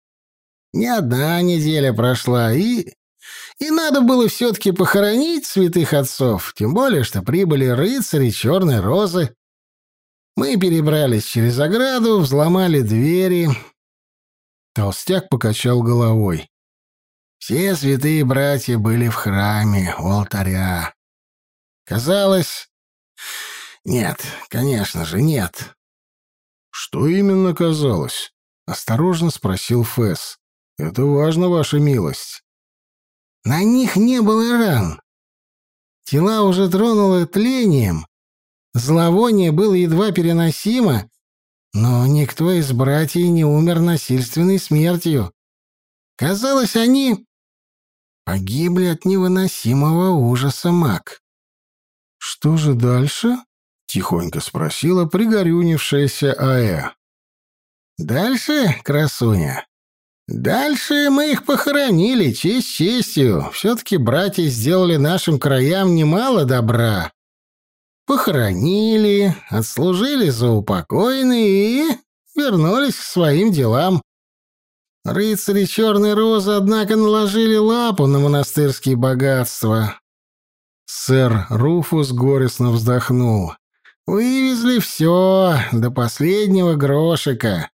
Не одна неделя прошла, и... И надо было все-таки похоронить святых отцов, тем более, что прибыли рыцари Черной Розы. Мы перебрались через ограду, взломали двери. Толстяк покачал головой. Все святые братья были в храме, у алтаря. Казалось... Нет, конечно же, нет. Что именно казалось? Осторожно спросил Фэс. Это важно, ваша милость. На них не было ран. Тела уже тронуло тлением. Зловоние было едва переносимо, но никто из братьев не умер насильственной смертью. Казалось, они погибли от невыносимого ужаса маг. «Что же дальше?» — тихонько спросила пригорюнившаяся Аэ. «Дальше, красуня, Дальше мы их похоронили, честь честью. Все-таки братья сделали нашим краям немало добра. Похоронили, отслужили за упокойные и вернулись к своим делам. Рыцари Черной Розы, однако, наложили лапу на монастырские богатства. Сэр Руфус горестно вздохнул. Вывезли все, до последнего грошика.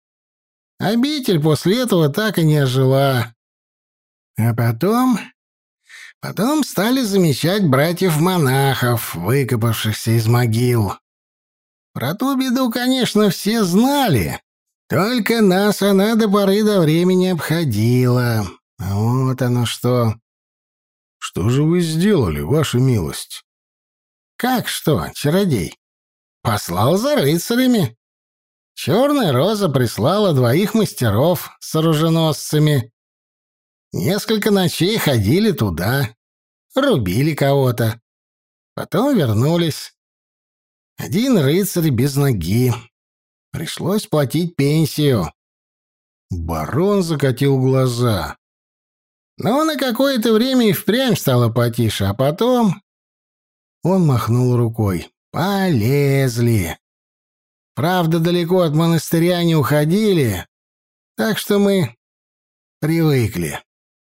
Обитель после этого так и не ожила. А потом... Потом стали замечать братьев-монахов, выкопавшихся из могил. Про ту беду, конечно, все знали. Только нас она до поры до времени обходила. Вот оно что. Что же вы сделали, ваша милость? Как что, чародей? Послал за рыцарями. Черная роза прислала двоих мастеров с оруженосцами. Несколько ночей ходили туда, рубили кого-то. Потом вернулись. Один рыцарь без ноги. Пришлось платить пенсию. Барон закатил глаза. Но на какое-то время и впрямь стало потише, а потом... Он махнул рукой. «Полезли. Правда, далеко от монастыря не уходили, так что мы привыкли.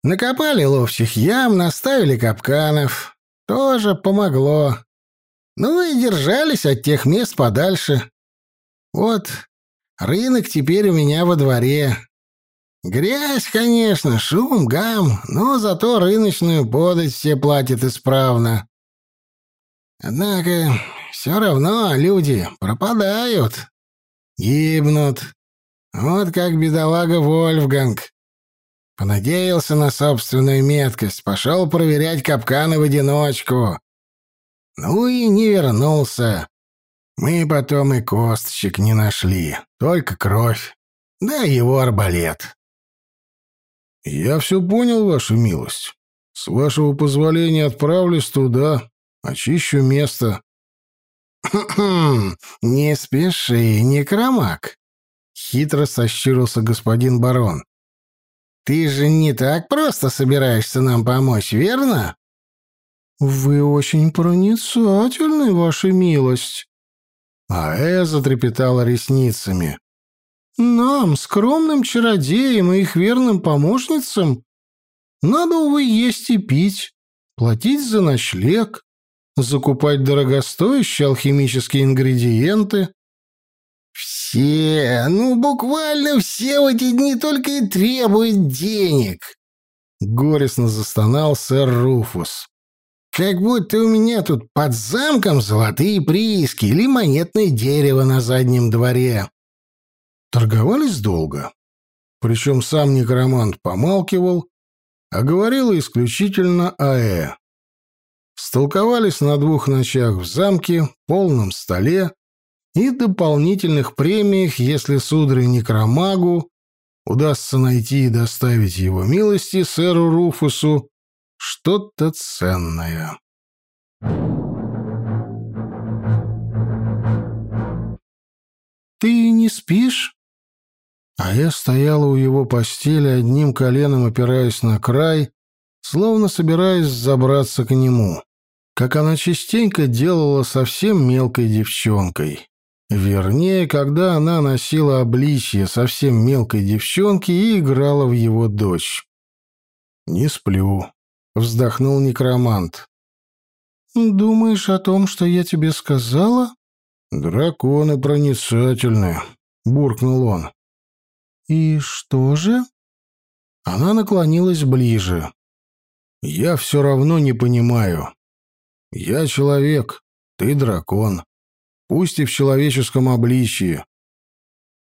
Накопали ловчих ям, наставили капканов. Тоже помогло. Ну и держались от тех мест подальше. Вот рынок теперь у меня во дворе. Грязь, конечно, шум, гам, но зато рыночную подать все платят исправно. Однако все равно люди пропадают, гибнут. Вот как бедолага Вольфганг. Понадеялся на собственную меткость, пошел проверять капканы в одиночку. Ну и не вернулся. Мы потом и косточек не нашли, только кровь. Да его арбалет. «Я все понял, ваша милость. С вашего позволения отправлюсь туда, очищу место. [clears throat] «Не спеши, некромак», — хитро сощурился господин барон. «Ты же не так просто собираешься нам помочь, верно?» «Вы очень проницательны, ваша милость». А Э затрепетала ресницами. «Нам, скромным чародеям и их верным помощницам, надо, увы, есть и пить, платить за ночлег, закупать дорогостоящие алхимические ингредиенты. «Все, ну буквально все в эти дни только и требуют денег!» Горестно застонал сэр Руфус. «Как будто у меня тут под замком золотые прииски или монетное дерево на заднем дворе». Торговались долго. Причем сам некромант помалкивал, а говорила исключительно Аэ столковались на двух ночах в замке, полном столе и дополнительных премиях, если сударь Некромагу удастся найти и доставить его милости сэру Руфусу что-то ценное. «Ты не спишь?» А я стояла у его постели, одним коленом опираясь на край, словно собираясь забраться к нему, как она частенько делала совсем мелкой девчонкой. Вернее, когда она носила обличье совсем мелкой девчонки и играла в его дочь. «Не сплю», — вздохнул некромант. «Думаешь о том, что я тебе сказала?» «Драконы проницательны», — буркнул он. «И что же?» Она наклонилась ближе. «Я все равно не понимаю. Я человек, ты дракон, пусть и в человеческом обличии.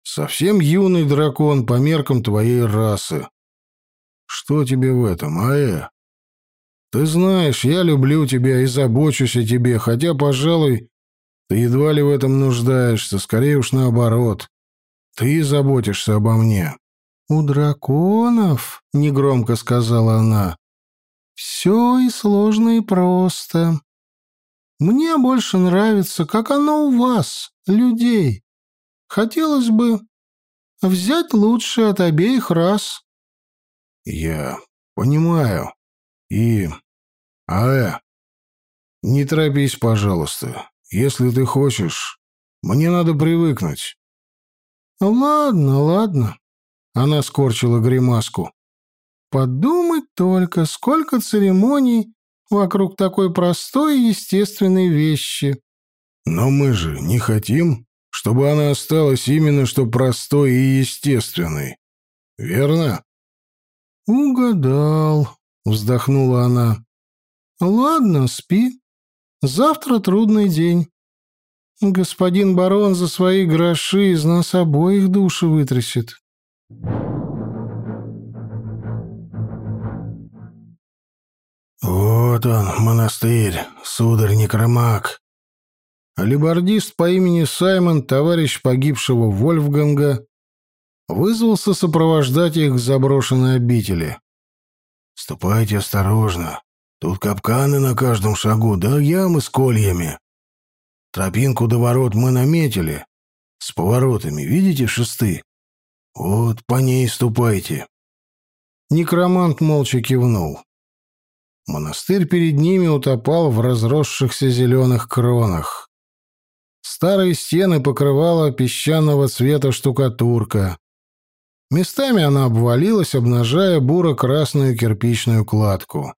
Совсем юный дракон по меркам твоей расы. Что тебе в этом, Аэ? Ты знаешь, я люблю тебя и забочусь о тебе, хотя, пожалуй, ты едва ли в этом нуждаешься, скорее уж наоборот. Ты заботишься обо мне. У драконов, негромко сказала она, все и сложно, и просто. Мне больше нравится, как оно у вас, людей. Хотелось бы взять лучшее от обеих рас. Я понимаю. И... Аэ, не торопись, пожалуйста. Если ты хочешь, мне надо привыкнуть. Ладно, ладно. Она скорчила гримаску. Подумать только, сколько церемоний вокруг такой простой и естественной вещи. Но мы же не хотим, чтобы она осталась именно что простой и естественной. Верно? «Угадал», — вздохнула она. «Ладно, спи. Завтра трудный день. Господин барон за свои гроши из нас обоих души вытрясет». «Вот он, монастырь, сударь Некромак». Алибардист по имени Саймон, товарищ погибшего Вольфганга, вызвался сопровождать их к заброшенной обители. «Ступайте осторожно. Тут капканы на каждом шагу, да ямы с кольями. Тропинку до ворот мы наметили. С поворотами, видите шесты? Вот по ней ступайте». Некромант молча кивнул. Монастырь перед ними утопал в разросшихся зеленых кронах. Старые стены покрывала песчаного цвета штукатурка. Местами она обвалилась, обнажая буро-красную кирпичную кладку.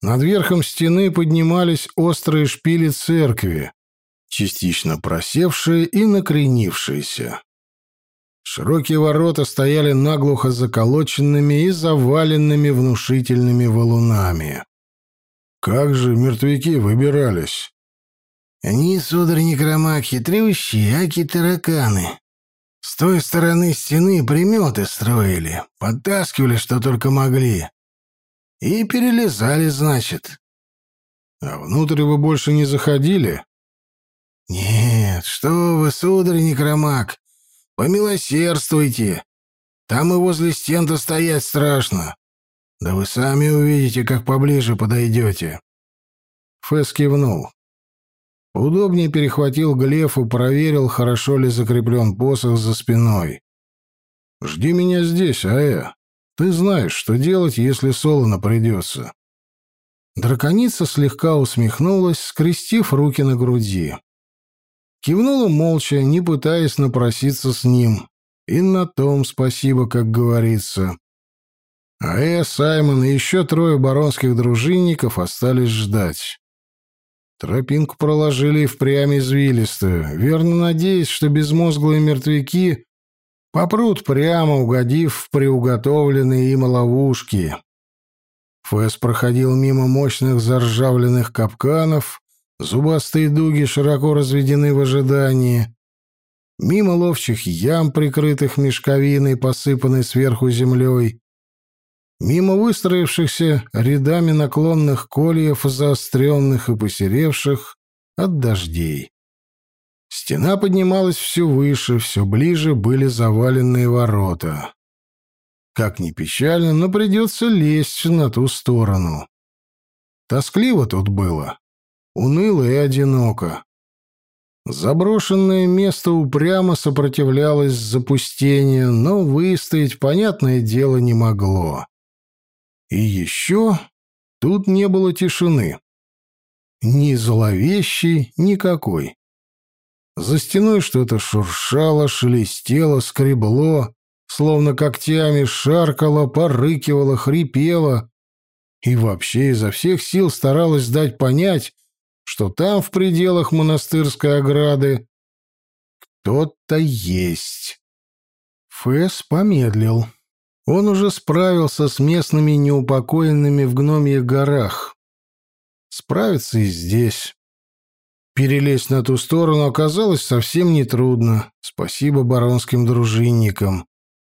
Над верхом стены поднимались острые шпили церкви, частично просевшие и накренившиеся. Широкие ворота стояли наглухо заколоченными и заваленными внушительными валунами. Как же мертвяки выбирались? Они, сударь Некромак, хитрющие, аки тараканы. С той стороны стены приметы строили, подтаскивали, что только могли. И перелезали, значит. А внутрь вы больше не заходили? Нет, что вы, сударь Некромак, помилосердствуйте. Там и возле стен-то стоять страшно. Да вы сами увидите, как поближе подойдете. Фэс кивнул. Удобнее перехватил глеф и проверил, хорошо ли закреплен посох за спиной. «Жди меня здесь, Ая. Ты знаешь, что делать, если Солоно придется». Драконица слегка усмехнулась, скрестив руки на груди. Кивнула молча, не пытаясь напроситься с ним. И на том спасибо, как говорится. А Саймон и еще трое баронских дружинников остались ждать. Тропинку проложили и впрямь извилистую, верно надеясь, что безмозглые мертвяки попрут прямо, угодив в приуготовленные им ловушки. Фэс проходил мимо мощных заржавленных капканов, зубастые дуги широко разведены в ожидании, мимо ловчих ям, прикрытых мешковиной, посыпанной сверху землей, Мимо выстроившихся рядами наклонных кольев, заостренных и посеревших от дождей. Стена поднималась все выше, все ближе были заваленные ворота. Как ни печально, но придется лезть на ту сторону. Тоскливо тут было, уныло и одиноко. Заброшенное место упрямо сопротивлялось запустению, но выстоять, понятное дело, не могло. И еще тут не было тишины. Ни зловещей, никакой. За стеной что-то шуршало, шелестело, скребло, словно когтями шаркало, порыкивало, хрипело. И вообще изо всех сил старалась дать понять, что там, в пределах монастырской ограды, кто-то есть. Фэс помедлил. Он уже справился с местными неупокоенными в гномьих горах. Справиться и здесь. Перелезть на ту сторону оказалось совсем нетрудно, спасибо баронским дружинникам,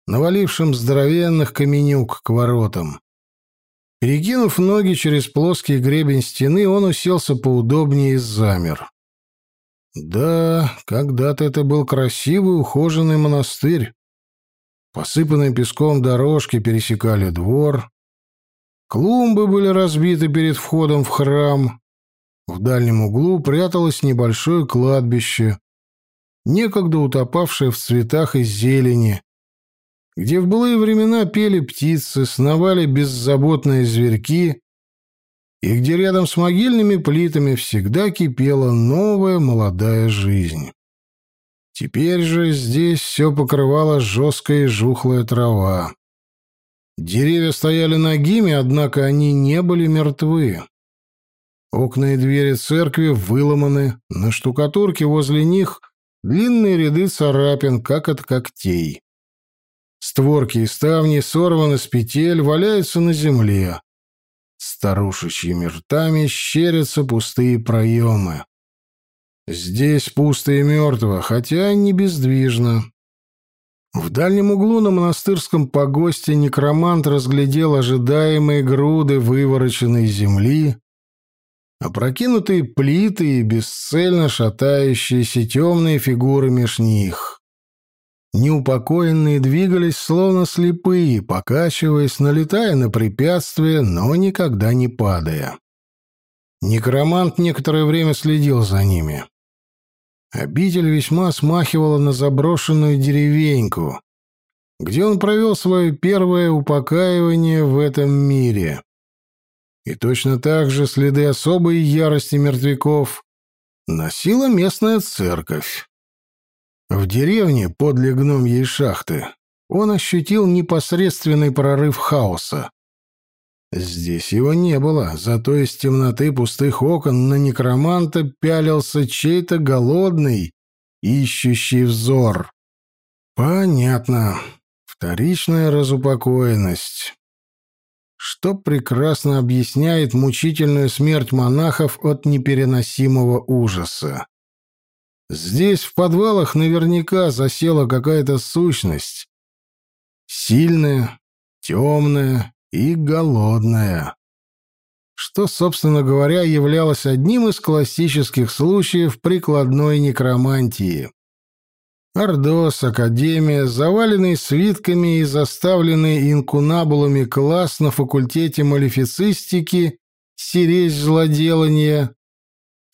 навалившим здоровенных каменюк к воротам. Перекинув ноги через плоский гребень стены, он уселся поудобнее и замер. Да, когда-то это был красивый ухоженный монастырь. Посыпанные песком дорожки пересекали двор. Клумбы были разбиты перед входом в храм, в дальнем углу пряталось небольшое кладбище, некогда утопавшее в цветах и зелени, где в былые времена пели птицы, сновали беззаботные зверьки, и где рядом с могильными плитами всегда кипела новая молодая жизнь. Теперь же здесь все покрывала жесткая и жухлая трава. Деревья стояли нагими, однако они не были мертвы. Окна и двери церкви выломаны, на штукатурке возле них длинные ряды царапин, как от когтей. Створки и ставни сорваны с петель, валяются на земле. Старушечьими ртами щерятся пустые проемы. Здесь пусто и мертво, хотя не бездвижно. В дальнем углу на монастырском погосте некромант разглядел ожидаемые груды вывороченной земли, опрокинутые плиты и бесцельно шатающиеся темные фигуры меж них. Неупокоенные двигались словно слепые, покачиваясь, налетая на препятствия, но никогда не падая. Некромант некоторое время следил за ними. Обитель весьма смахивала на заброшенную деревеньку, где он провел свое первое упокаивание в этом мире. И точно так же следы особой ярости мертвяков носила местная церковь. В деревне подле гномьей шахты он ощутил непосредственный прорыв хаоса. Здесь его не было, зато из темноты пустых окон на некроманта пялился чей-то голодный, ищущий взор. Понятно. Вторичная разупокоенность что прекрасно объясняет мучительную смерть монахов от непереносимого ужаса. Здесь в подвалах наверняка засела какая-то сущность. Сильная, темная и голодная. Что, собственно говоря, являлось одним из классических случаев прикладной некромантии. Ордос, Академия, заваленный свитками и заставленный инкунабулами класс на факультете малефицистики, сиресь злоделания.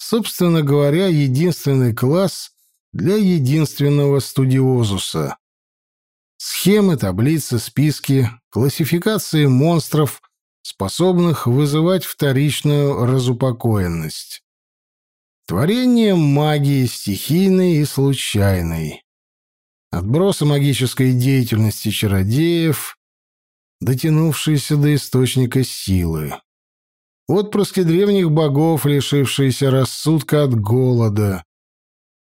Собственно говоря, единственный класс для единственного студиозуса. Схемы, таблицы, списки, классификации монстров, способных вызывать вторичную разупокоенность. Творение магии стихийной и случайной отбросы магической деятельности чародеев, дотянувшиеся до источника силы, отпрыски древних богов, лишившиеся рассудка от голода,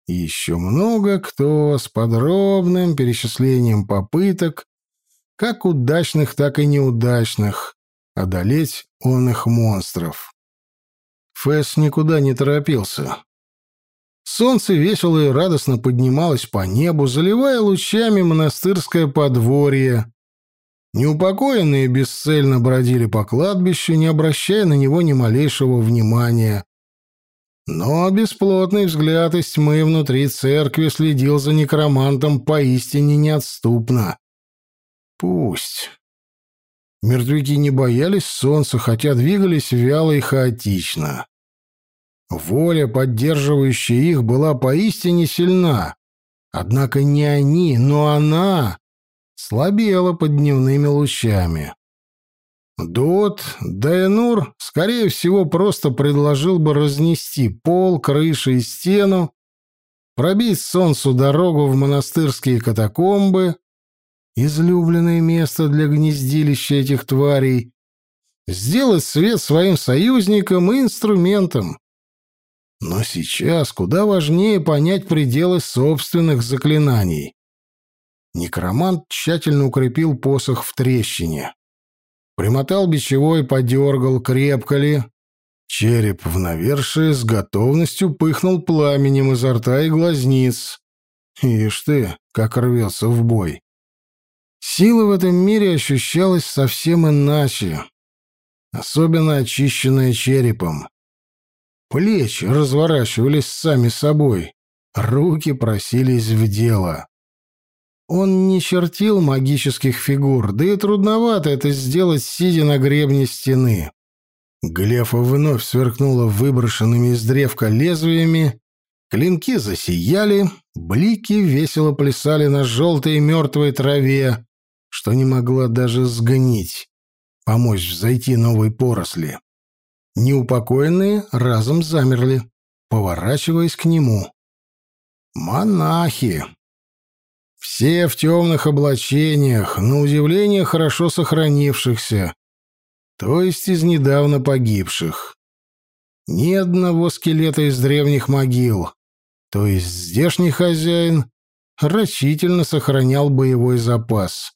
и еще много кто с подробным перечислением попыток, как удачных, так и неудачных, одолеть он их монстров. Фэс никуда не торопился. Солнце весело и радостно поднималось по небу, заливая лучами монастырское подворье. Неупокоенные бесцельно бродили по кладбищу, не обращая на него ни малейшего внимания. Но бесплотный взгляд из тьмы внутри церкви следил за некромантом поистине неотступно. Пусть. Мертвяки не боялись солнца, хотя двигались вяло и хаотично. Воля, поддерживающая их, была поистине сильна. Однако не они, но она слабела под дневными лучами. Дот Дайнур, скорее всего, просто предложил бы разнести пол, крышу и стену, пробить солнцу дорогу в монастырские катакомбы, излюбленное место для гнездилища этих тварей, сделать свет своим союзником и инструментом. Но сейчас куда важнее понять пределы собственных заклинаний. Некромант тщательно укрепил посох в трещине. Примотал бичевой, подергал, крепко ли. Череп в навершие с готовностью пыхнул пламенем изо рта и глазниц. Ишь ты, как рвется в бой. Сила в этом мире ощущалась совсем иначе, особенно очищенная черепом. Плечи разворачивались сами собой, руки просились в дело. Он не чертил магических фигур, да и трудновато это сделать, сидя на гребне стены. Глефа вновь сверкнула выброшенными из древка лезвиями, клинки засияли, блики весело плясали на желтой мертвой траве, что не могла даже сгнить, помочь взойти новой поросли. Неупокоенные разом замерли, поворачиваясь к нему. Монахи. Все в темных облачениях, на удивление хорошо сохранившихся, то есть из недавно погибших. Ни одного скелета из древних могил, то есть здешний хозяин рачительно сохранял боевой запас.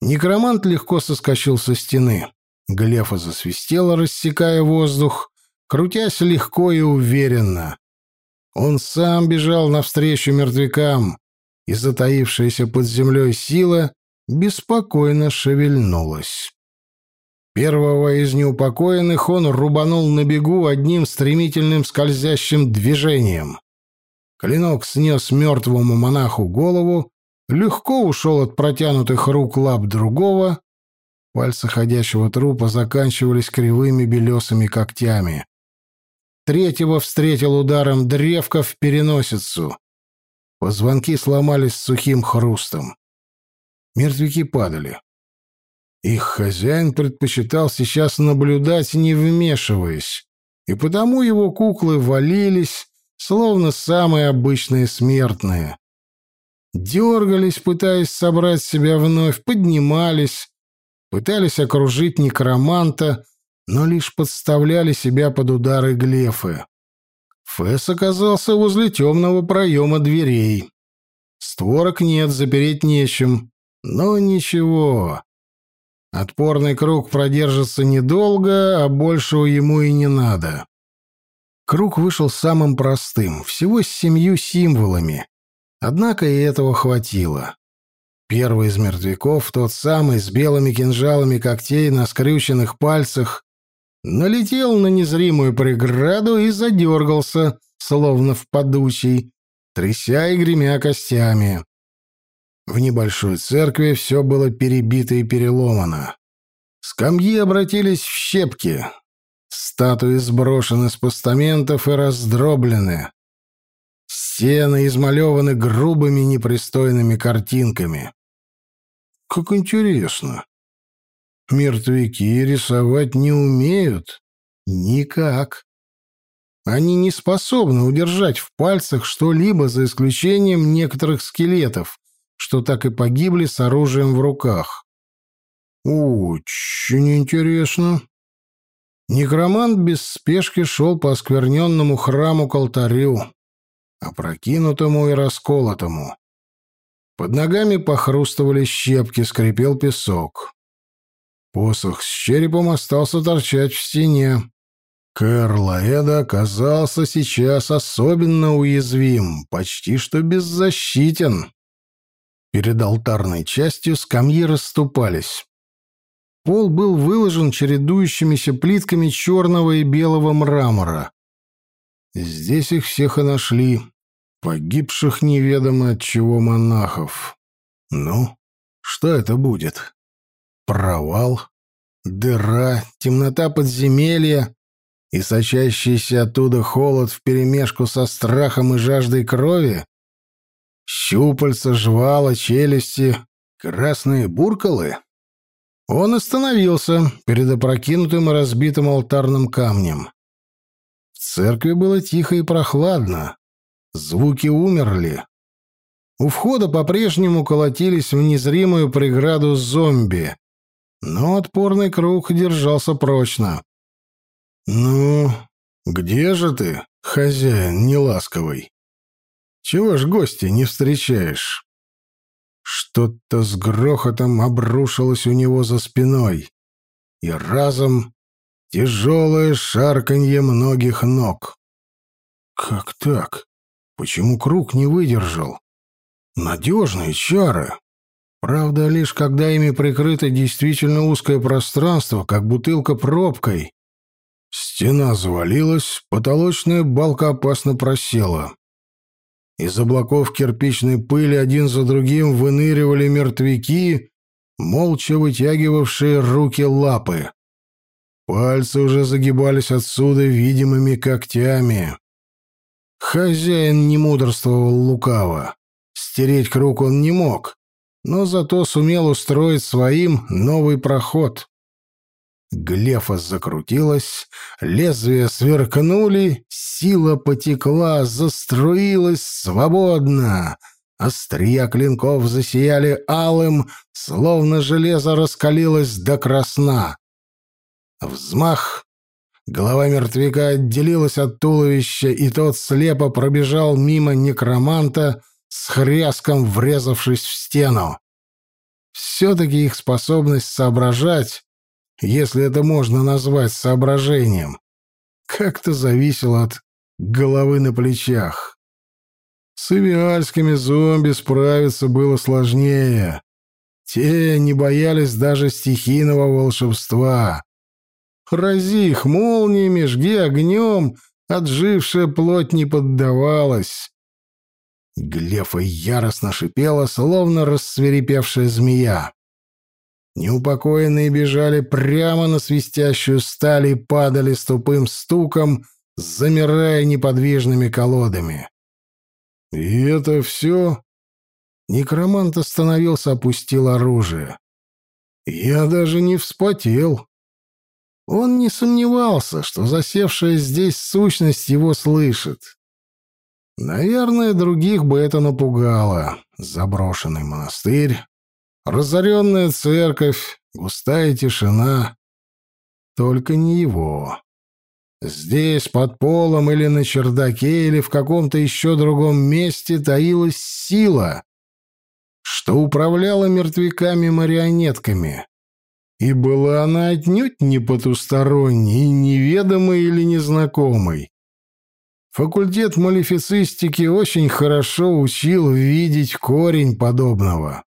Некромант легко соскочил со стены. Глефа засвистела, рассекая воздух, крутясь легко и уверенно. Он сам бежал навстречу мертвякам, и затаившаяся под землей сила беспокойно шевельнулась. Первого из неупокоенных он рубанул на бегу одним стремительным скользящим движением. Клинок снес мертвому монаху голову, легко ушел от протянутых рук лап другого, пальцы ходящего трупа заканчивались кривыми белесыми когтями. Третьего встретил ударом древка в переносицу. Позвонки сломались с сухим хрустом. Мертвяки падали. Их хозяин предпочитал сейчас наблюдать, не вмешиваясь, и потому его куклы валились, словно самые обычные смертные. Дергались, пытаясь собрать себя вновь, поднимались, пытались окружить некроманта, но лишь подставляли себя под удары глефы. Фэс оказался возле темного проема дверей. Створок нет, запереть нечем. Но ничего. Отпорный круг продержится недолго, а большего ему и не надо. Круг вышел самым простым, всего с семью символами. Однако и этого хватило. Первый из мертвяков, тот самый, с белыми кинжалами когтей на скрюченных пальцах, налетел на незримую преграду и задергался, словно в подучий, тряся и гремя костями. В небольшой церкви все было перебито и переломано. Скамьи обратились в щепки. Статуи сброшены с постаментов и раздроблены. Стены измалеваны грубыми непристойными картинками. Как интересно. Мертвяки рисовать не умеют. Никак. Они не способны удержать в пальцах что-либо за исключением некоторых скелетов, что так и погибли с оружием в руках. Очень интересно. Некромант без спешки шел по оскверненному храму к алтарю, опрокинутому и расколотому. Под ногами похрустывали щепки, скрипел песок. Посох с черепом остался торчать в стене. Кэр Лаэда оказался сейчас особенно уязвим, почти что беззащитен. Перед алтарной частью скамьи расступались. Пол был выложен чередующимися плитками черного и белого мрамора. Здесь их всех и нашли, погибших неведомо от чего монахов. Ну, что это будет? Провал, дыра, темнота подземелья и сочащийся оттуда холод вперемешку со страхом и жаждой крови? Щупальца, жвала, челюсти, красные буркалы? Он остановился перед опрокинутым и разбитым алтарным камнем. В церкви было тихо и прохладно. Звуки умерли. У входа по-прежнему колотились в незримую преграду зомби, но отпорный круг держался прочно. «Ну, где же ты, хозяин неласковый? Чего ж гости не встречаешь?» Что-то с грохотом обрушилось у него за спиной, и разом тяжелое шарканье многих ног. «Как так? Почему круг не выдержал?» «Надежные чары!» Правда, лишь когда ими прикрыто действительно узкое пространство, как бутылка пробкой. Стена завалилась, потолочная балка опасно просела. Из облаков кирпичной пыли один за другим выныривали мертвяки, молча вытягивавшие руки-лапы. Пальцы уже загибались отсюда видимыми когтями. Хозяин не мудрствовал лукаво. Стереть круг он не мог, но зато сумел устроить своим новый проход. Глефа закрутилась, лезвия сверкнули, сила потекла, заструилась свободно. Острия клинков засияли алым, словно железо раскалилось до красна. Взмах. Голова мертвяка отделилась от туловища, и тот слепо пробежал мимо некроманта, с хряском врезавшись в стену. Все-таки их способность соображать если это можно назвать соображением, как-то зависело от головы на плечах. С ивиальскими зомби справиться было сложнее. Те не боялись даже стихийного волшебства. Рази их молниями, жги огнем, отжившая плоть не поддавалась. Глефа яростно шипела, словно рассверепевшая змея. Неупокоенные бежали прямо на свистящую сталь и падали с тупым стуком, замирая неподвижными колодами. «И это все?» Некромант остановился, опустил оружие. «Я даже не вспотел». Он не сомневался, что засевшая здесь сущность его слышит. Наверное, других бы это напугало. Заброшенный монастырь, Разоренная церковь, густая тишина. Только не его. Здесь, под полом или на чердаке, или в каком-то еще другом месте таилась сила, что управляла мертвяками-марионетками. И была она отнюдь не потусторонней, неведомой или незнакомой. Факультет малифицистики очень хорошо учил видеть корень подобного.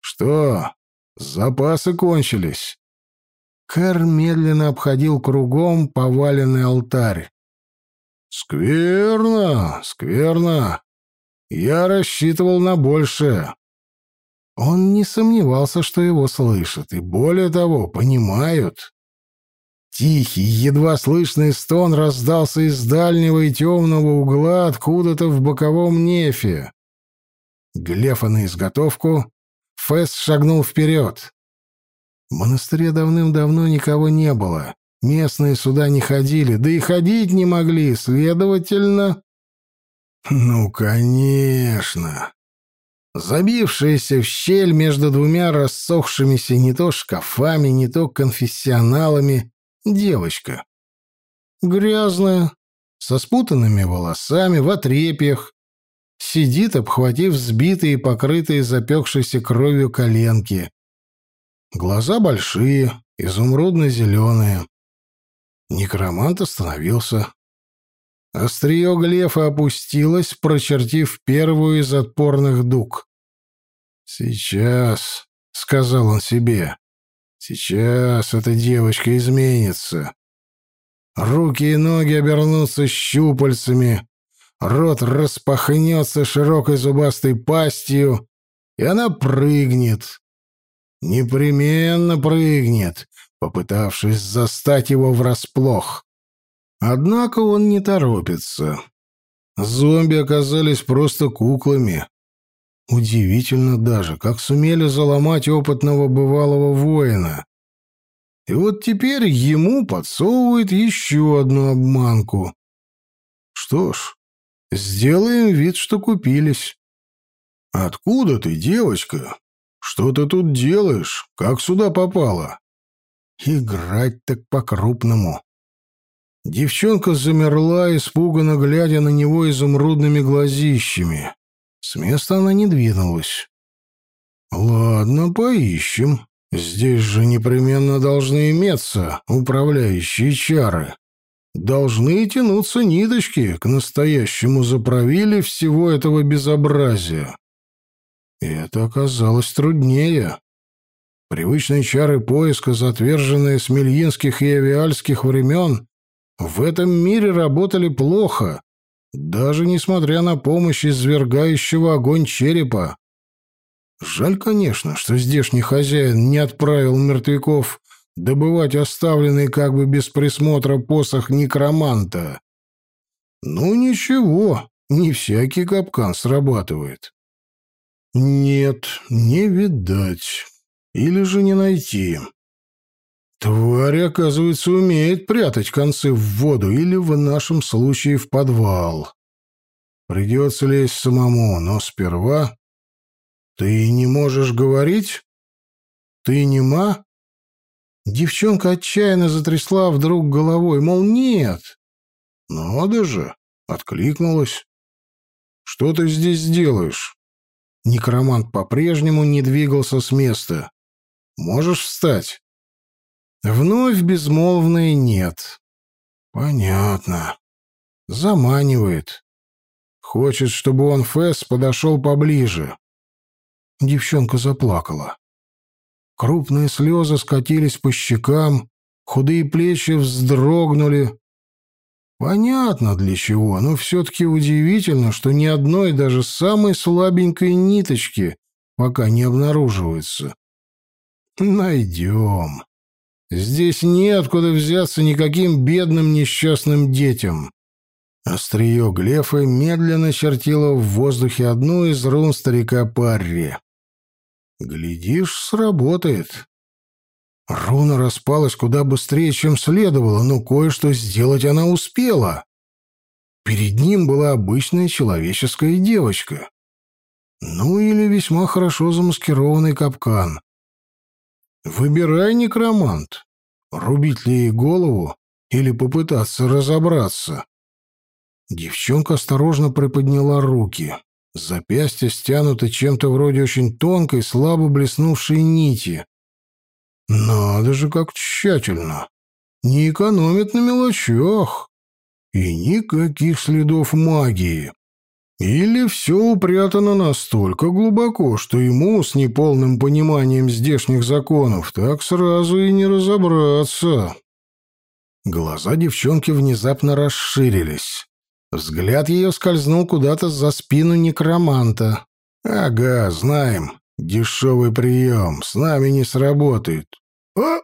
«Что? Запасы кончились?» Кэр медленно обходил кругом поваленный алтарь. «Скверно, скверно. Я рассчитывал на большее». Он не сомневался, что его слышат, и более того, понимают. Тихий, едва слышный стон раздался из дальнего и темного угла откуда-то в боковом нефе. Глефа на изготовку, Фэс шагнул вперед. В монастыре давным-давно никого не было. Местные сюда не ходили, да и ходить не могли, следовательно... Ну, конечно. Забившаяся в щель между двумя рассохшимися не то шкафами, не то конфессионалами девочка. Грязная, со спутанными волосами, в отрепьях, Сидит, обхватив сбитые и покрытые запекшейся кровью коленки. Глаза большие, изумрудно-зеленые. Некромант остановился. Острие глефа опустилось, прочертив первую из отпорных дуг. «Сейчас», — сказал он себе, — «сейчас эта девочка изменится. Руки и ноги обернутся щупальцами, рот распахнется широкой зубастой пастью, и она прыгнет. Непременно прыгнет, попытавшись застать его врасплох. Однако он не торопится. Зомби оказались просто куклами. Удивительно даже, как сумели заломать опытного бывалого воина. И вот теперь ему подсовывают еще одну обманку. Что ж, сделаем вид, что купились. «Откуда ты, девочка? Что ты тут делаешь? Как сюда попала?» «Играть так по-крупному». Девчонка замерла, испуганно глядя на него изумрудными глазищами. С места она не двинулась. «Ладно, поищем. Здесь же непременно должны иметься управляющие чары. Должны тянуться ниточки к настоящему заправиле всего этого безобразия. И это оказалось труднее. Привычные чары поиска, затверженные с мельинских и авиальских времен, в этом мире работали плохо, даже несмотря на помощь извергающего огонь черепа. Жаль, конечно, что здешний хозяин не отправил мертвяков добывать оставленный как бы без присмотра посох некроманта. Ну ничего, не всякий капкан срабатывает. Нет, не видать. Или же не найти. Тварь, оказывается, умеет прятать концы в воду или, в нашем случае, в подвал. Придется лезть самому, но сперва... Ты не можешь говорить? Ты нема? Девчонка отчаянно затрясла вдруг головой, мол, нет. Надо же, откликнулась. Что ты здесь делаешь? Некромант по-прежнему не двигался с места. Можешь встать? Вновь безмолвное «нет». Понятно. Заманивает. Хочет, чтобы он, Фэс, подошел поближе. Девчонка заплакала. Крупные слезы скатились по щекам, худые плечи вздрогнули. Понятно для чего, но все-таки удивительно, что ни одной даже самой слабенькой ниточки пока не обнаруживается. Найдем. Здесь неоткуда взяться никаким бедным несчастным детям. Острие Глефа медленно чертило в воздухе одну из рун старика Парри. Глядишь, сработает. Руна распалась куда быстрее, чем следовало, но кое-что сделать она успела. Перед ним была обычная человеческая девочка. Ну или весьма хорошо замаскированный капкан. Выбирай, некромант. Рубить ли ей голову или попытаться разобраться? Девчонка осторожно приподняла руки. Запястья стянуты чем-то вроде очень тонкой, слабо блеснувшей нити. Надо же, как тщательно. Не экономит на мелочах. И никаких следов магии. Или все упрятано настолько глубоко, что ему с неполным пониманием здешних законов так сразу и не разобраться. Глаза девчонки внезапно расширились. Взгляд ее скользнул куда-то за спину некроманта. «Ага, знаем. Дешевый прием. С нами не сработает». «А?»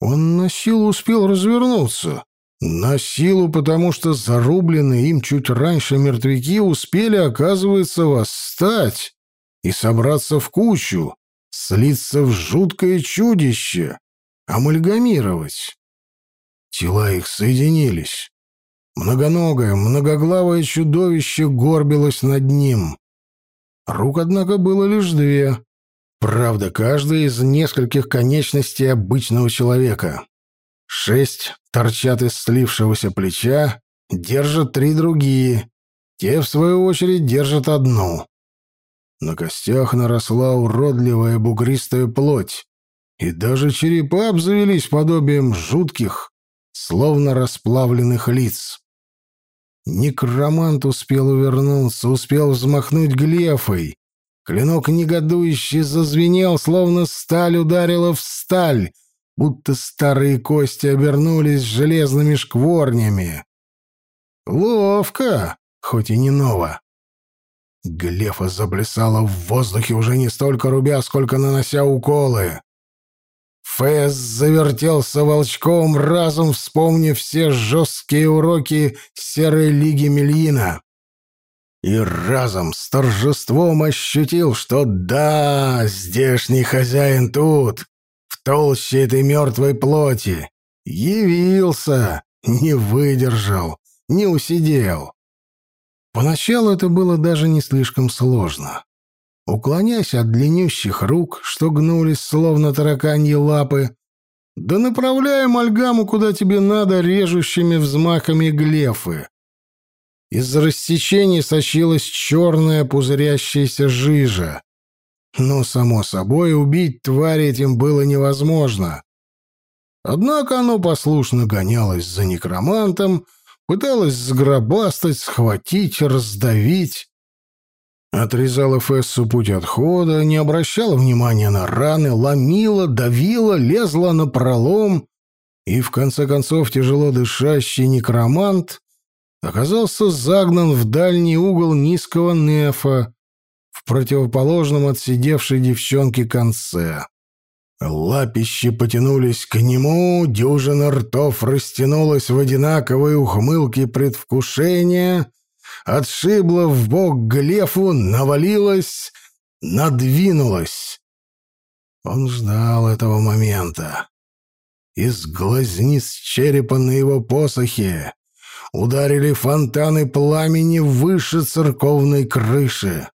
Он на силу успел развернуться. На силу, потому что зарубленные им чуть раньше мертвяки успели, оказывается, восстать и собраться в кучу, слиться в жуткое чудище, амальгамировать. Тела их соединились. Многоногое, многоглавое чудовище горбилось над ним. Рук, однако, было лишь две. Правда, каждая из нескольких конечностей обычного человека. Шесть торчат из слившегося плеча, держат три другие. Те, в свою очередь, держат одну. На костях наросла уродливая бугристая плоть, и даже черепа обзавелись подобием жутких, словно расплавленных лиц. Некромант успел увернуться, успел взмахнуть глефой. Клинок негодующе зазвенел, словно сталь ударила в сталь, будто старые кости обернулись железными шкворнями. Ловко, хоть и не ново. Глефа заплясала в воздухе уже не столько рубя, сколько нанося уколы. Фэс завертелся волчком, разом вспомнив все жесткие уроки Серой Лиги Мельина. И разом с торжеством ощутил, что да, здешний хозяин тут, толще этой мертвой плоти. Явился, не выдержал, не усидел. Поначалу это было даже не слишком сложно. Уклоняясь от длиннющих рук, что гнулись, словно тараканьи лапы, да направляя мальгаму куда тебе надо режущими взмахами глефы. Из рассечений сочилась черная пузырящаяся жижа. Но, само собой, убить тварь этим было невозможно. Однако оно послушно гонялось за некромантом, пыталось сгробастать, схватить, раздавить. Отрезала Фессу путь отхода, не обращала внимания на раны, ломила, давила, лезла на пролом, и, в конце концов, тяжело дышащий некромант оказался загнан в дальний угол низкого нефа, в противоположном от сидевшей девчонки конце. Лапищи потянулись к нему, дюжина ртов растянулась в одинаковой ухмылке предвкушения, отшибла в бок Глефу, навалилась, надвинулась. Он ждал этого момента. Из глазниц черепа на его посохе ударили фонтаны пламени выше церковной крыши.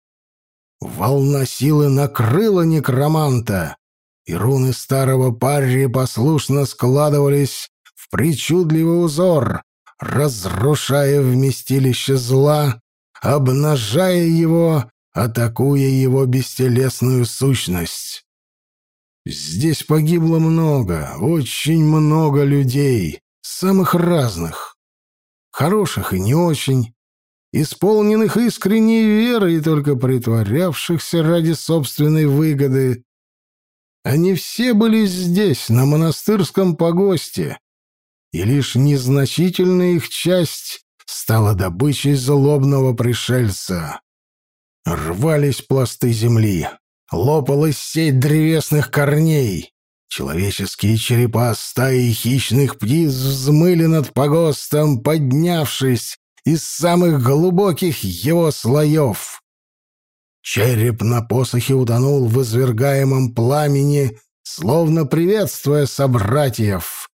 Волна силы накрыла некроманта, и руны старого парри послушно складывались в причудливый узор, разрушая вместилище зла, обнажая его, атакуя его бестелесную сущность. Здесь погибло много, очень много людей, самых разных, хороших и не очень, исполненных искренней веры и только притворявшихся ради собственной выгоды. Они все были здесь, на монастырском погосте, и лишь незначительная их часть стала добычей злобного пришельца. Рвались пласты земли, лопалась сеть древесных корней, Человеческие черепа стаи хищных птиц взмыли над погостом, поднявшись из самых глубоких его слоев. Череп на посохе утонул в извергаемом пламени, словно приветствуя собратьев.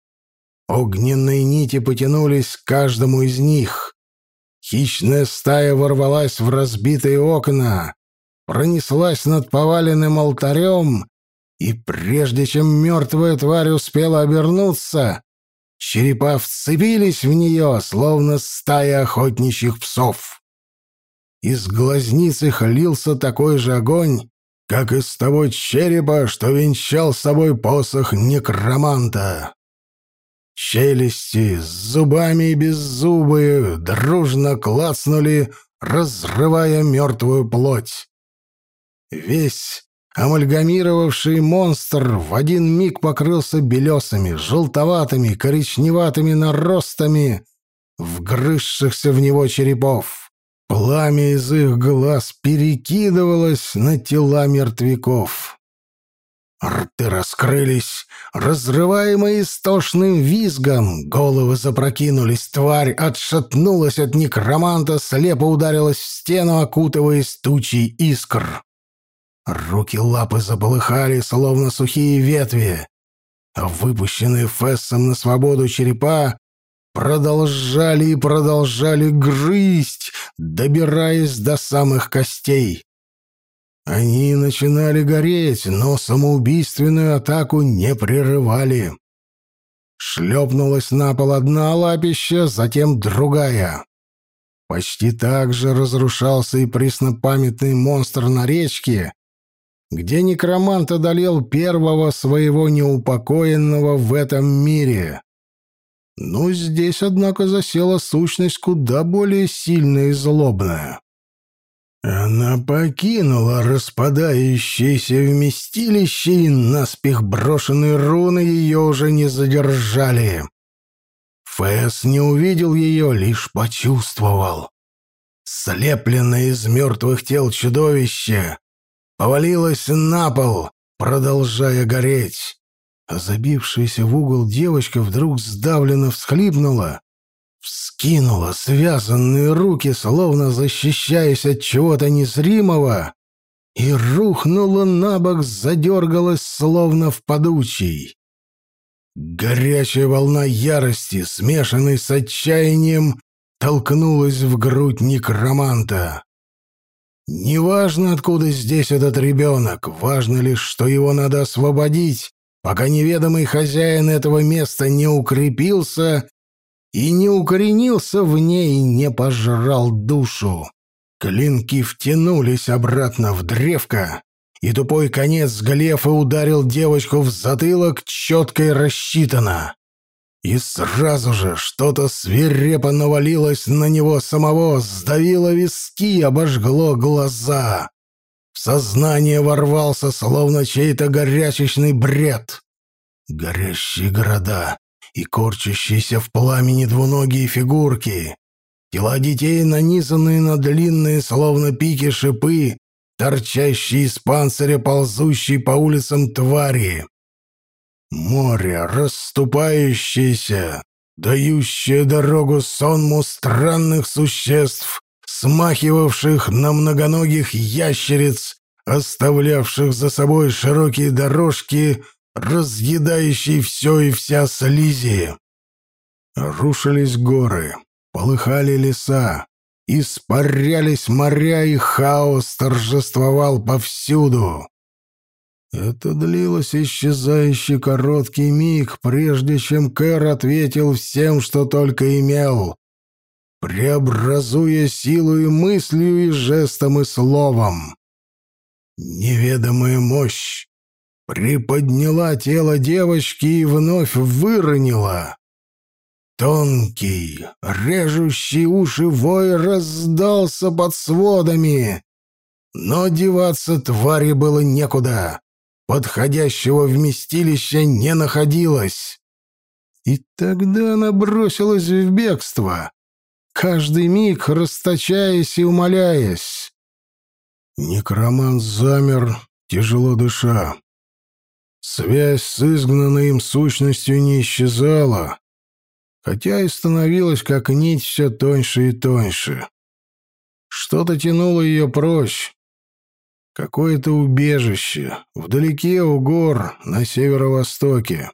Огненные нити потянулись к каждому из них. Хищная стая ворвалась в разбитые окна, пронеслась над поваленным алтарем, и прежде чем мертвая тварь успела обернуться, Черепа вцепились в нее, словно стая охотничьих псов. Из глазниц их лился такой же огонь, как из того черепа, что венчал собой посох некроманта. Челюсти с зубами и беззубые дружно клацнули, разрывая мертвую плоть. Весь Амальгамировавший монстр в один миг покрылся белесыми, желтоватыми, коричневатыми наростами вгрызшихся в него черепов. Пламя из их глаз перекидывалось на тела мертвяков. Рты раскрылись, разрываемые истошным визгом. Головы запрокинулись, тварь отшатнулась от некроманта, слепо ударилась в стену, окутываясь тучей искр. Руки-лапы заполыхали, словно сухие ветви, а выпущенные Фессом на свободу черепа продолжали и продолжали грызть, добираясь до самых костей. Они начинали гореть, но самоубийственную атаку не прерывали. Шлепнулась на пол одна лапища, затем другая. Почти так же разрушался и преснопамятный монстр на речке, где некромант одолел первого своего неупокоенного в этом мире. Ну, здесь, однако, засела сущность куда более сильная и злобная. Она покинула распадающееся вместилище, и наспех брошенные руны ее уже не задержали. Фэс не увидел ее, лишь почувствовал. Слепленное из мертвых тел чудовище повалилась на пол, продолжая гореть. а забившаяся в угол девочка вдруг сдавленно всхлипнула, вскинула связанные руки, словно защищаясь от чего-то незримого, и рухнула на бок, задергалась, словно в подучий. Горячая волна ярости, смешанной с отчаянием, толкнулась в грудь некроманта. Неважно, откуда здесь этот ребенок, важно лишь, что его надо освободить, пока неведомый хозяин этого места не укрепился и не укоренился в ней не пожрал душу. Клинки втянулись обратно в древко, и тупой конец глефа ударил девочку в затылок четко и рассчитанно. И сразу же что-то свирепо навалилось на него самого, сдавило виски, обожгло глаза. В сознание ворвался, словно чей-то горячечный бред. Горящие города и корчащиеся в пламени двуногие фигурки, Тела детей, нанизанные на длинные, словно пики шипы, торчащие из панциря, ползущие по улицам твари. Море, расступающееся, дающее дорогу сонму странных существ, смахивавших на многоногих ящериц, оставлявших за собой широкие дорожки, разъедающие все и вся слизи. Рушились горы, полыхали леса, испарялись моря, и хаос торжествовал повсюду. Это длилось исчезающий короткий миг, прежде чем Кэр ответил всем, что только имел, преобразуя силу и мыслью, и жестом, и словом. Неведомая мощь приподняла тело девочки и вновь выронила. Тонкий, режущий уши вой раздался под сводами. Но деваться твари было некуда. Подходящего вместилища не находилось. И тогда она бросилась в бегство, каждый миг расточаясь и умоляясь. Некромант замер, тяжело дыша. Связь с изгнанной им сущностью не исчезала, хотя и становилась как нить все тоньше и тоньше. Что-то тянуло ее прочь. Какое-то убежище, вдалеке у гор, на северо-востоке.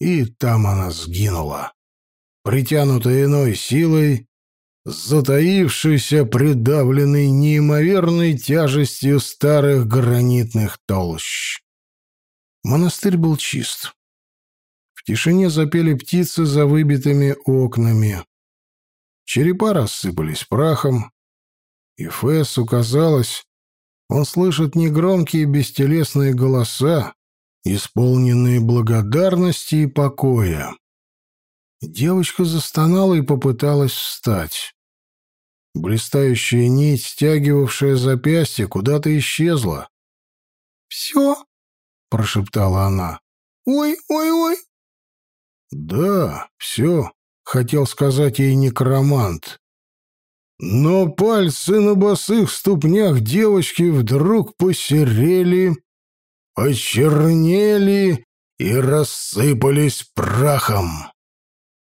И там она сгинула, притянутая иной силой, затаившейся, придавленной неимоверной тяжестью старых гранитных толщ. Монастырь был чист. В тишине запели птицы за выбитыми окнами. Черепа рассыпались прахом, и Фессу казалось, он слышит негромкие бестелесные голоса, исполненные благодарности и покоя. Девочка застонала и попыталась встать. Блистающая нить, стягивавшая запястье, куда-то исчезла. «Все?» — прошептала она. «Ой, ой, ой!» «Да, все», — хотел сказать ей некромант. Но пальцы на босых ступнях девочки вдруг посерели, почернели и рассыпались прахом.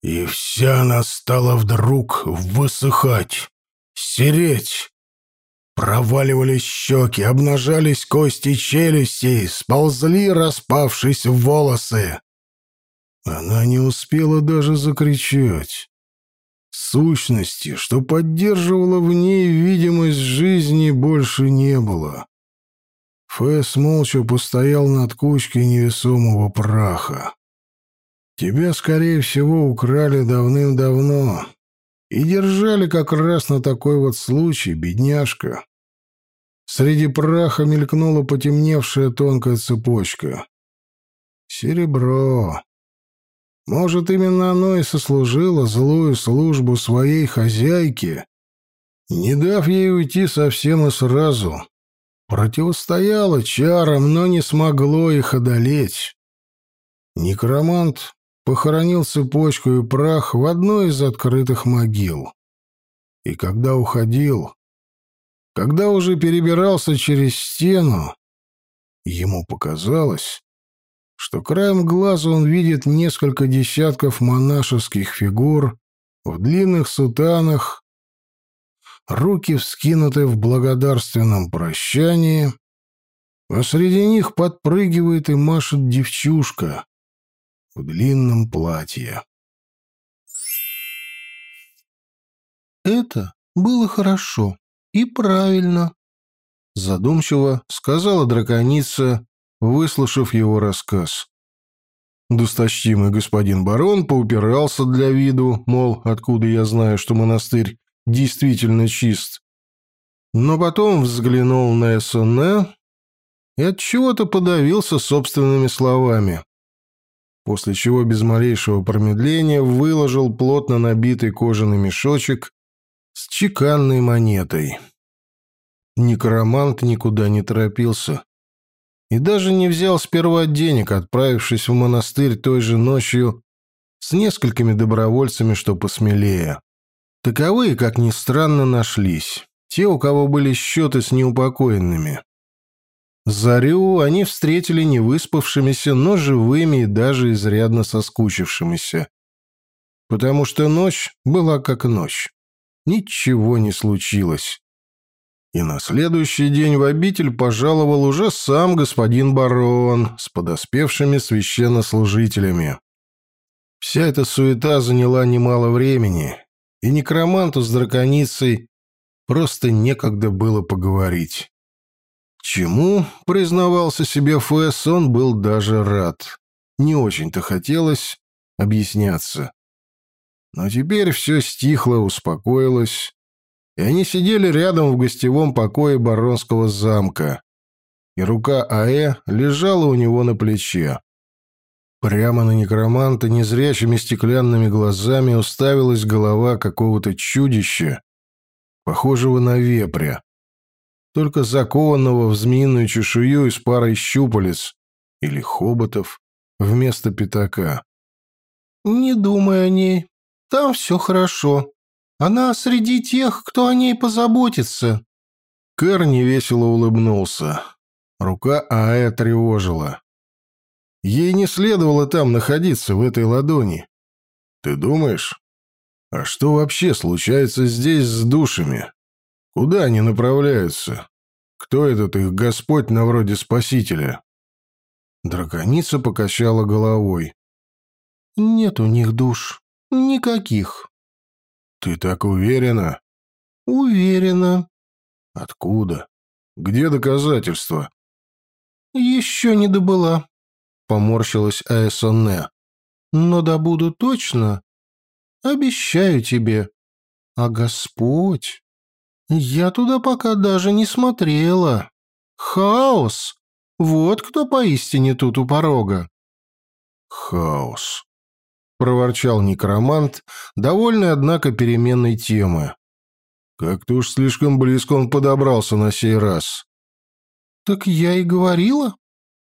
И вся она стала вдруг высыхать, сереть. Проваливались щеки, обнажались кости челюстей, сползли, распавшись волосы. Она не успела даже закричать. Сущности, что поддерживала в ней видимость жизни, больше не было. Фэс молча постоял над кучкой невесомого праха. Тебя, скорее всего, украли давным-давно и держали как раз на такой вот случай, бедняжка. Среди праха мелькнула потемневшая тонкая цепочка. Серебро. Может, именно оно и сослужило злую службу своей хозяйке, не дав ей уйти совсем и сразу. Противостояло чарам, но не смогло их одолеть. Некромант похоронил цепочку и прах в одной из открытых могил. И когда уходил, когда уже перебирался через стену, ему показалось, что краем глаза он видит несколько десятков монашеских фигур в длинных сутанах, руки вскинуты в благодарственном прощании, а среди них подпрыгивает и машет девчушка в длинном платье. Это было хорошо и правильно, задумчиво сказала драконица, выслушав его рассказ. Досточтимый господин барон поупирался для виду, мол, откуда я знаю, что монастырь действительно чист. Но потом взглянул на Эссене и от чего то подавился собственными словами. После чего без малейшего промедления выложил плотно набитый кожаный мешочек с чеканной монетой. Некромант никуда не торопился и даже не взял сперва денег, отправившись в монастырь той же ночью с несколькими добровольцами, что посмелее. Таковые, как ни странно, нашлись. Те, у кого были счеты с неупокоенными. Зарю они встретили невыспавшимися, но живыми и даже изрядно соскучившимися. Потому что ночь была как ночь. Ничего не случилось. И на следующий день в обитель пожаловал уже сам господин барон с подоспевшими священнослужителями. Вся эта суета заняла немало времени, и некроманту с драконицей просто некогда было поговорить. Чему, признавался себе Фэс, он был даже рад. Не очень-то хотелось объясняться. Но теперь все стихло, успокоилось, и они сидели рядом в гостевом покое баронского замка, и рука Аэ лежала у него на плече. Прямо на некроманта незрячими стеклянными глазами уставилась голова какого-то чудища, похожего на вепря, только закованного в змеиную чешую и с парой щупалец или хоботов вместо пятака. «Не думай о ней. Там все хорошо. Она среди тех, кто о ней позаботится». Кэр невесело улыбнулся. Рука Аэ тревожила. Ей не следовало там находиться, в этой ладони. Ты думаешь? А что вообще случается здесь с душами? Куда они направляются? Кто этот их Господь на вроде Спасителя? Драконица покачала головой. Нет у них душ. Никаких. Ты так уверена? Уверена. Откуда? Где доказательства? Еще не добыла поморщилась Аэсоне. «Но добуду точно. Обещаю тебе. А Господь... Я туда пока даже не смотрела. Хаос! Вот кто поистине тут у порога». «Хаос», — проворчал некромант, довольный, однако, переменной темы. Как-то уж слишком близко он подобрался на сей раз. «Так я и говорила»,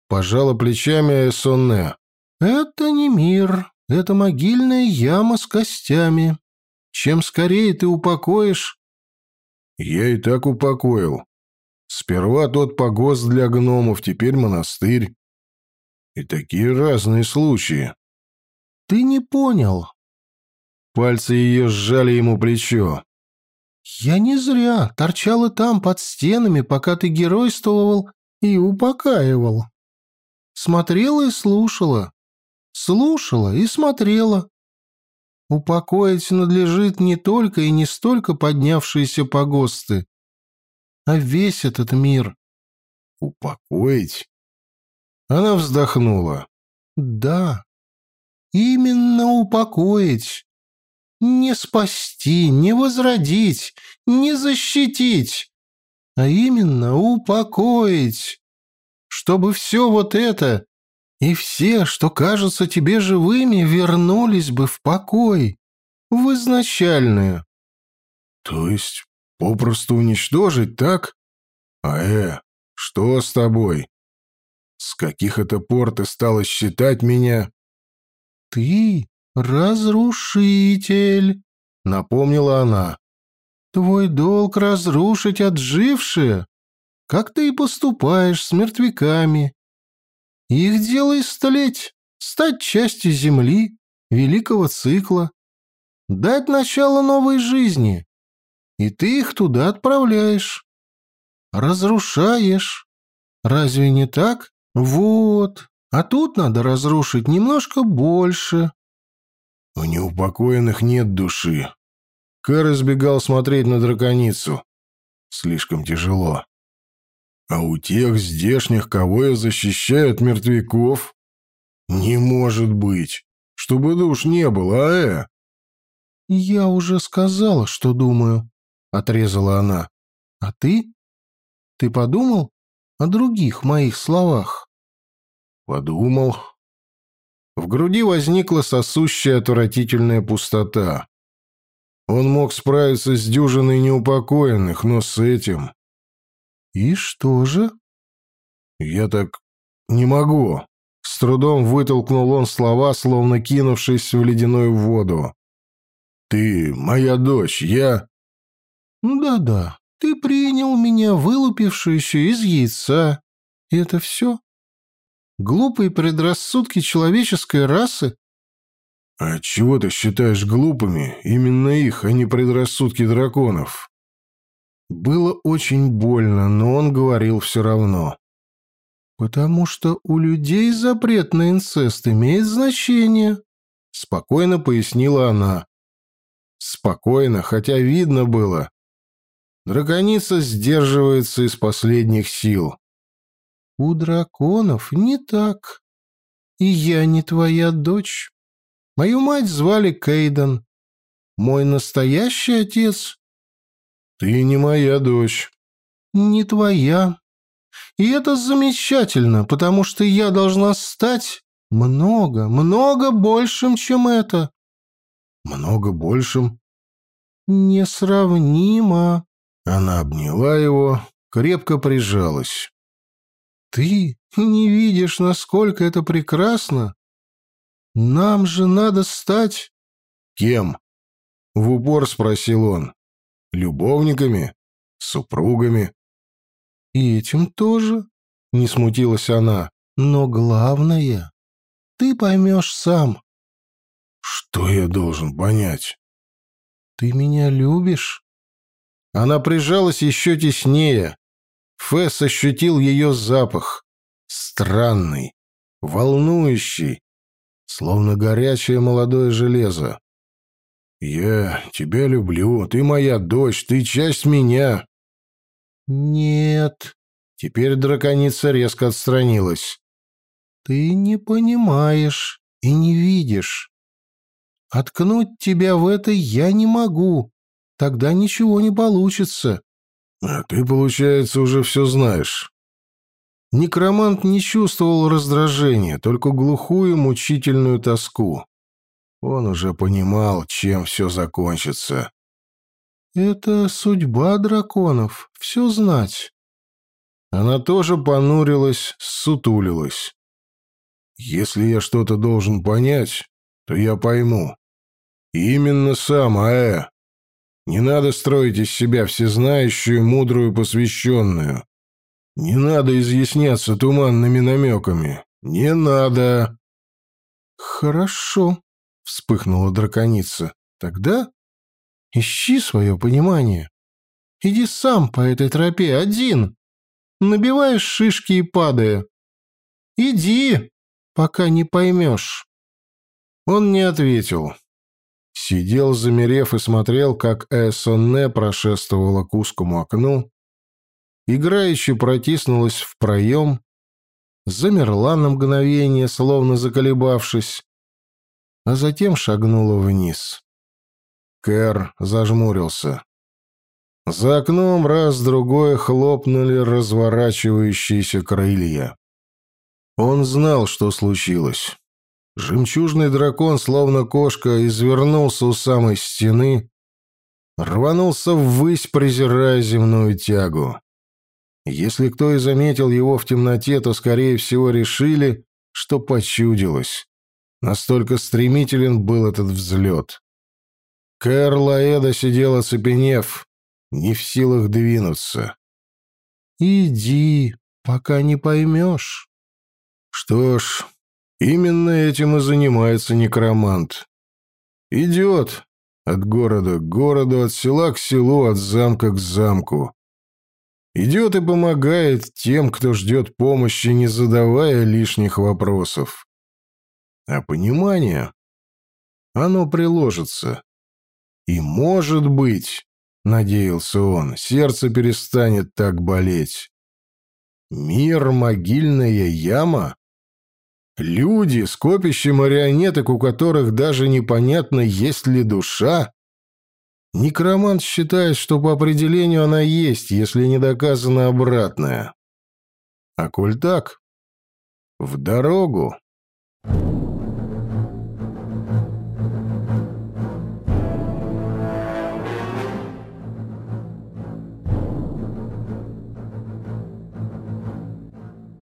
Пожала плечами Эссоне. «Это не мир, это могильная яма с костями. Чем скорее ты упокоишь...» «Я и так упокоил. Сперва тот погост для гномов, теперь монастырь. И такие разные случаи». «Ты не понял». Пальцы ее сжали ему плечо. «Я не зря торчала там под стенами, пока ты геройствовал и упокаивал. Смотрела и слушала. Слушала и смотрела. Упокоить надлежит не только и не столько поднявшиеся погосты, а весь этот мир. Упокоить? Она вздохнула. Да, именно упокоить. Не спасти, не возродить, не защитить, а именно упокоить чтобы все вот это и все, что кажутся тебе живыми, вернулись бы в покой, в изначальную. То есть попросту уничтожить, так? А э, что с тобой? С каких это пор ты стала считать меня? Ты разрушитель, напомнила она. Твой долг разрушить отжившее как ты и поступаешь с мертвяками. Их дело истолеть, стать частью Земли, великого цикла, дать начало новой жизни. И ты их туда отправляешь. Разрушаешь. Разве не так? Вот. А тут надо разрушить немножко больше. У неупокоенных нет души. Кэр избегал смотреть на драконицу. Слишком тяжело. А у тех здешних, кого я защищаю от мертвяков, не может быть, чтобы душ не было, а э? Я уже сказала, что думаю, отрезала она. А ты? Ты подумал о других моих словах? Подумал. В груди возникла сосущая отвратительная пустота. Он мог справиться с дюжиной неупокоенных, но с этим... «И что же?» «Я так не могу». С трудом вытолкнул он слова, словно кинувшись в ледяную воду. «Ты моя дочь, я...» «Да-да, ты принял меня, вылупившуюся из яйца. И это все? Глупые предрассудки человеческой расы? А чего ты считаешь глупыми именно их, а не предрассудки драконов? Было очень больно, но он говорил все равно. «Потому что у людей запрет на инцест имеет значение», — спокойно пояснила она. Спокойно, хотя видно было. Драконица сдерживается из последних сил. У драконов не так. И я не твоя дочь. Мою мать звали Кейден. Мой настоящий отец... Ты не моя дочь. Не твоя. И это замечательно, потому что я должна стать много, много большим, чем это. Много большим? Несравнимо. Она обняла его, крепко прижалась. Ты не видишь, насколько это прекрасно? Нам же надо стать... Кем? В упор спросил он. Любовниками? Супругами? И этим тоже, не смутилась она. Но главное, ты поймешь сам. Что я должен понять? Ты меня любишь? Она прижалась еще теснее, Фесс ощутил ее запах. Странный, волнующий, словно горячее молодое железо. «Я тебя люблю, ты моя дочь, ты часть меня». «Нет». Теперь драконица резко отстранилась. «Ты не понимаешь и не видишь. Откнуть тебя в это я не могу, тогда ничего не получится. А ты, получается, уже все знаешь. Некромант не чувствовал раздражения, только глухую мучительную тоску. Он уже понимал, чем все закончится. «Это судьба драконов, все знать». Она тоже понурилась, сутулилась. «Если я что-то должен понять, то я пойму. Именно сам, Аэ. Не надо строить из себя всезнающую, мудрую, посвященную. Не надо изъясняться туманными намеками. Не надо. Хорошо, вспыхнула драконица. Тогда ищи свое понимание. Иди сам по этой тропе один, набиваешь шишки и падая. Иди, пока не поймешь. Он не ответил. Сидел, замерев, и смотрел, как Эссонне прошествовала к узкому окну, играючи протиснулась в проем, замерла на мгновение, словно заколебавшись, а затем шагнула вниз. Кэр зажмурился. За окном раз-другой хлопнули разворачивающиеся крылья. Он знал, что случилось. Жемчужный дракон, словно кошка, извернулся у самой стены, рванулся ввысь, презирая земную тягу. Если кто и заметил его в темноте, то, скорее всего, решили, что почудилось. Настолько стремителен был этот взлет. Кэр Лаэда сидел оцепенев, не в силах двинуться. «Иди, пока не поймешь». Что ж, именно этим и занимается некромант. Идет от города к городу, от села к селу, от замка к замку. Идет и помогает тем, кто ждет помощи, не задавая лишних вопросов. А понимание, оно приложится. И, может быть, надеялся он, сердце перестанет так болеть. Мир — могильная яма? Люди, скопище марионеток, у которых даже непонятно, есть ли душа? Некромант считает, что по определению она есть, если не доказано обратное. А коль так, в дорогу. Thank you.